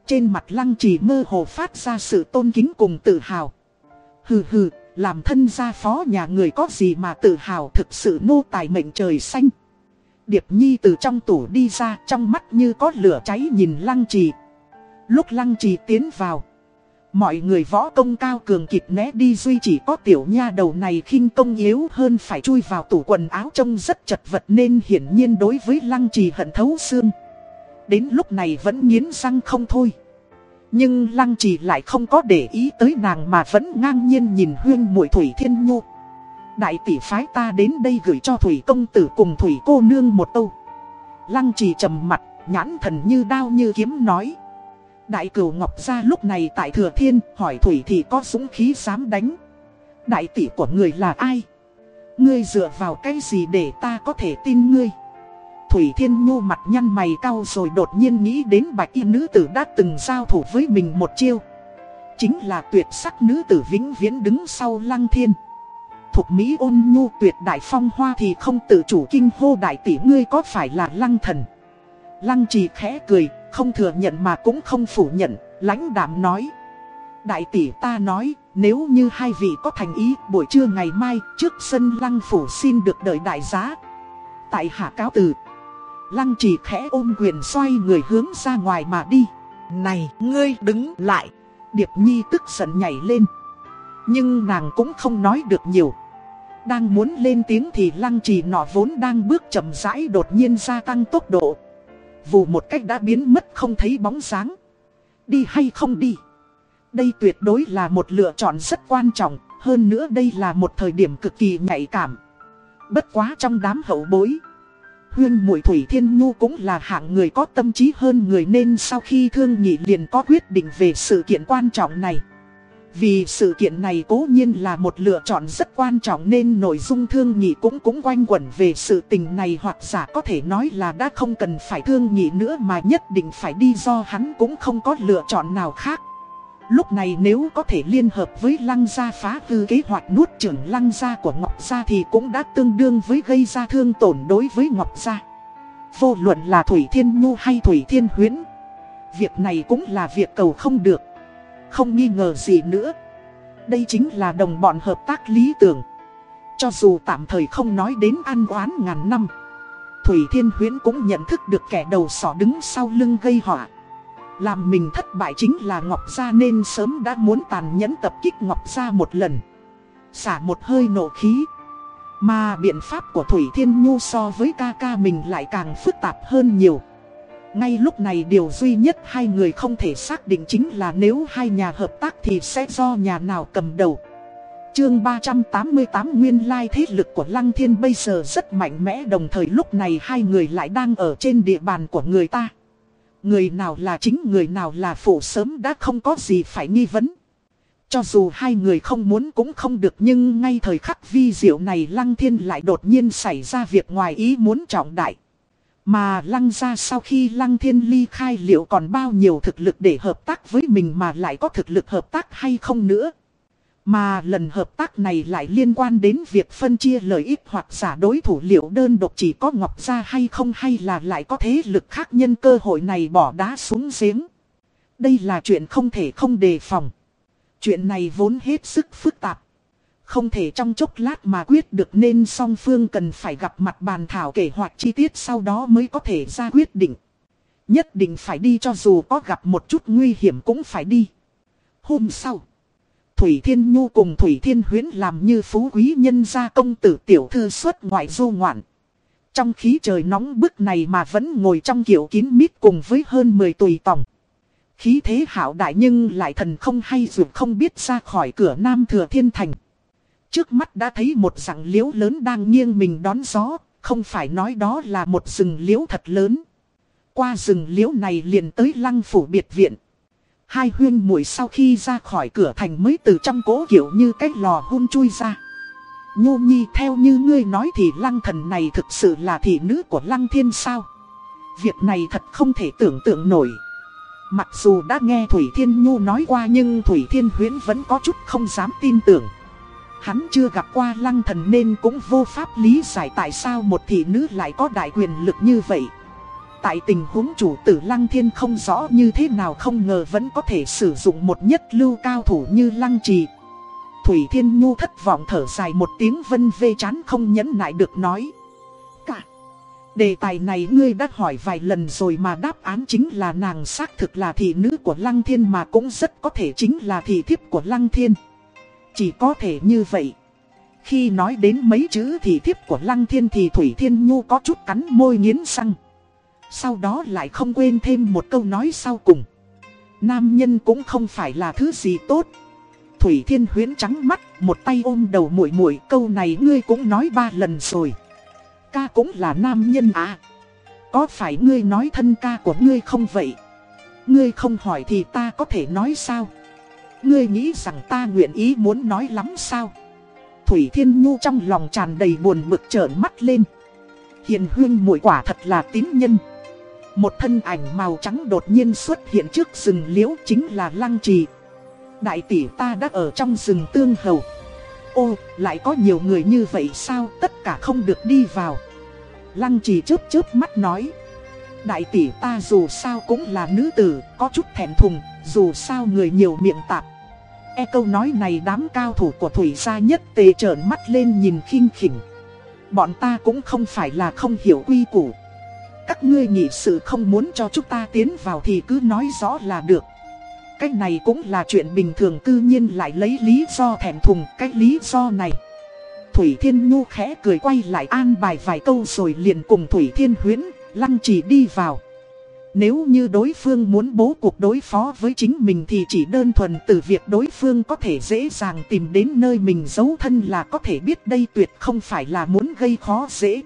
Trên mặt lăng trì mơ hồ phát ra sự tôn kính cùng tự hào. Hừ hừ, làm thân gia phó nhà người có gì mà tự hào thực sự nô tài mệnh trời xanh. Điệp Nhi từ trong tủ đi ra trong mắt như có lửa cháy nhìn lăng trì. Lúc lăng trì tiến vào. Mọi người võ công cao cường kịp né đi duy chỉ có tiểu nha đầu này khinh công yếu hơn phải chui vào tủ quần áo trông rất chật vật nên hiển nhiên đối với lăng trì hận thấu xương. Đến lúc này vẫn nghiến răng không thôi. Nhưng lăng trì lại không có để ý tới nàng mà vẫn ngang nhiên nhìn huyên muội Thủy Thiên Nhu. Đại tỷ phái ta đến đây gửi cho Thủy công tử cùng Thủy cô nương một câu. Lăng trì trầm mặt, nhãn thần như đao như kiếm nói. Đại cửu Ngọc ra lúc này tại Thừa Thiên hỏi Thủy thì có súng khí dám đánh. Đại tỷ của người là ai? Ngươi dựa vào cái gì để ta có thể tin ngươi? Thủy Thiên Nhu mặt nhăn mày cau rồi đột nhiên nghĩ đến bạch y nữ tử đã từng giao thủ với mình một chiêu. Chính là tuyệt sắc nữ tử vĩnh viễn đứng sau lăng thiên. Thục Mỹ ôn nhu tuyệt đại phong hoa thì không tự chủ kinh hô đại tỷ ngươi có phải là lăng thần. Lăng trì khẽ cười, không thừa nhận mà cũng không phủ nhận, lãnh đạm nói. Đại tỷ ta nói, nếu như hai vị có thành ý, buổi trưa ngày mai, trước sân lăng phủ xin được đợi đại giá. Tại hạ cáo từ. Lăng trì khẽ ôm quyền xoay người hướng ra ngoài mà đi. Này, ngươi đứng lại. Điệp Nhi tức giận nhảy lên. Nhưng nàng cũng không nói được nhiều. Đang muốn lên tiếng thì lăng trì nọ vốn đang bước chậm rãi đột nhiên gia tăng tốc độ. Vù một cách đã biến mất không thấy bóng dáng. Đi hay không đi? Đây tuyệt đối là một lựa chọn rất quan trọng, hơn nữa đây là một thời điểm cực kỳ nhạy cảm. Bất quá trong đám hậu bối. Huyên Muội Thủy Thiên Nhu cũng là hạng người có tâm trí hơn người nên sau khi thương nghị liền có quyết định về sự kiện quan trọng này. Vì sự kiện này cố nhiên là một lựa chọn rất quan trọng nên nội dung thương nghị cũng cũng quanh quẩn về sự tình này hoặc giả có thể nói là đã không cần phải thương nghị nữa mà nhất định phải đi do hắn cũng không có lựa chọn nào khác. Lúc này nếu có thể liên hợp với lăng gia phá hư kế hoạch nuốt trưởng lăng gia của Ngọc Gia thì cũng đã tương đương với gây ra thương tổn đối với Ngọc Gia. Vô luận là Thủy Thiên Nhu hay Thủy Thiên Huyến. Việc này cũng là việc cầu không được. Không nghi ngờ gì nữa. Đây chính là đồng bọn hợp tác lý tưởng. Cho dù tạm thời không nói đến ăn oán ngàn năm. Thủy Thiên Huyến cũng nhận thức được kẻ đầu sỏ đứng sau lưng gây họa. Làm mình thất bại chính là Ngọc Gia nên sớm đã muốn tàn nhẫn tập kích Ngọc Gia một lần. Xả một hơi nổ khí. Mà biện pháp của Thủy Thiên Nhu so với ca ca mình lại càng phức tạp hơn nhiều. Ngay lúc này điều duy nhất hai người không thể xác định chính là nếu hai nhà hợp tác thì sẽ do nhà nào cầm đầu. Chương 388 Nguyên lai thế lực của Lăng Thiên bây giờ rất mạnh mẽ, đồng thời lúc này hai người lại đang ở trên địa bàn của người ta. Người nào là chính, người nào là phụ sớm đã không có gì phải nghi vấn. Cho dù hai người không muốn cũng không được, nhưng ngay thời khắc vi diệu này Lăng Thiên lại đột nhiên xảy ra việc ngoài ý muốn trọng đại. Mà Lăng ra sau khi Lăng Thiên ly khai liệu còn bao nhiêu thực lực để hợp tác với mình mà lại có thực lực hợp tác hay không nữa. Mà lần hợp tác này lại liên quan đến việc phân chia lợi ích hoặc giả đối thủ liệu đơn độc chỉ có Ngọc Gia hay không hay là lại có thế lực khác nhân cơ hội này bỏ đá xuống giếng. Đây là chuyện không thể không đề phòng. Chuyện này vốn hết sức phức tạp. Không thể trong chốc lát mà quyết được nên song phương cần phải gặp mặt bàn thảo kể hoạch chi tiết sau đó mới có thể ra quyết định. Nhất định phải đi cho dù có gặp một chút nguy hiểm cũng phải đi. Hôm sau. Thủy Thiên Nhu cùng Thủy Thiên Huyến làm như phú quý nhân gia công tử tiểu thư xuất ngoại du ngoạn. Trong khí trời nóng bức này mà vẫn ngồi trong kiểu kín mít cùng với hơn 10 tùy tòng. Khí thế hảo đại nhưng lại thần không hay dù không biết ra khỏi cửa Nam Thừa Thiên Thành. Trước mắt đã thấy một rặng liễu lớn đang nghiêng mình đón gió, không phải nói đó là một rừng liễu thật lớn. Qua rừng liễu này liền tới lăng phủ biệt viện. Hai huyên muội sau khi ra khỏi cửa thành mới từ trong cố kiểu như cái lò hun chui ra. Nhô Nhi, theo như ngươi nói thì lăng thần này thực sự là thị nữ của lăng thiên sao. Việc này thật không thể tưởng tượng nổi. Mặc dù đã nghe Thủy Thiên Nhu nói qua nhưng Thủy Thiên Huyến vẫn có chút không dám tin tưởng. Hắn chưa gặp qua lăng thần nên cũng vô pháp lý giải tại sao một thị nữ lại có đại quyền lực như vậy. Tại tình huống chủ tử Lăng Thiên không rõ như thế nào không ngờ vẫn có thể sử dụng một nhất lưu cao thủ như Lăng Trì. Thủy Thiên Nhu thất vọng thở dài một tiếng vân vê chán không nhẫn nại được nói. Cả. Đề tài này ngươi đã hỏi vài lần rồi mà đáp án chính là nàng xác thực là thị nữ của Lăng Thiên mà cũng rất có thể chính là thị thiếp của Lăng Thiên. Chỉ có thể như vậy. Khi nói đến mấy chữ thị thiếp của Lăng Thiên thì Thủy Thiên Nhu có chút cắn môi nghiến răng. Sau đó lại không quên thêm một câu nói sau cùng. Nam nhân cũng không phải là thứ gì tốt. Thủy Thiên Huyến trắng mắt, một tay ôm đầu muội muội câu này ngươi cũng nói ba lần rồi. Ca cũng là nam nhân à. Có phải ngươi nói thân ca của ngươi không vậy? Ngươi không hỏi thì ta có thể nói sao? Ngươi nghĩ rằng ta nguyện ý muốn nói lắm sao? Thủy Thiên Nhu trong lòng tràn đầy buồn bực trợn mắt lên. Hiền huyên muội quả thật là tín nhân. Một thân ảnh màu trắng đột nhiên xuất hiện trước rừng liễu chính là Lăng Trì. Đại tỷ ta đã ở trong rừng tương hầu. Ô, lại có nhiều người như vậy sao tất cả không được đi vào. Lăng Trì chớp chớp mắt nói. Đại tỷ ta dù sao cũng là nữ tử, có chút thẹn thùng, dù sao người nhiều miệng tạp. E câu nói này đám cao thủ của Thủy gia nhất tề trợn mắt lên nhìn khinh khỉnh. Bọn ta cũng không phải là không hiểu quy củ. Các ngươi nghị sự không muốn cho chúng ta tiến vào thì cứ nói rõ là được. Cái này cũng là chuyện bình thường cư nhiên lại lấy lý do thèm thùng cái lý do này. Thủy Thiên Nhu khẽ cười quay lại an bài vài câu rồi liền cùng Thủy Thiên Huyến, lăng chỉ đi vào. Nếu như đối phương muốn bố cuộc đối phó với chính mình thì chỉ đơn thuần từ việc đối phương có thể dễ dàng tìm đến nơi mình giấu thân là có thể biết đây tuyệt không phải là muốn gây khó dễ.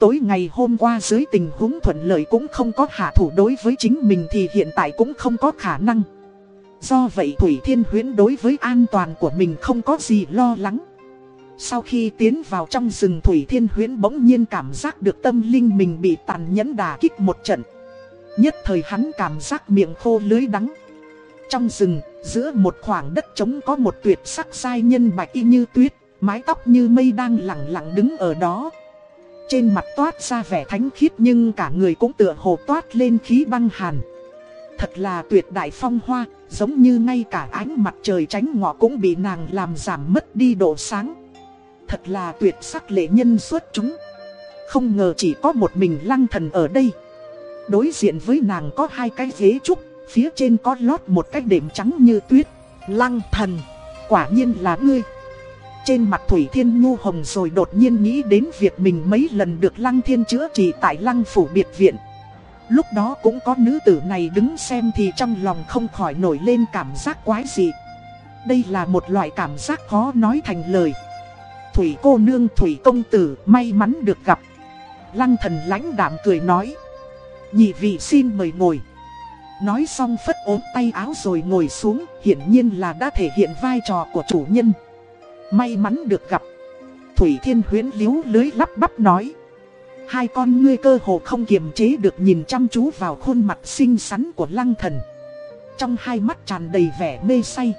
Tối ngày hôm qua dưới tình huống thuận lợi cũng không có hạ thủ đối với chính mình thì hiện tại cũng không có khả năng. Do vậy Thủy Thiên Huyến đối với an toàn của mình không có gì lo lắng. Sau khi tiến vào trong rừng Thủy Thiên Huyến bỗng nhiên cảm giác được tâm linh mình bị tàn nhẫn đà kích một trận. Nhất thời hắn cảm giác miệng khô lưới đắng. Trong rừng, giữa một khoảng đất trống có một tuyệt sắc sai nhân bạch y như tuyết, mái tóc như mây đang lặng lặng đứng ở đó. Trên mặt toát ra vẻ thánh khiết nhưng cả người cũng tựa hồ toát lên khí băng hàn. Thật là tuyệt đại phong hoa, giống như ngay cả ánh mặt trời tránh ngọ cũng bị nàng làm giảm mất đi độ sáng. Thật là tuyệt sắc lệ nhân xuất chúng. Không ngờ chỉ có một mình lăng thần ở đây. Đối diện với nàng có hai cái ghế trúc, phía trên có lót một cái đệm trắng như tuyết. Lăng thần, quả nhiên là ngươi. Trên mặt Thủy Thiên Nhu Hồng rồi đột nhiên nghĩ đến việc mình mấy lần được Lăng Thiên chữa trị tại Lăng Phủ Biệt Viện. Lúc đó cũng có nữ tử này đứng xem thì trong lòng không khỏi nổi lên cảm giác quái dị. Đây là một loại cảm giác khó nói thành lời. Thủy cô nương Thủy công tử may mắn được gặp. Lăng thần lãnh đạm cười nói. Nhị vị xin mời ngồi. Nói xong phất ốm tay áo rồi ngồi xuống, hiển nhiên là đã thể hiện vai trò của chủ nhân. May mắn được gặp. Thủy Thiên Huyến liếu lưới lắp bắp nói. Hai con ngươi cơ hồ không kiềm chế được nhìn chăm chú vào khuôn mặt xinh xắn của lăng thần. Trong hai mắt tràn đầy vẻ mê say.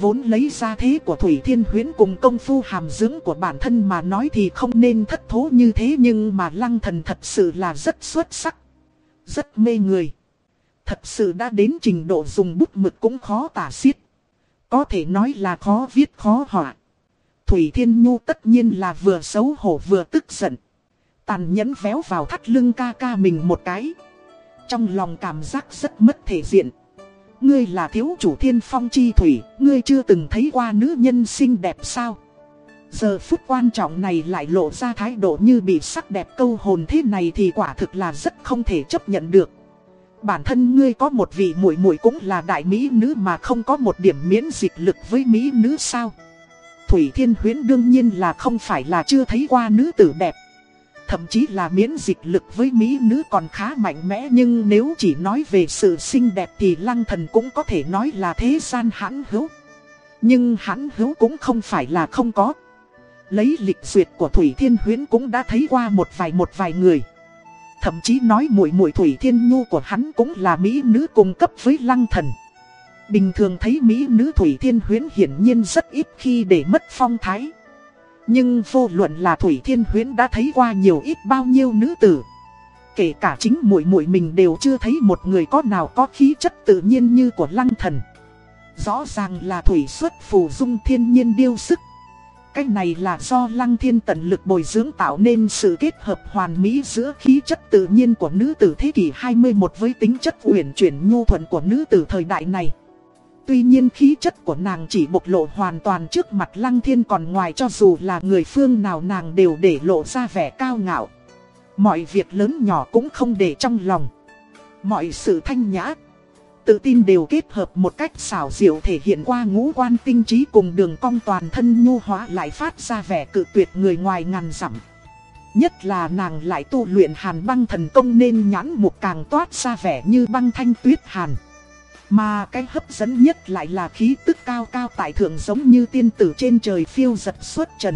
Vốn lấy ra thế của Thủy Thiên Huyến cùng công phu hàm dưỡng của bản thân mà nói thì không nên thất thố như thế nhưng mà lăng thần thật sự là rất xuất sắc. Rất mê người. Thật sự đã đến trình độ dùng bút mực cũng khó tả xiết. Có thể nói là khó viết khó họa. Thủy Thiên Nhu tất nhiên là vừa xấu hổ vừa tức giận. Tàn nhẫn véo vào thắt lưng ca ca mình một cái. Trong lòng cảm giác rất mất thể diện. Ngươi là thiếu chủ thiên phong chi thủy, ngươi chưa từng thấy qua nữ nhân xinh đẹp sao? Giờ phút quan trọng này lại lộ ra thái độ như bị sắc đẹp câu hồn thế này thì quả thực là rất không thể chấp nhận được. Bản thân ngươi có một vị muội muội cũng là đại mỹ nữ mà không có một điểm miễn dịch lực với mỹ nữ sao? Thủy Thiên Huyến đương nhiên là không phải là chưa thấy qua nữ tử đẹp. Thậm chí là miễn dịch lực với mỹ nữ còn khá mạnh mẽ nhưng nếu chỉ nói về sự xinh đẹp thì lăng thần cũng có thể nói là thế gian hãn hữu. Nhưng hãn hữu cũng không phải là không có. Lấy lịch duyệt của Thủy Thiên Huyến cũng đã thấy qua một vài một vài người. Thậm chí nói mùi mùi Thủy Thiên Nhu của hắn cũng là mỹ nữ cùng cấp với lăng thần. Bình thường thấy mỹ nữ Thủy Thiên Huyến hiển nhiên rất ít khi để mất phong thái. Nhưng vô luận là Thủy Thiên Huyến đã thấy qua nhiều ít bao nhiêu nữ tử. Kể cả chính muội muội mình đều chưa thấy một người có nào có khí chất tự nhiên như của lăng thần. Rõ ràng là Thủy xuất phù dung thiên nhiên điêu sức. Cái này là do lăng thiên tận lực bồi dưỡng tạo nên sự kết hợp hoàn mỹ giữa khí chất tự nhiên của nữ tử thế kỷ 21 với tính chất uyển chuyển nhu thuận của nữ tử thời đại này. Tuy nhiên khí chất của nàng chỉ bộc lộ hoàn toàn trước mặt lăng thiên còn ngoài cho dù là người phương nào nàng đều để lộ ra vẻ cao ngạo. Mọi việc lớn nhỏ cũng không để trong lòng. Mọi sự thanh nhã, tự tin đều kết hợp một cách xảo diệu thể hiện qua ngũ quan tinh trí cùng đường cong toàn thân nhu hóa lại phát ra vẻ cự tuyệt người ngoài ngàn dặm. Nhất là nàng lại tu luyện hàn băng thần công nên nhãn mục càng toát ra vẻ như băng thanh tuyết hàn. Mà cái hấp dẫn nhất lại là khí tức cao cao tại thượng giống như tiên tử trên trời phiêu giật suốt trần.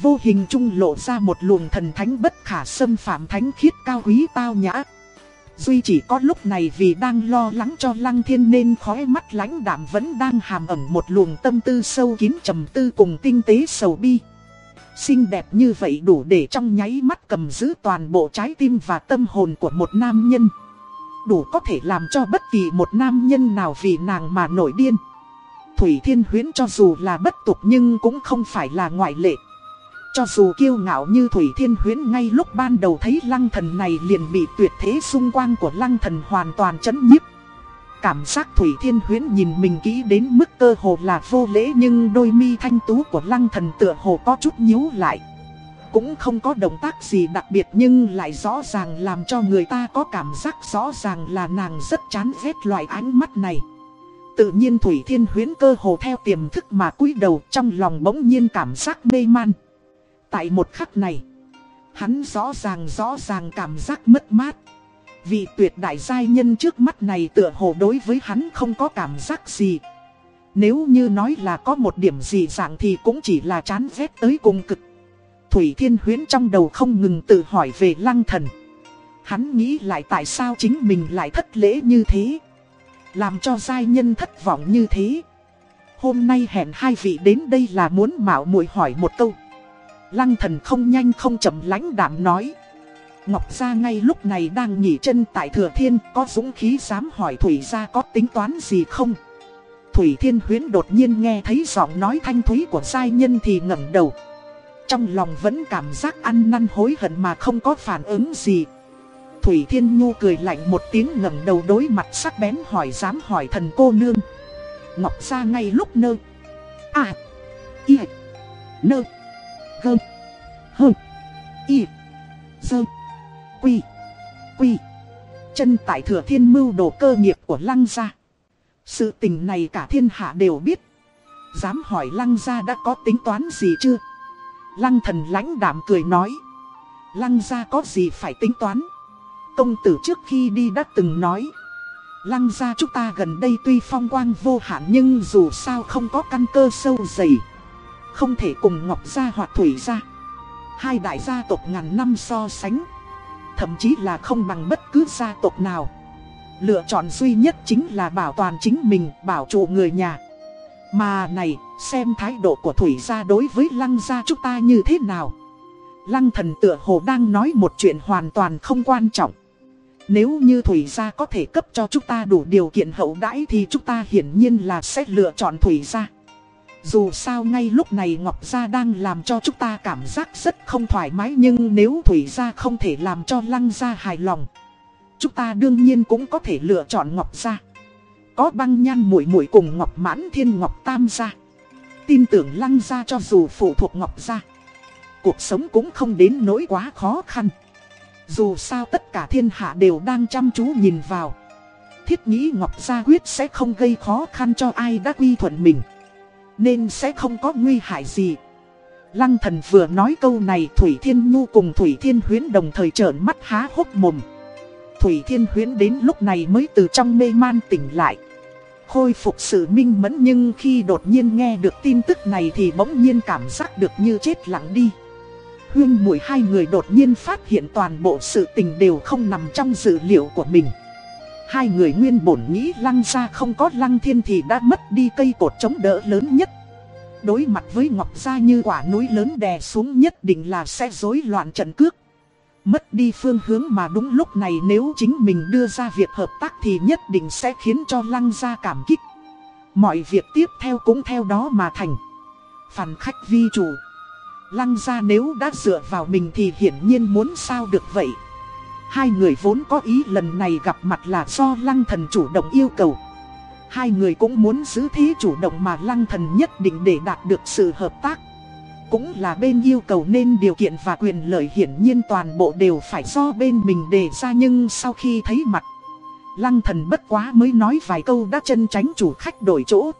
Vô hình trung lộ ra một luồng thần thánh bất khả xâm phạm thánh khiết cao quý tao nhã. Duy chỉ có lúc này vì đang lo lắng cho lăng thiên nên khói mắt lãnh đạm vẫn đang hàm ẩn một luồng tâm tư sâu kín trầm tư cùng tinh tế sầu bi. Xinh đẹp như vậy đủ để trong nháy mắt cầm giữ toàn bộ trái tim và tâm hồn của một nam nhân đủ có thể làm cho bất kỳ một nam nhân nào vì nàng mà nổi điên. Thủy Thiên Huyến cho dù là bất tục nhưng cũng không phải là ngoại lệ. Cho dù kiêu ngạo như Thủy Thiên Huyến ngay lúc ban đầu thấy lăng thần này liền bị tuyệt thế xung quanh của lăng thần hoàn toàn chấn nhiếp. Cảm giác Thủy Thiên Huyến nhìn mình kỹ đến mức cơ hồ là vô lễ nhưng đôi mi thanh tú của lăng thần tựa hồ có chút nhíu lại. Cũng không có động tác gì đặc biệt nhưng lại rõ ràng làm cho người ta có cảm giác rõ ràng là nàng rất chán ghét loại ánh mắt này. Tự nhiên Thủy Thiên Huyến cơ hồ theo tiềm thức mà cúi đầu trong lòng bỗng nhiên cảm giác mê man. Tại một khắc này, hắn rõ ràng rõ ràng cảm giác mất mát. Vì tuyệt đại giai nhân trước mắt này tựa hồ đối với hắn không có cảm giác gì. Nếu như nói là có một điểm gì dạng thì cũng chỉ là chán ghét tới cùng cực. Thủy Thiên Huyến trong đầu không ngừng tự hỏi về lăng thần. Hắn nghĩ lại tại sao chính mình lại thất lễ như thế. Làm cho giai nhân thất vọng như thế. Hôm nay hẹn hai vị đến đây là muốn mạo muội hỏi một câu. Lăng thần không nhanh không chậm lãnh đạm nói. Ngọc Gia ngay lúc này đang nghỉ chân tại Thừa Thiên, có dũng khí dám hỏi Thủy Gia có tính toán gì không? Thủy Thiên Huyến đột nhiên nghe thấy giọng nói thanh thúy của giai nhân thì ngẩng đầu. Trong lòng vẫn cảm giác ăn năn hối hận mà không có phản ứng gì. Thủy Thiên Nhu cười lạnh một tiếng ngẩng đầu đối mặt sắc bén hỏi dám hỏi thần cô nương. Ngọc ra ngay lúc nơ. À Y. Nơ. Gơ. Hơ. Y. Dơ. Quy. Quy. Chân tại thừa thiên mưu đồ cơ nghiệp của lăng gia. Sự tình này cả thiên hạ đều biết. Dám hỏi lăng gia đã có tính toán gì chưa? Lăng thần lãnh đạm cười nói. Lăng gia có gì phải tính toán? Công tử trước khi đi đã từng nói. Lăng gia chúng ta gần đây tuy phong quang vô hạn nhưng dù sao không có căn cơ sâu dày. Không thể cùng Ngọc gia hoặc Thủy gia. Hai đại gia tộc ngàn năm so sánh. Thậm chí là không bằng bất cứ gia tộc nào. Lựa chọn duy nhất chính là bảo toàn chính mình, bảo trụ người nhà. Mà này, xem thái độ của Thủy gia đối với lăng gia chúng ta như thế nào. Lăng thần tựa hồ đang nói một chuyện hoàn toàn không quan trọng. Nếu như Thủy gia có thể cấp cho chúng ta đủ điều kiện hậu đãi thì chúng ta hiển nhiên là sẽ lựa chọn Thủy gia. Dù sao ngay lúc này Ngọc Gia đang làm cho chúng ta cảm giác rất không thoải mái nhưng nếu Thủy Gia không thể làm cho Lăng Gia hài lòng. Chúng ta đương nhiên cũng có thể lựa chọn Ngọc Gia. Có băng nhan muội muội cùng Ngọc Mãn Thiên, Ngọc Tam Gia. Tin tưởng Lăng Gia cho dù phụ thuộc Ngọc Gia. Cuộc sống cũng không đến nỗi quá khó khăn. Dù sao tất cả thiên hạ đều đang chăm chú nhìn vào. Thiết nghĩ Ngọc Gia quyết sẽ không gây khó khăn cho ai đã quy thuận mình. Nên sẽ không có nguy hại gì Lăng thần vừa nói câu này, Thủy Thiên Nhu cùng Thủy Thiên Huyến đồng thời trợn mắt há hốc mồm Thủy Thiên Huyến đến lúc này mới từ trong mê man tỉnh lại Khôi phục sự minh mẫn nhưng khi đột nhiên nghe được tin tức này thì bỗng nhiên cảm giác được như chết lặng đi Huyên mùi hai người đột nhiên phát hiện toàn bộ sự tình đều không nằm trong dự liệu của mình Hai người nguyên bổn nghĩ lăng ra không có lăng thiên thì đã mất đi cây cột chống đỡ lớn nhất. Đối mặt với Ngọc Gia như quả núi lớn đè xuống nhất định là sẽ rối loạn trận cước. Mất đi phương hướng mà đúng lúc này nếu chính mình đưa ra việc hợp tác thì nhất định sẽ khiến cho lăng gia cảm kích. Mọi việc tiếp theo cũng theo đó mà thành. Phản khách vi chủ. Lăng gia nếu đã dựa vào mình thì hiển nhiên muốn sao được vậy. Hai người vốn có ý lần này gặp mặt là do lăng thần chủ động yêu cầu Hai người cũng muốn giữ thế chủ động mà lăng thần nhất định để đạt được sự hợp tác cũng là bên yêu cầu nên điều kiện và quyền lợi hiển nhiên toàn bộ đều phải do bên mình đề ra Nhưng sau khi thấy mặt, Lăng thần bất quá mới nói vài câu đã chân tránh chủ khách đổi chỗ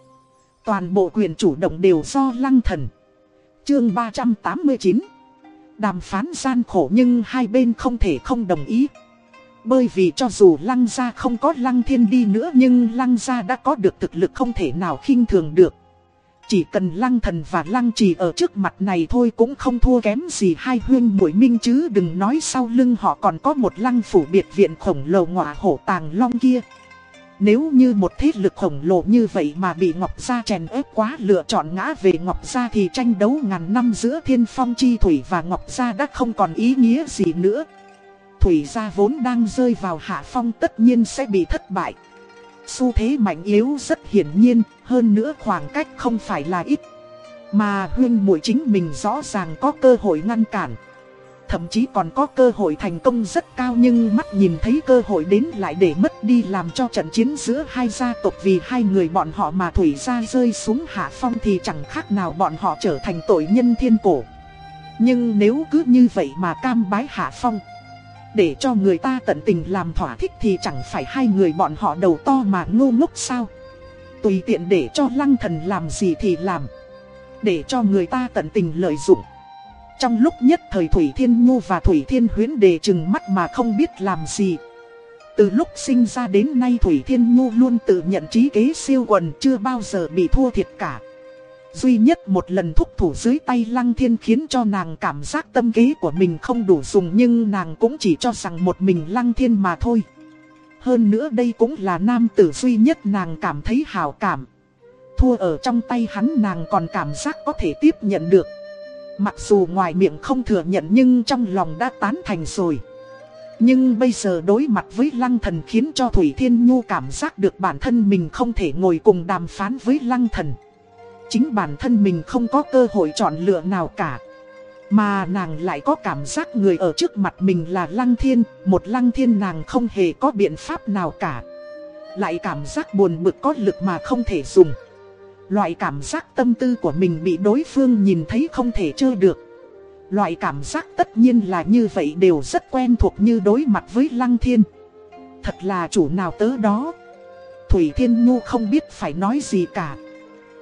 Toàn bộ quyền chủ động đều do lăng thần Chương 389 Đàm phán gian khổ nhưng hai bên không thể không đồng ý. Bởi vì cho dù lăng gia không có lăng thiên đi nữa nhưng lăng gia đã có được thực lực không thể nào khinh thường được. Chỉ cần lăng thần và lăng trì ở trước mặt này thôi cũng không thua kém gì hai huyên mũi minh chứ, đừng nói sau lưng họ còn có một lăng phủ biệt viện khổng lồ ngọa hổ tàng long kia. Nếu như một thế lực khổng lồ như vậy mà bị Ngọc Gia chèn ép quá lựa chọn ngã về Ngọc Gia thì tranh đấu ngàn năm giữa Thiên Phong Chi Thủy và Ngọc Gia đã không còn ý nghĩa gì nữa. Thủy Gia vốn đang rơi vào hạ phong tất nhiên sẽ bị thất bại. Xu thế mạnh yếu rất hiển nhiên, hơn nữa khoảng cách không phải là ít. Mà huyên muội chính mình rõ ràng có cơ hội ngăn cản thậm chí còn có cơ hội thành công rất cao nhưng mắt nhìn thấy cơ hội đến lại để mất đi làm cho trận chiến giữa hai gia tộc vì hai người bọn họ mà thủy ra rơi xuống hạ phong thì chẳng khác nào bọn họ trở thành tội nhân thiên cổ. Nhưng nếu cứ như vậy mà cam bái hạ phong, để cho người ta tận tình làm thỏa thích thì chẳng phải hai người bọn họ đầu to mà ngu ngốc sao. Tùy tiện để cho lăng thần làm gì thì làm, để cho người ta tận tình lợi dụng. Trong lúc nhất thời Thủy Thiên Nhu và Thủy Thiên Huyến đề chừng mắt mà không biết làm gì. Từ lúc sinh ra đến nay Thủy Thiên Nhu luôn tự nhận trí kế siêu quần chưa bao giờ bị thua thiệt cả. Duy nhất một lần thúc thủ dưới tay Lăng Thiên khiến cho nàng cảm giác tâm kế của mình không đủ dùng nhưng nàng cũng chỉ cho rằng một mình Lăng Thiên mà thôi. Hơn nữa đây cũng là nam tử duy nhất nàng cảm thấy hào cảm. Thua ở trong tay hắn nàng còn cảm giác có thể tiếp nhận được. Mặc dù ngoài miệng không thừa nhận nhưng trong lòng đã tán thành rồi. Nhưng bây giờ đối mặt với lăng thần khiến cho Thủy Thiên Nhu cảm giác được bản thân mình không thể ngồi cùng đàm phán với lăng thần. Chính bản thân mình không có cơ hội chọn lựa nào cả. Mà nàng lại có cảm giác người ở trước mặt mình là lăng thiên, một lăng thiên nàng không hề có biện pháp nào cả. Lại cảm giác buồn bực có lực mà không thể dùng. Loại cảm giác tâm tư của mình bị đối phương nhìn thấy không thể chơi được. Loại cảm giác tất nhiên là như vậy đều rất quen thuộc như đối mặt với Lăng Thiên. Thật là chủ nào tớ đó Thủy Thiên Nhu không biết phải nói gì cả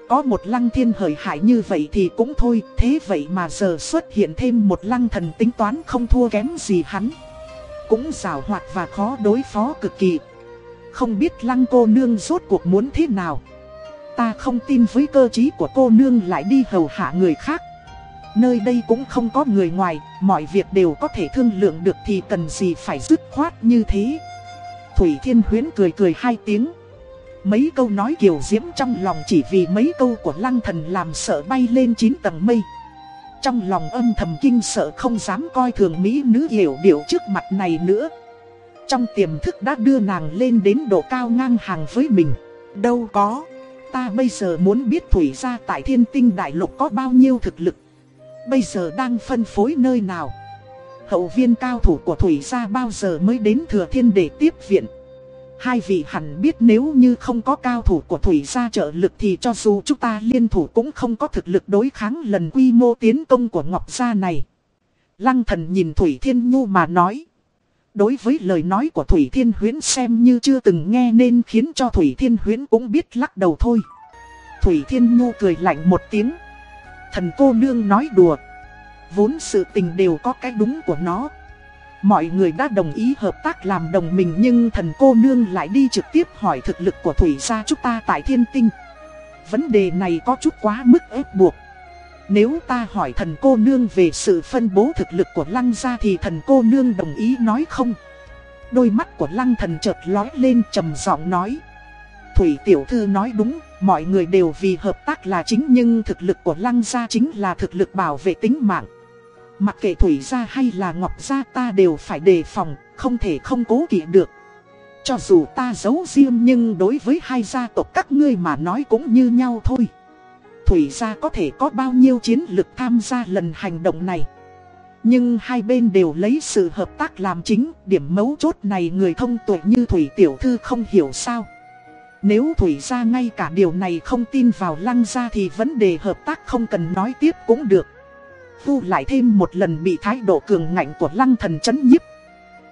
có một lăng thiên hời hại như vậy thì cũng thôi Thế vậy mà giờ xuất hiện thêm một lăng thần tính toán không thua kém gì hắn Cũng rào hoạt và khó đối phó cực kỳ Không biết lăng cô nương rốt cuộc muốn thế nào Ta không tin với cơ trí của cô nương lại đi hầu hạ người khác Nơi đây cũng không có người ngoài, mọi việc đều có thể thương lượng được thì cần gì phải dứt khoát như thế. Thủy Thiên Huyến cười cười hai tiếng. Mấy câu nói kiều diễm trong lòng chỉ vì mấy câu của lăng thần làm sợ bay lên chín tầng mây. Trong lòng âm thầm kinh sợ không dám coi thường mỹ nữ hiểu điệu trước mặt này nữa. Trong tiềm thức đã đưa nàng lên đến độ cao ngang hàng với mình. Đâu có, ta bây giờ muốn biết Thủy gia tại thiên tinh đại lục có bao nhiêu thực lực. Bây giờ đang phân phối nơi nào Hậu viên cao thủ của Thủy gia bao giờ mới đến Thừa Thiên để tiếp viện Hai vị hẳn biết nếu như không có cao thủ của Thủy gia trợ lực thì cho dù chúng ta liên thủ cũng không có thực lực đối kháng lần quy mô tiến công của Ngọc gia này. Lăng thần nhìn Thủy Thiên Nhu mà nói. Đối với lời nói của Thủy Thiên Huyến xem như chưa từng nghe nên khiến cho Thủy Thiên Huyến cũng biết lắc đầu thôi. Thủy Thiên Nhu cười lạnh một tiếng. Thần cô nương nói đùa. Vốn sự tình đều có cái đúng của nó. Mọi người đã đồng ý hợp tác làm đồng mình nhưng thần cô nương lại đi trực tiếp hỏi thực lực của Thủy gia chúng ta tại thiên tinh. Vấn đề này có chút quá mức ép buộc. Nếu ta hỏi thần cô nương về sự phân bố thực lực của lăng gia thì thần cô nương đồng ý nói không. Đôi mắt của lăng thần chợt lói lên trầm giọng nói. Thủy tiểu thư nói đúng, mọi người đều vì hợp tác là chính nhưng thực lực của lăng gia chính là thực lực bảo vệ tính mạng. Mặc kệ Thủy gia hay là Ngọc gia ta đều phải đề phòng, không thể không cố kỵ được. Cho dù ta giấu riêng nhưng đối với hai gia tộc các ngươi mà nói cũng như nhau thôi. Thủy gia có thể có bao nhiêu chiến lực tham gia lần hành động này. Nhưng hai bên đều lấy sự hợp tác làm chính, điểm mấu chốt này người thông tuệ như Thủy Tiểu Thư không hiểu sao. Nếu Thủy gia ngay cả điều này không tin vào lăng gia thì vấn đề hợp tác không cần nói tiếp cũng được. Tu lại thêm một lần bị thái độ cường ngạnh của lăng thần chấn nhiếp.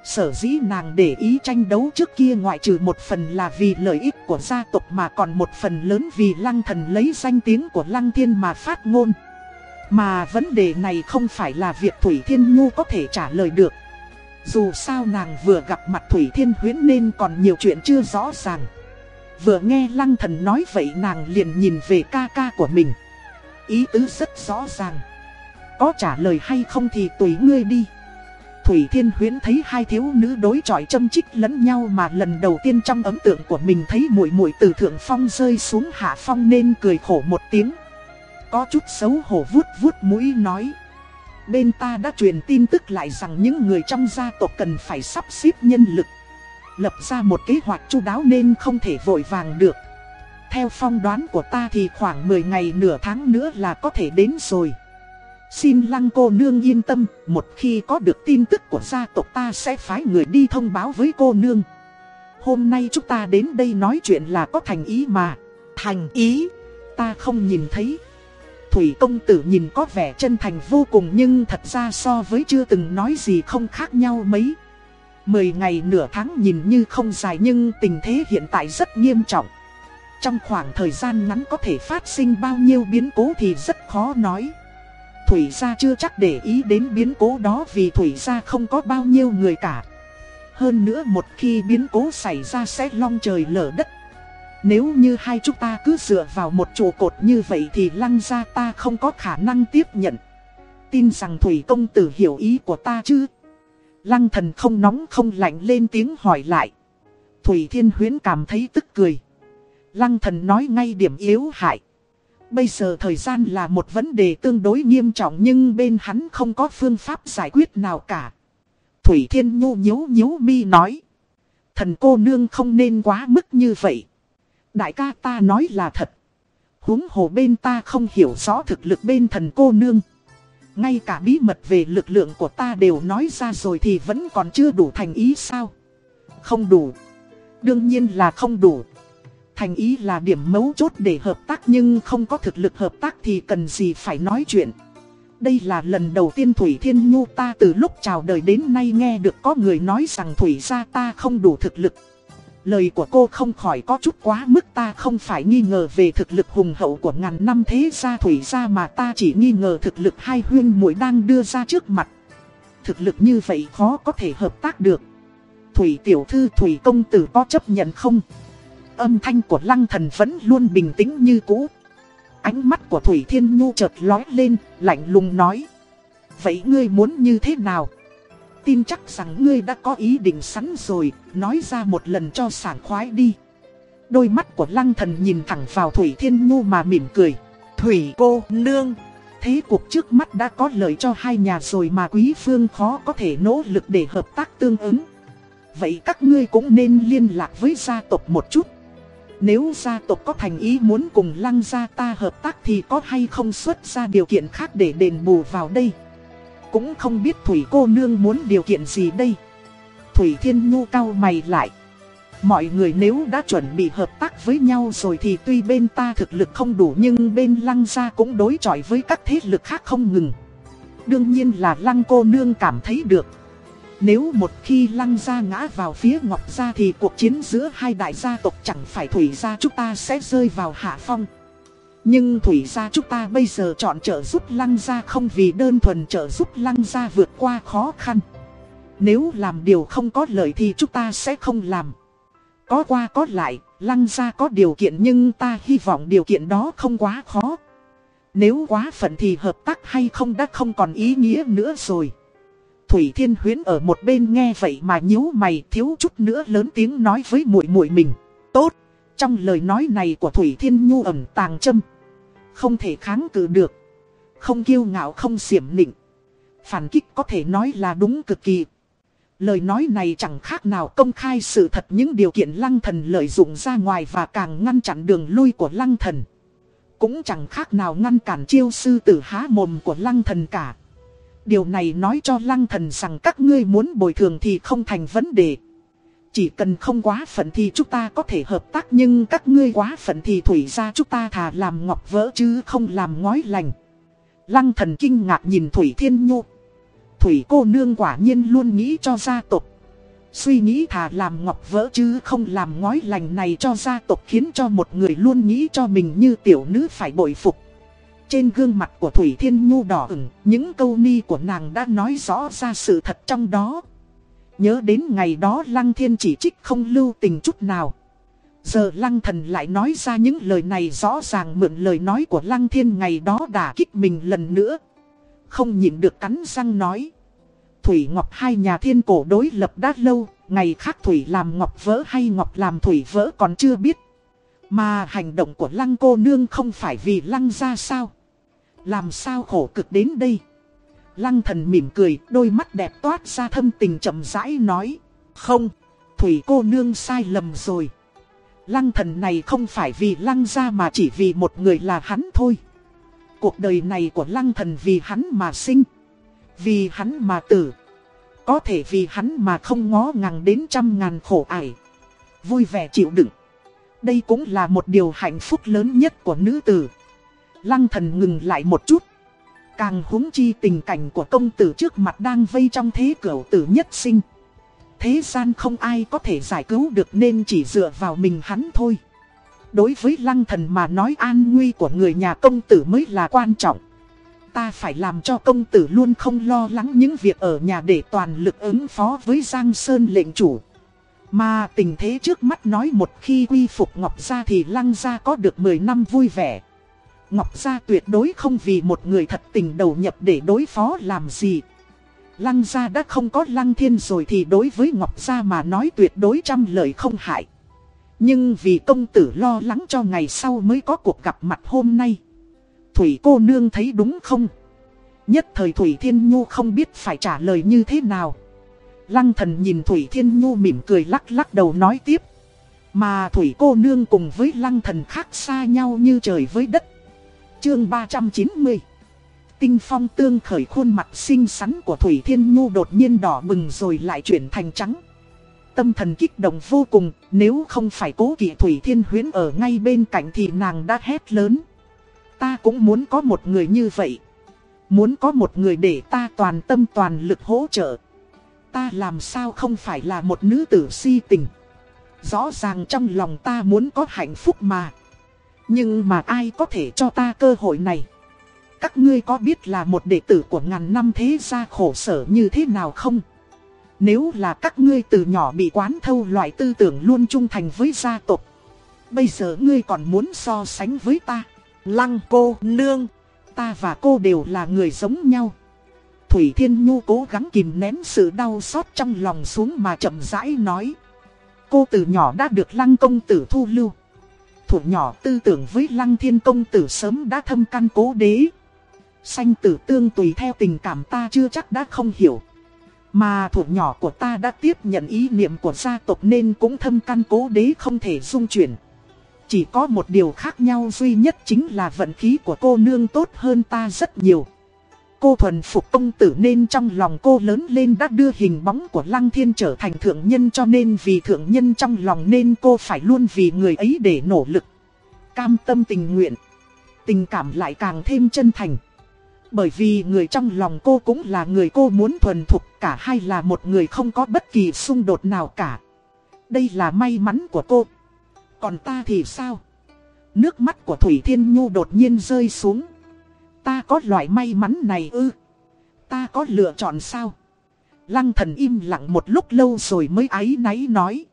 Sở dĩ nàng để ý tranh đấu trước kia ngoại trừ một phần là vì lợi ích của gia tộc mà còn một phần lớn vì lăng thần lấy danh tiếng của lăng thiên mà phát ngôn. Mà vấn đề này không phải là việc Thủy Thiên Nhu có thể trả lời được. Dù sao nàng vừa gặp mặt Thủy Thiên Huyến nên còn nhiều chuyện chưa rõ ràng. Vừa nghe lăng thần nói vậy nàng liền nhìn về ca ca của mình. Ý tứ rất rõ ràng. Có trả lời hay không thì tùy ngươi đi. Thủy Thiên Huyến thấy hai thiếu nữ đối chọi châm chích lẫn nhau mà lần đầu tiên trong ấn tượng của mình thấy muội muội từ thượng phong rơi xuống hạ phong nên cười khổ một tiếng. Có chút xấu hổ vuốt vuốt mũi nói. Bên ta đã truyền tin tức lại rằng những người trong gia tộc cần phải sắp xếp nhân lực. Lập ra một kế hoạch chu đáo nên không thể vội vàng được. Theo phong đoán của ta thì khoảng 10 ngày nửa tháng nữa là có thể đến rồi. Xin lăng cô nương yên tâm, một khi có được tin tức của gia tộc ta sẽ phái người đi thông báo với cô nương. Hôm nay chúng ta đến đây nói chuyện là có thành ý mà. Thành ý, ta không nhìn thấy. Thủy công tử nhìn có vẻ chân thành vô cùng nhưng thật ra so với chưa từng nói gì không khác nhau mấy. Mười ngày nửa tháng nhìn như không dài nhưng tình thế hiện tại rất nghiêm trọng. Trong khoảng thời gian ngắn có thể phát sinh bao nhiêu biến cố thì rất khó nói. Thủy gia chưa chắc để ý đến biến cố đó vì Thủy gia không có bao nhiêu người cả. Hơn nữa một khi biến cố xảy ra sẽ long trời lở đất. Nếu như hai chúng ta cứ dựa vào một trụ cột như vậy thì lăng gia ta không có khả năng tiếp nhận. Tin rằng Thủy công tử hiểu ý của ta chứ. Lăng thần không nóng không lạnh lên tiếng hỏi lại. Thủy Thiên Huyến cảm thấy tức cười. Lăng thần nói ngay điểm yếu hại. Bây giờ thời gian là một vấn đề tương đối nghiêm trọng nhưng bên hắn không có phương pháp giải quyết nào cả. Thủy Thiên Nhu nhíu nhíu mi nói. Thần cô nương không nên quá mức như vậy. Đại ca ta nói là thật. huống hồ bên ta không hiểu rõ thực lực bên thần cô nương. Ngay cả bí mật về lực lượng của ta đều nói ra rồi thì vẫn còn chưa đủ thành ý sao? Không đủ. Đương nhiên là không đủ. Thành ý là điểm mấu chốt để hợp tác nhưng không có thực lực hợp tác thì cần gì phải nói chuyện. Đây là lần đầu tiên Thủy Thiên Nhu ta từ lúc chào đời đến nay nghe được có người nói rằng Thủy gia ta không đủ thực lực. Lời của cô không khỏi có chút quá mức ta không phải nghi ngờ về thực lực hùng hậu của ngàn năm thế gia Thủy gia mà ta chỉ nghi ngờ thực lực hai huyên muội đang đưa ra trước mặt. Thực lực như vậy khó có thể hợp tác được. Thủy tiểu thư, Thủy công tử có chấp nhận không? Âm thanh của lăng thần vẫn luôn bình tĩnh như cũ. Ánh mắt của Thủy Thiên Nhu chợt lói lên, lạnh lùng nói. Vậy ngươi muốn như thế nào? Tin chắc rằng ngươi đã có ý định sẵn rồi, nói ra một lần cho sảng khoái đi. Đôi mắt của lăng thần nhìn thẳng vào Thủy Thiên Nhu mà mỉm cười. Thủy cô, nương. Thế cuộc trước mắt đã có lợi cho hai nhà rồi mà quý phương khó có thể nỗ lực để hợp tác tương ứng. Vậy các ngươi cũng nên liên lạc với gia tộc một chút. Nếu gia tộc có thành ý muốn cùng lăng gia ta hợp tác thì có hay không xuất ra điều kiện khác để đền bù vào đây. Cũng không biết Thủy cô nương muốn điều kiện gì đây. Thủy Thiên Nhu cao mày lại. Mọi người nếu đã chuẩn bị hợp tác với nhau rồi thì tuy bên ta thực lực không đủ nhưng bên lăng gia cũng đối chọi với các thế lực khác không ngừng. Đương nhiên là lăng cô nương cảm thấy được. Nếu một khi lăng gia ngã vào phía ngọc gia thì cuộc chiến giữa hai đại gia tộc chẳng phải thủy gia chúng ta sẽ rơi vào hạ phong. Nhưng thủy gia chúng ta bây giờ chọn trợ giúp lăng gia không vì đơn thuần trợ giúp lăng gia vượt qua khó khăn. Nếu làm điều không có lợi thì chúng ta sẽ không làm. Có qua có lại, lăng gia có điều kiện nhưng ta hy vọng điều kiện đó không quá khó. Nếu quá phận thì hợp tác hay không đã không còn ý nghĩa nữa rồi. Thủy Thiên Huyến ở một bên nghe vậy mà nhíu mày thiếu chút nữa lớn tiếng nói với muội muội mình. Tốt, trong lời nói này của Thủy Thiên Nhu ẩn tàng châm. Không thể kháng cự được. Không kiêu ngạo không xiểm nịnh. Phản kích có thể nói là đúng cực kỳ. Lời nói này chẳng khác nào công khai sự thật những điều kiện lăng thần lợi dụng ra ngoài và càng ngăn chặn đường lui của lăng thần. Cũng chẳng khác nào ngăn cản chiêu sư tử há mồm của lăng thần cả. Điều này nói cho lăng thần rằng các ngươi muốn bồi thường thì không thành vấn đề. Chỉ cần không quá phận thì chúng ta có thể hợp tác, nhưng các ngươi quá phận thì thủy ra chúng ta thà làm ngọc vỡ chứ không làm ngói lành. Lăng thần kinh ngạc nhìn Thủy Thiên Nhu. Thủy cô nương quả nhiên luôn nghĩ cho gia tộc. Suy nghĩ thà làm ngọc vỡ chứ không làm ngói lành này cho gia tộc khiến cho một người luôn nghĩ cho mình như tiểu nữ phải bội phục. Trên gương mặt của Thủy Thiên Nhu đỏ ửng, những câu ni của nàng đã nói rõ ra sự thật trong đó. Nhớ đến ngày đó Lăng Thiên chỉ trích không lưu tình chút nào. Giờ Lăng Thần lại nói ra những lời này rõ ràng mượn lời nói của Lăng Thiên ngày đó đả kích mình lần nữa. Không nhịn được cắn răng nói. Thủy Ngọc hai nhà thiên cổ đối lập đã lâu, ngày khác Thủy làm Ngọc vỡ hay Ngọc làm Thủy vỡ còn chưa biết. Mà hành động của Lăng cô nương không phải vì Lăng ra sao. Làm sao khổ cực đến đây. Lăng thần mỉm cười, đôi mắt đẹp toát ra thâm tình chậm rãi nói. Không, Thủy cô nương sai lầm rồi. Lăng thần này không phải vì lăng ra mà chỉ vì một người là hắn thôi. Cuộc đời này của lăng thần vì hắn mà sinh. Vì hắn mà tử. Có thể vì hắn mà không ngó ngàng đến trăm ngàn khổ ải. Vui vẻ chịu đựng. Đây cũng là một điều hạnh phúc lớn nhất của nữ tử. Lăng thần ngừng lại một chút. Càng húng chi tình cảnh của công tử trước mặt đang vây trong thế cửu tử nhất sinh. Thế gian không ai có thể giải cứu được nên chỉ dựa vào mình hắn thôi. Đối với lăng thần mà nói an nguy của người nhà công tử mới là quan trọng. Ta phải làm cho công tử luôn không lo lắng những việc ở nhà để toàn lực ứng phó với Giang Sơn lệnh chủ. Mà tình thế trước mắt nói một khi quy phục Ngọc Gia thì lăng gia có được 10 năm vui vẻ. Ngọc Gia tuyệt đối không vì một người thật tình đầu nhập để đối phó làm gì. Lăng Gia đã không có Lăng Thiên rồi thì đối với Ngọc Gia mà nói tuyệt đối trăm lời không hại. Nhưng vì công tử lo lắng cho ngày sau mới có cuộc gặp mặt hôm nay. Thủy cô nương thấy đúng không? Nhất thời Thủy Thiên Nhu không biết phải trả lời như thế nào. Lăng thần nhìn Thủy Thiên Nhu mỉm cười lắc lắc đầu nói tiếp. Mà Thủy cô nương cùng với lăng thần khác xa nhau như trời với đất. Chương 390 Tinh phong tương khởi khuôn mặt xinh xắn của Thủy Thiên Nhu đột nhiên đỏ bừng rồi lại chuyển thành trắng. Tâm thần kích động vô cùng, nếu không phải cố kỵ Thủy Thiên Huyến ở ngay bên cạnh thì nàng đã hét lớn. Ta cũng muốn có một người như vậy. Muốn có một người để ta toàn tâm toàn lực hỗ trợ. Ta làm sao không phải là một nữ tử si tình. Rõ ràng trong lòng ta muốn có hạnh phúc mà. Nhưng mà ai có thể cho ta cơ hội này? Các ngươi có biết là một đệ tử của ngàn năm thế gia khổ sở như thế nào không? Nếu là các ngươi từ nhỏ bị quán thâu loại tư tưởng luôn trung thành với gia tộc, Bây giờ ngươi còn muốn so sánh với ta Lăng cô, nương, Ta và cô đều là người giống nhau Thủy Thiên Nhu cố gắng kìm nén sự đau xót trong lòng xuống mà chậm rãi nói Cô từ nhỏ đã được lăng công tử thu lưu Thủ nhỏ tư tưởng với lăng thiên công tử sớm đã thâm căn cố đế. Sanh tử tương tùy theo tình cảm ta chưa chắc đã không hiểu. Mà thủ nhỏ của ta đã tiếp nhận ý niệm của gia tộc nên cũng thâm căn cố đế không thể dung chuyển. Chỉ có một điều khác nhau duy nhất chính là vận khí của cô nương tốt hơn ta rất nhiều. Cô thuần phục công tử nên trong lòng cô lớn lên đã đưa hình bóng của Lăng Thiên trở thành thượng nhân cho nên vì thượng nhân trong lòng nên cô phải luôn vì người ấy để nỗ lực. Cam tâm tình nguyện. Tình cảm lại càng thêm chân thành. Bởi vì người trong lòng cô cũng là người cô muốn thuần thục cả hai là một người không có bất kỳ xung đột nào cả. Đây là may mắn của cô. Còn ta thì sao? Nước mắt của Thủy Thiên Nhu đột nhiên rơi xuống. Ta có loại may mắn này ư? Ta có lựa chọn sao? Lăng thần im lặng một lúc lâu rồi mới áy náy nói.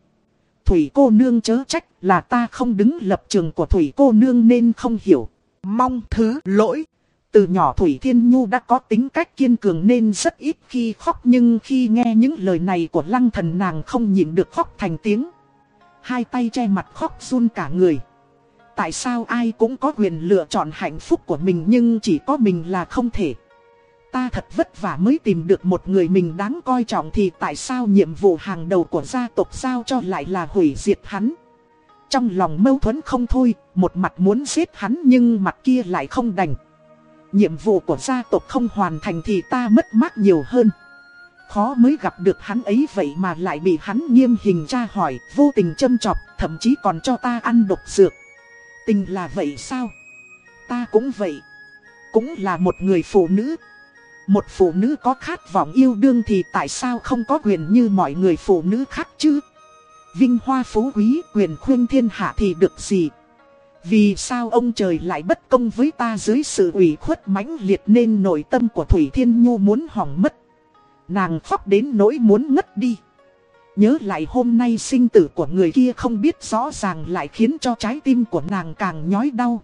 Thủy cô nương chớ trách là ta không đứng lập trường của Thủy cô nương nên không hiểu. Mong thứ lỗi. Từ nhỏ Thủy Thiên Nhu đã có tính cách kiên cường nên rất ít khi khóc nhưng khi nghe những lời này của lăng thần nàng không nhịn được khóc thành tiếng. Hai tay che mặt khóc run cả người. Tại sao ai cũng có quyền lựa chọn hạnh phúc của mình nhưng chỉ có mình là không thể. Ta thật vất vả mới tìm được một người mình đáng coi trọng thì tại sao nhiệm vụ hàng đầu của gia tộc giao cho lại là hủy diệt hắn. Trong lòng mâu thuẫn không thôi, một mặt muốn giết hắn nhưng mặt kia lại không đành. Nhiệm vụ của gia tộc không hoàn thành thì ta mất mát nhiều hơn. Khó mới gặp được hắn ấy vậy mà lại bị hắn nghiêm hình tra hỏi, vô tình châm chọc, thậm chí còn cho ta ăn độc dược. Tình là vậy sao? Ta cũng vậy. Cũng là một người phụ nữ. Một phụ nữ có khát vọng yêu đương thì tại sao không có quyền như mọi người phụ nữ khác chứ? Vinh hoa phú quý, quyền khuyên thiên hạ thì được gì? Vì sao ông trời lại bất công với ta dưới sự ủy khuất mãnh liệt nên nội tâm của Thủy Thiên Nhu muốn hỏng mất. Nàng khóc đến nỗi muốn ngất đi. Nhớ lại hôm nay sinh tử của người kia không biết rõ ràng lại khiến cho trái tim của nàng càng nhói đau.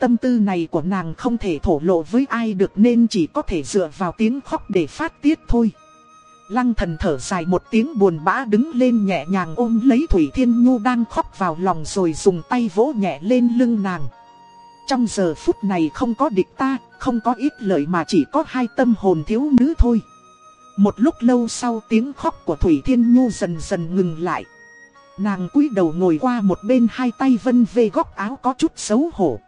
Tâm tư này của nàng không thể thổ lộ với ai được nên chỉ có thể dựa vào tiếng khóc để phát tiết thôi. Lăng thần thở dài một tiếng buồn bã đứng lên nhẹ nhàng ôm lấy Thủy Thiên Nhu đang khóc vào lòng rồi dùng tay vỗ nhẹ lên lưng nàng. Trong giờ phút này không có địch ta, không có ít lời mà chỉ có hai tâm hồn thiếu nữ thôi. Một lúc lâu sau tiếng khóc của Thủy Thiên Nhu dần dần ngừng lại. Nàng cúi đầu ngồi qua một bên hai tay vân về góc áo có chút xấu hổ.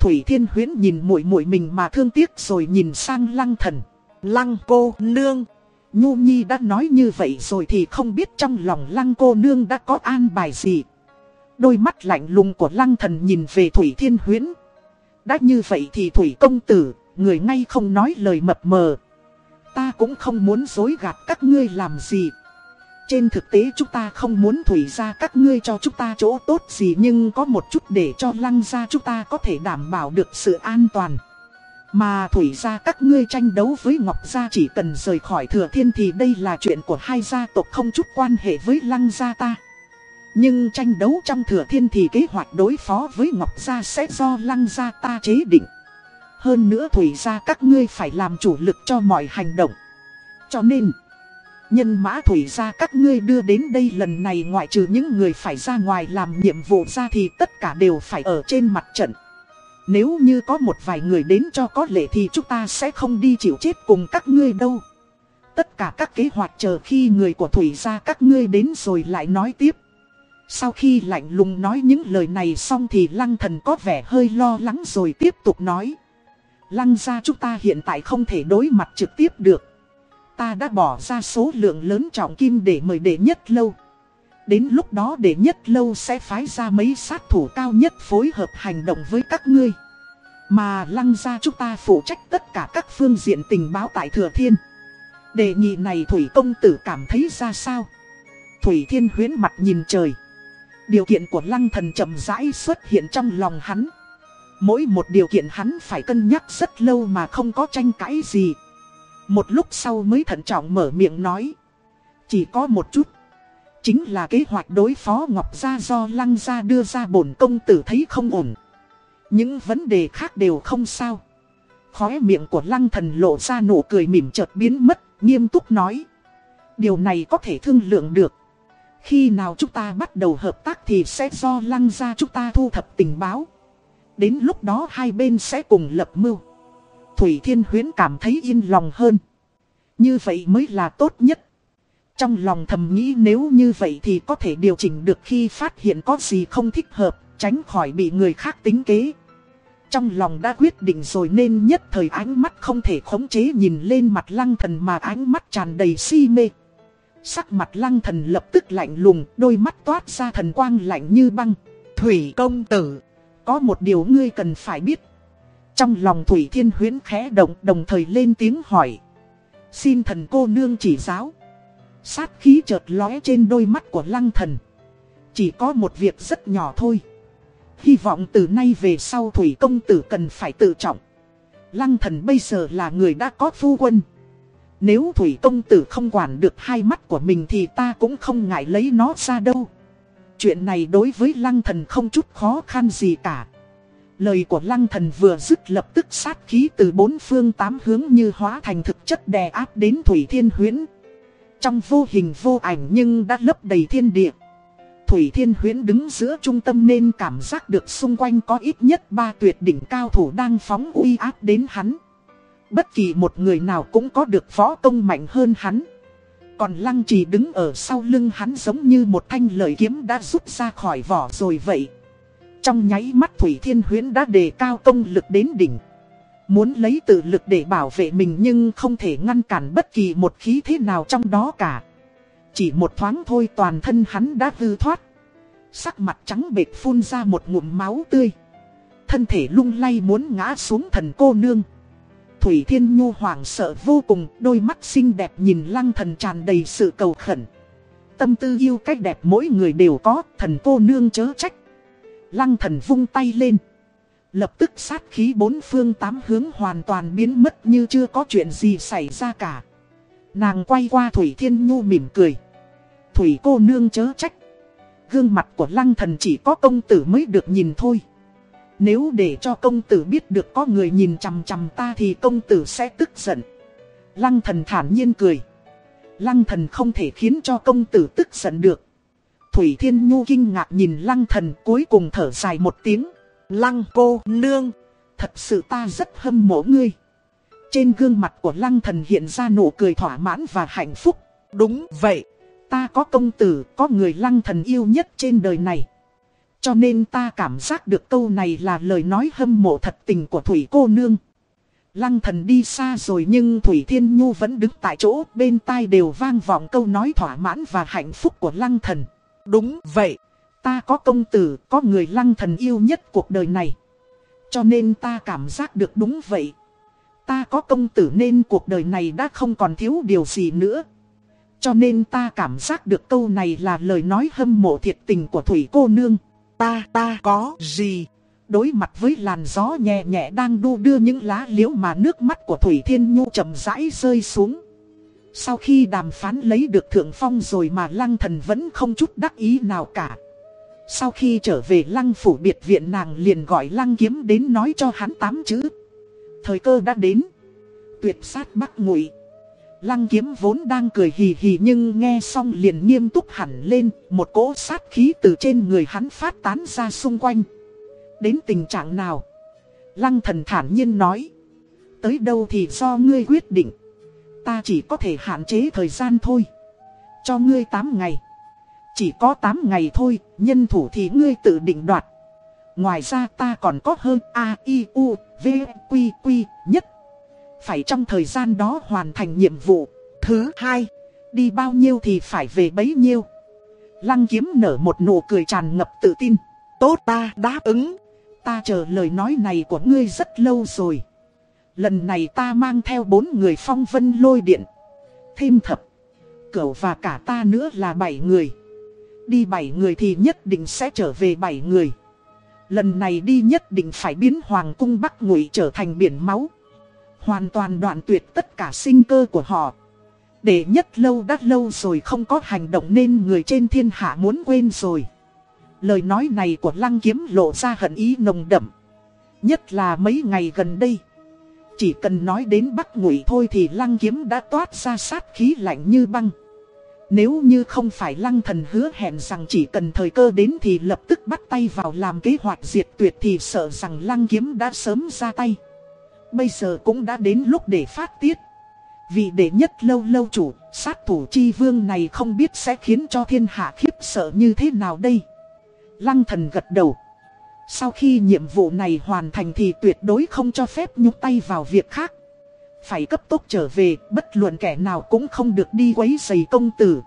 Thủy Thiên Huyến nhìn muội muội mình mà thương tiếc rồi nhìn sang Lăng Thần. Lăng cô nương. Nhu Nhi đã nói như vậy rồi thì không biết trong lòng Lăng cô nương đã có an bài gì. Đôi mắt lạnh lùng của Lăng Thần nhìn về Thủy Thiên Huyến. Đã như vậy thì Thủy Công Tử, người ngay không nói lời mập mờ. Ta cũng không muốn dối gạt các ngươi làm gì. Trên thực tế chúng ta không muốn thủy ra các ngươi cho chúng ta chỗ tốt gì nhưng có một chút để cho lăng ra chúng ta có thể đảm bảo được sự an toàn. Mà thủy ra các ngươi tranh đấu với Ngọc Gia chỉ cần rời khỏi thừa thiên thì đây là chuyện của hai gia tộc không chút quan hệ với lăng gia ta. Nhưng tranh đấu trong thừa thiên thì kế hoạch đối phó với Ngọc Gia sẽ do lăng gia ta chế định. Hơn nữa thủy ra các ngươi phải làm chủ lực cho mọi hành động. Cho nên, nhân mã thủy ra các ngươi đưa đến đây lần này ngoại trừ những người phải ra ngoài làm nhiệm vụ ra thì tất cả đều phải ở trên mặt trận. Nếu như có một vài người đến cho có lệ thì chúng ta sẽ không đi chịu chết cùng các ngươi đâu. Tất cả các kế hoạch chờ khi người của thủy ra các ngươi đến rồi lại nói tiếp. Sau khi lạnh lùng nói những lời này xong thì lăng thần có vẻ hơi lo lắng rồi tiếp tục nói. Lăng ra chúng ta hiện tại không thể đối mặt trực tiếp được. Ta đã bỏ ra số lượng lớn trọng kim để mời đệ nhất lâu. Đến lúc đó đệ nhất lâu sẽ phái ra mấy sát thủ cao nhất phối hợp hành động với các ngươi. Mà lăng ra chúng ta phụ trách tất cả các phương diện tình báo tại Thừa Thiên. Đề nghị này Thủy Công Tử cảm thấy ra sao? Thủy Thiên huyến mặt nhìn trời. Điều kiện của lăng thần chậm rãi xuất hiện trong lòng hắn. Mỗi một điều kiện hắn phải cân nhắc rất lâu mà không có tranh cãi gì. Một lúc sau mới thận trọng mở miệng nói. Chỉ có một chút. Chính là kế hoạch đối phó Ngọc Gia do Lăng Gia đưa ra bổn công tử thấy không ổn. Những vấn đề khác đều không sao. Khóe miệng của Lăng thần lộ ra nụ cười mỉm chợt biến mất, nghiêm túc nói. Điều này có thể thương lượng được. Khi nào chúng ta bắt đầu hợp tác thì sẽ do Lăng Gia chúng ta thu thập tình báo. Đến lúc đó hai bên sẽ cùng lập mưu. Thủy Thiên Huyến cảm thấy yên lòng hơn. Như vậy mới là tốt nhất. Trong lòng thầm nghĩ nếu như vậy thì có thể điều chỉnh được khi phát hiện có gì không thích hợp, tránh khỏi bị người khác tính kế. Trong lòng đã quyết định rồi nên nhất thời ánh mắt không thể khống chế nhìn lên mặt lăng thần mà ánh mắt tràn đầy si mê. Sắc mặt lăng thần lập tức lạnh lùng, đôi mắt toát ra thần quang lạnh như băng. Thủy công tử, có một điều ngươi cần phải biết. Trong lòng Thủy Thiên Huyến khẽ động, đồng thời lên tiếng hỏi. Xin thần cô nương chỉ giáo. Sát khí chợt lóe trên đôi mắt của lăng thần. Chỉ có một việc rất nhỏ thôi. Hy vọng từ nay về sau Thủy Công Tử cần phải tự trọng. Lăng thần bây giờ là người đã có phu quân. Nếu Thủy Công Tử không quản được hai mắt của mình thì ta cũng không ngại lấy nó ra đâu. Chuyện này đối với lăng thần không chút khó khăn gì cả. Lời của lăng thần vừa dứt lập tức sát khí từ bốn phương tám hướng như hóa thành thực chất đè áp đến Thủy Thiên Huyễn. Trong vô hình vô ảnh nhưng đã lấp đầy thiên địa. Thủy Thiên Huyễn đứng giữa trung tâm nên cảm giác được xung quanh có ít nhất ba tuyệt đỉnh cao thủ đang phóng uy áp đến hắn. Bất kỳ một người nào cũng có được võ công mạnh hơn hắn. Còn lăng trì đứng ở sau lưng hắn giống như một thanh lợi kiếm đã rút ra khỏi vỏ rồi vậy. Trong nháy mắt Thủy Thiên Huyến đã đề cao công lực đến đỉnh. Muốn lấy tự lực để bảo vệ mình nhưng không thể ngăn cản bất kỳ một khí thế nào trong đó cả. Chỉ một thoáng thôi toàn thân hắn đã hư thoát. Sắc mặt trắng bệt phun ra một ngụm máu tươi. Thân thể lung lay muốn ngã xuống thần cô nương. Thủy Thiên Nhu hoảng sợ vô cùng, đôi mắt xinh đẹp nhìn lăng thần tràn đầy sự cầu khẩn. Tâm tư yêu cách đẹp mỗi người đều có, thần cô nương chớ trách. Lăng thần vung tay lên. Lập tức sát khí bốn phương tám hướng hoàn toàn biến mất như chưa có chuyện gì xảy ra cả. Nàng quay qua Thủy Thiên Nhu mỉm cười. Thủy cô nương chớ trách. Gương mặt của lăng thần chỉ có công tử mới được nhìn thôi. Nếu để cho công tử biết được có người nhìn chằm chằm ta thì công tử sẽ tức giận. Lăng thần thản nhiên cười. Lăng thần không thể khiến cho công tử tức giận được. Thủy Thiên Nhu kinh ngạc nhìn lăng thần cuối cùng thở dài một tiếng. Lăng cô nương, thật sự ta rất hâm mộ ngươi. Trên gương mặt của lăng thần hiện ra nụ cười thỏa mãn và hạnh phúc. Đúng vậy, ta có công tử, có người lăng thần yêu nhất trên đời này. Cho nên ta cảm giác được câu này là lời nói hâm mộ thật tình của Thủy cô nương. Lăng thần đi xa rồi nhưng Thủy Thiên Nhu vẫn đứng tại chỗ bên tai đều vang vọng câu nói thỏa mãn và hạnh phúc của lăng thần. Đúng vậy, ta có công tử, có người lăng thần yêu nhất cuộc đời này. Cho nên ta cảm giác được đúng vậy. Ta có công tử nên cuộc đời này đã không còn thiếu điều gì nữa. Cho nên ta cảm giác được câu này là lời nói hâm mộ thiệt tình của Thủy cô nương. Ta, ta có gì? Đối mặt với làn gió nhẹ nhẹ đang đu đưa những lá liễu mà nước mắt của Thủy Thiên Nhu chậm rãi rơi xuống. Sau khi đàm phán lấy được thượng phong rồi mà lăng thần vẫn không chút đắc ý nào cả. Sau khi trở về lăng phủ biệt viện nàng liền gọi lăng kiếm đến nói cho hắn tám chữ. Thời cơ đã đến. Tuyệt sát bắc ngụy. Lăng kiếm vốn đang cười hì hì nhưng nghe xong liền nghiêm túc hẳn lên, một cỗ sát khí từ trên người hắn phát tán ra xung quanh. Đến tình trạng nào? Lăng thần thản nhiên nói. Tới đâu thì do ngươi quyết định. Ta chỉ có thể hạn chế thời gian thôi. Cho ngươi 8 ngày. Chỉ có 8 ngày thôi, nhân thủ thì ngươi tự định đoạt. Ngoài ra ta còn có hơn A, I, U, V, Quy, Quy, nhất phải trong thời gian đó hoàn thành nhiệm vụ. Thứ hai, đi bao nhiêu thì phải về bấy nhiêu. Lăng kiếm nở một nụ cười tràn ngập tự tin. Tốt ta đáp ứng. Ta chờ lời nói này của ngươi rất lâu rồi. Lần này ta mang theo bốn người phong vân lôi điện. Thêm thập. Cửu và cả ta nữa là bảy người. Đi bảy người thì nhất định sẽ trở về bảy người. Lần này đi nhất định phải biến hoàng cung Bắc Ngụy trở thành biển máu. Hoàn toàn đoạn tuyệt tất cả sinh cơ của họ. Để nhất lâu đã lâu rồi không có hành động nên người trên thiên hạ muốn quên rồi. Lời nói này của lăng kiếm lộ ra hận ý nồng đậm. Nhất là mấy ngày gần đây. Chỉ cần nói đến Bắc Ngụy thôi thì lăng kiếm đã toát ra sát khí lạnh như băng. Nếu như không phải lăng thần hứa hẹn rằng chỉ cần thời cơ đến thì lập tức bắt tay vào làm kế hoạch diệt tuyệt thì sợ rằng lăng kiếm đã sớm ra tay. Bây giờ cũng đã đến lúc để phát tiết. Vì đệ nhất lâu lâu chủ, sát thủ chi vương này không biết sẽ khiến cho thiên hạ khiếp sợ như thế nào đây. Lăng thần gật đầu. Sau khi nhiệm vụ này hoàn thành thì tuyệt đối không cho phép nhúc tay vào việc khác. Phải cấp tốc trở về, bất luận kẻ nào cũng không được đi quấy giày công tử.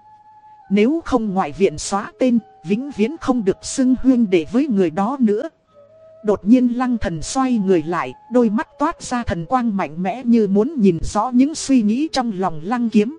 Nếu không ngoại viện xóa tên, vĩnh viễn không được xưng huyên để với người đó nữa. Đột nhiên lăng thần xoay người lại, đôi mắt toát ra thần quang mạnh mẽ như muốn nhìn rõ những suy nghĩ trong lòng lăng kiếm.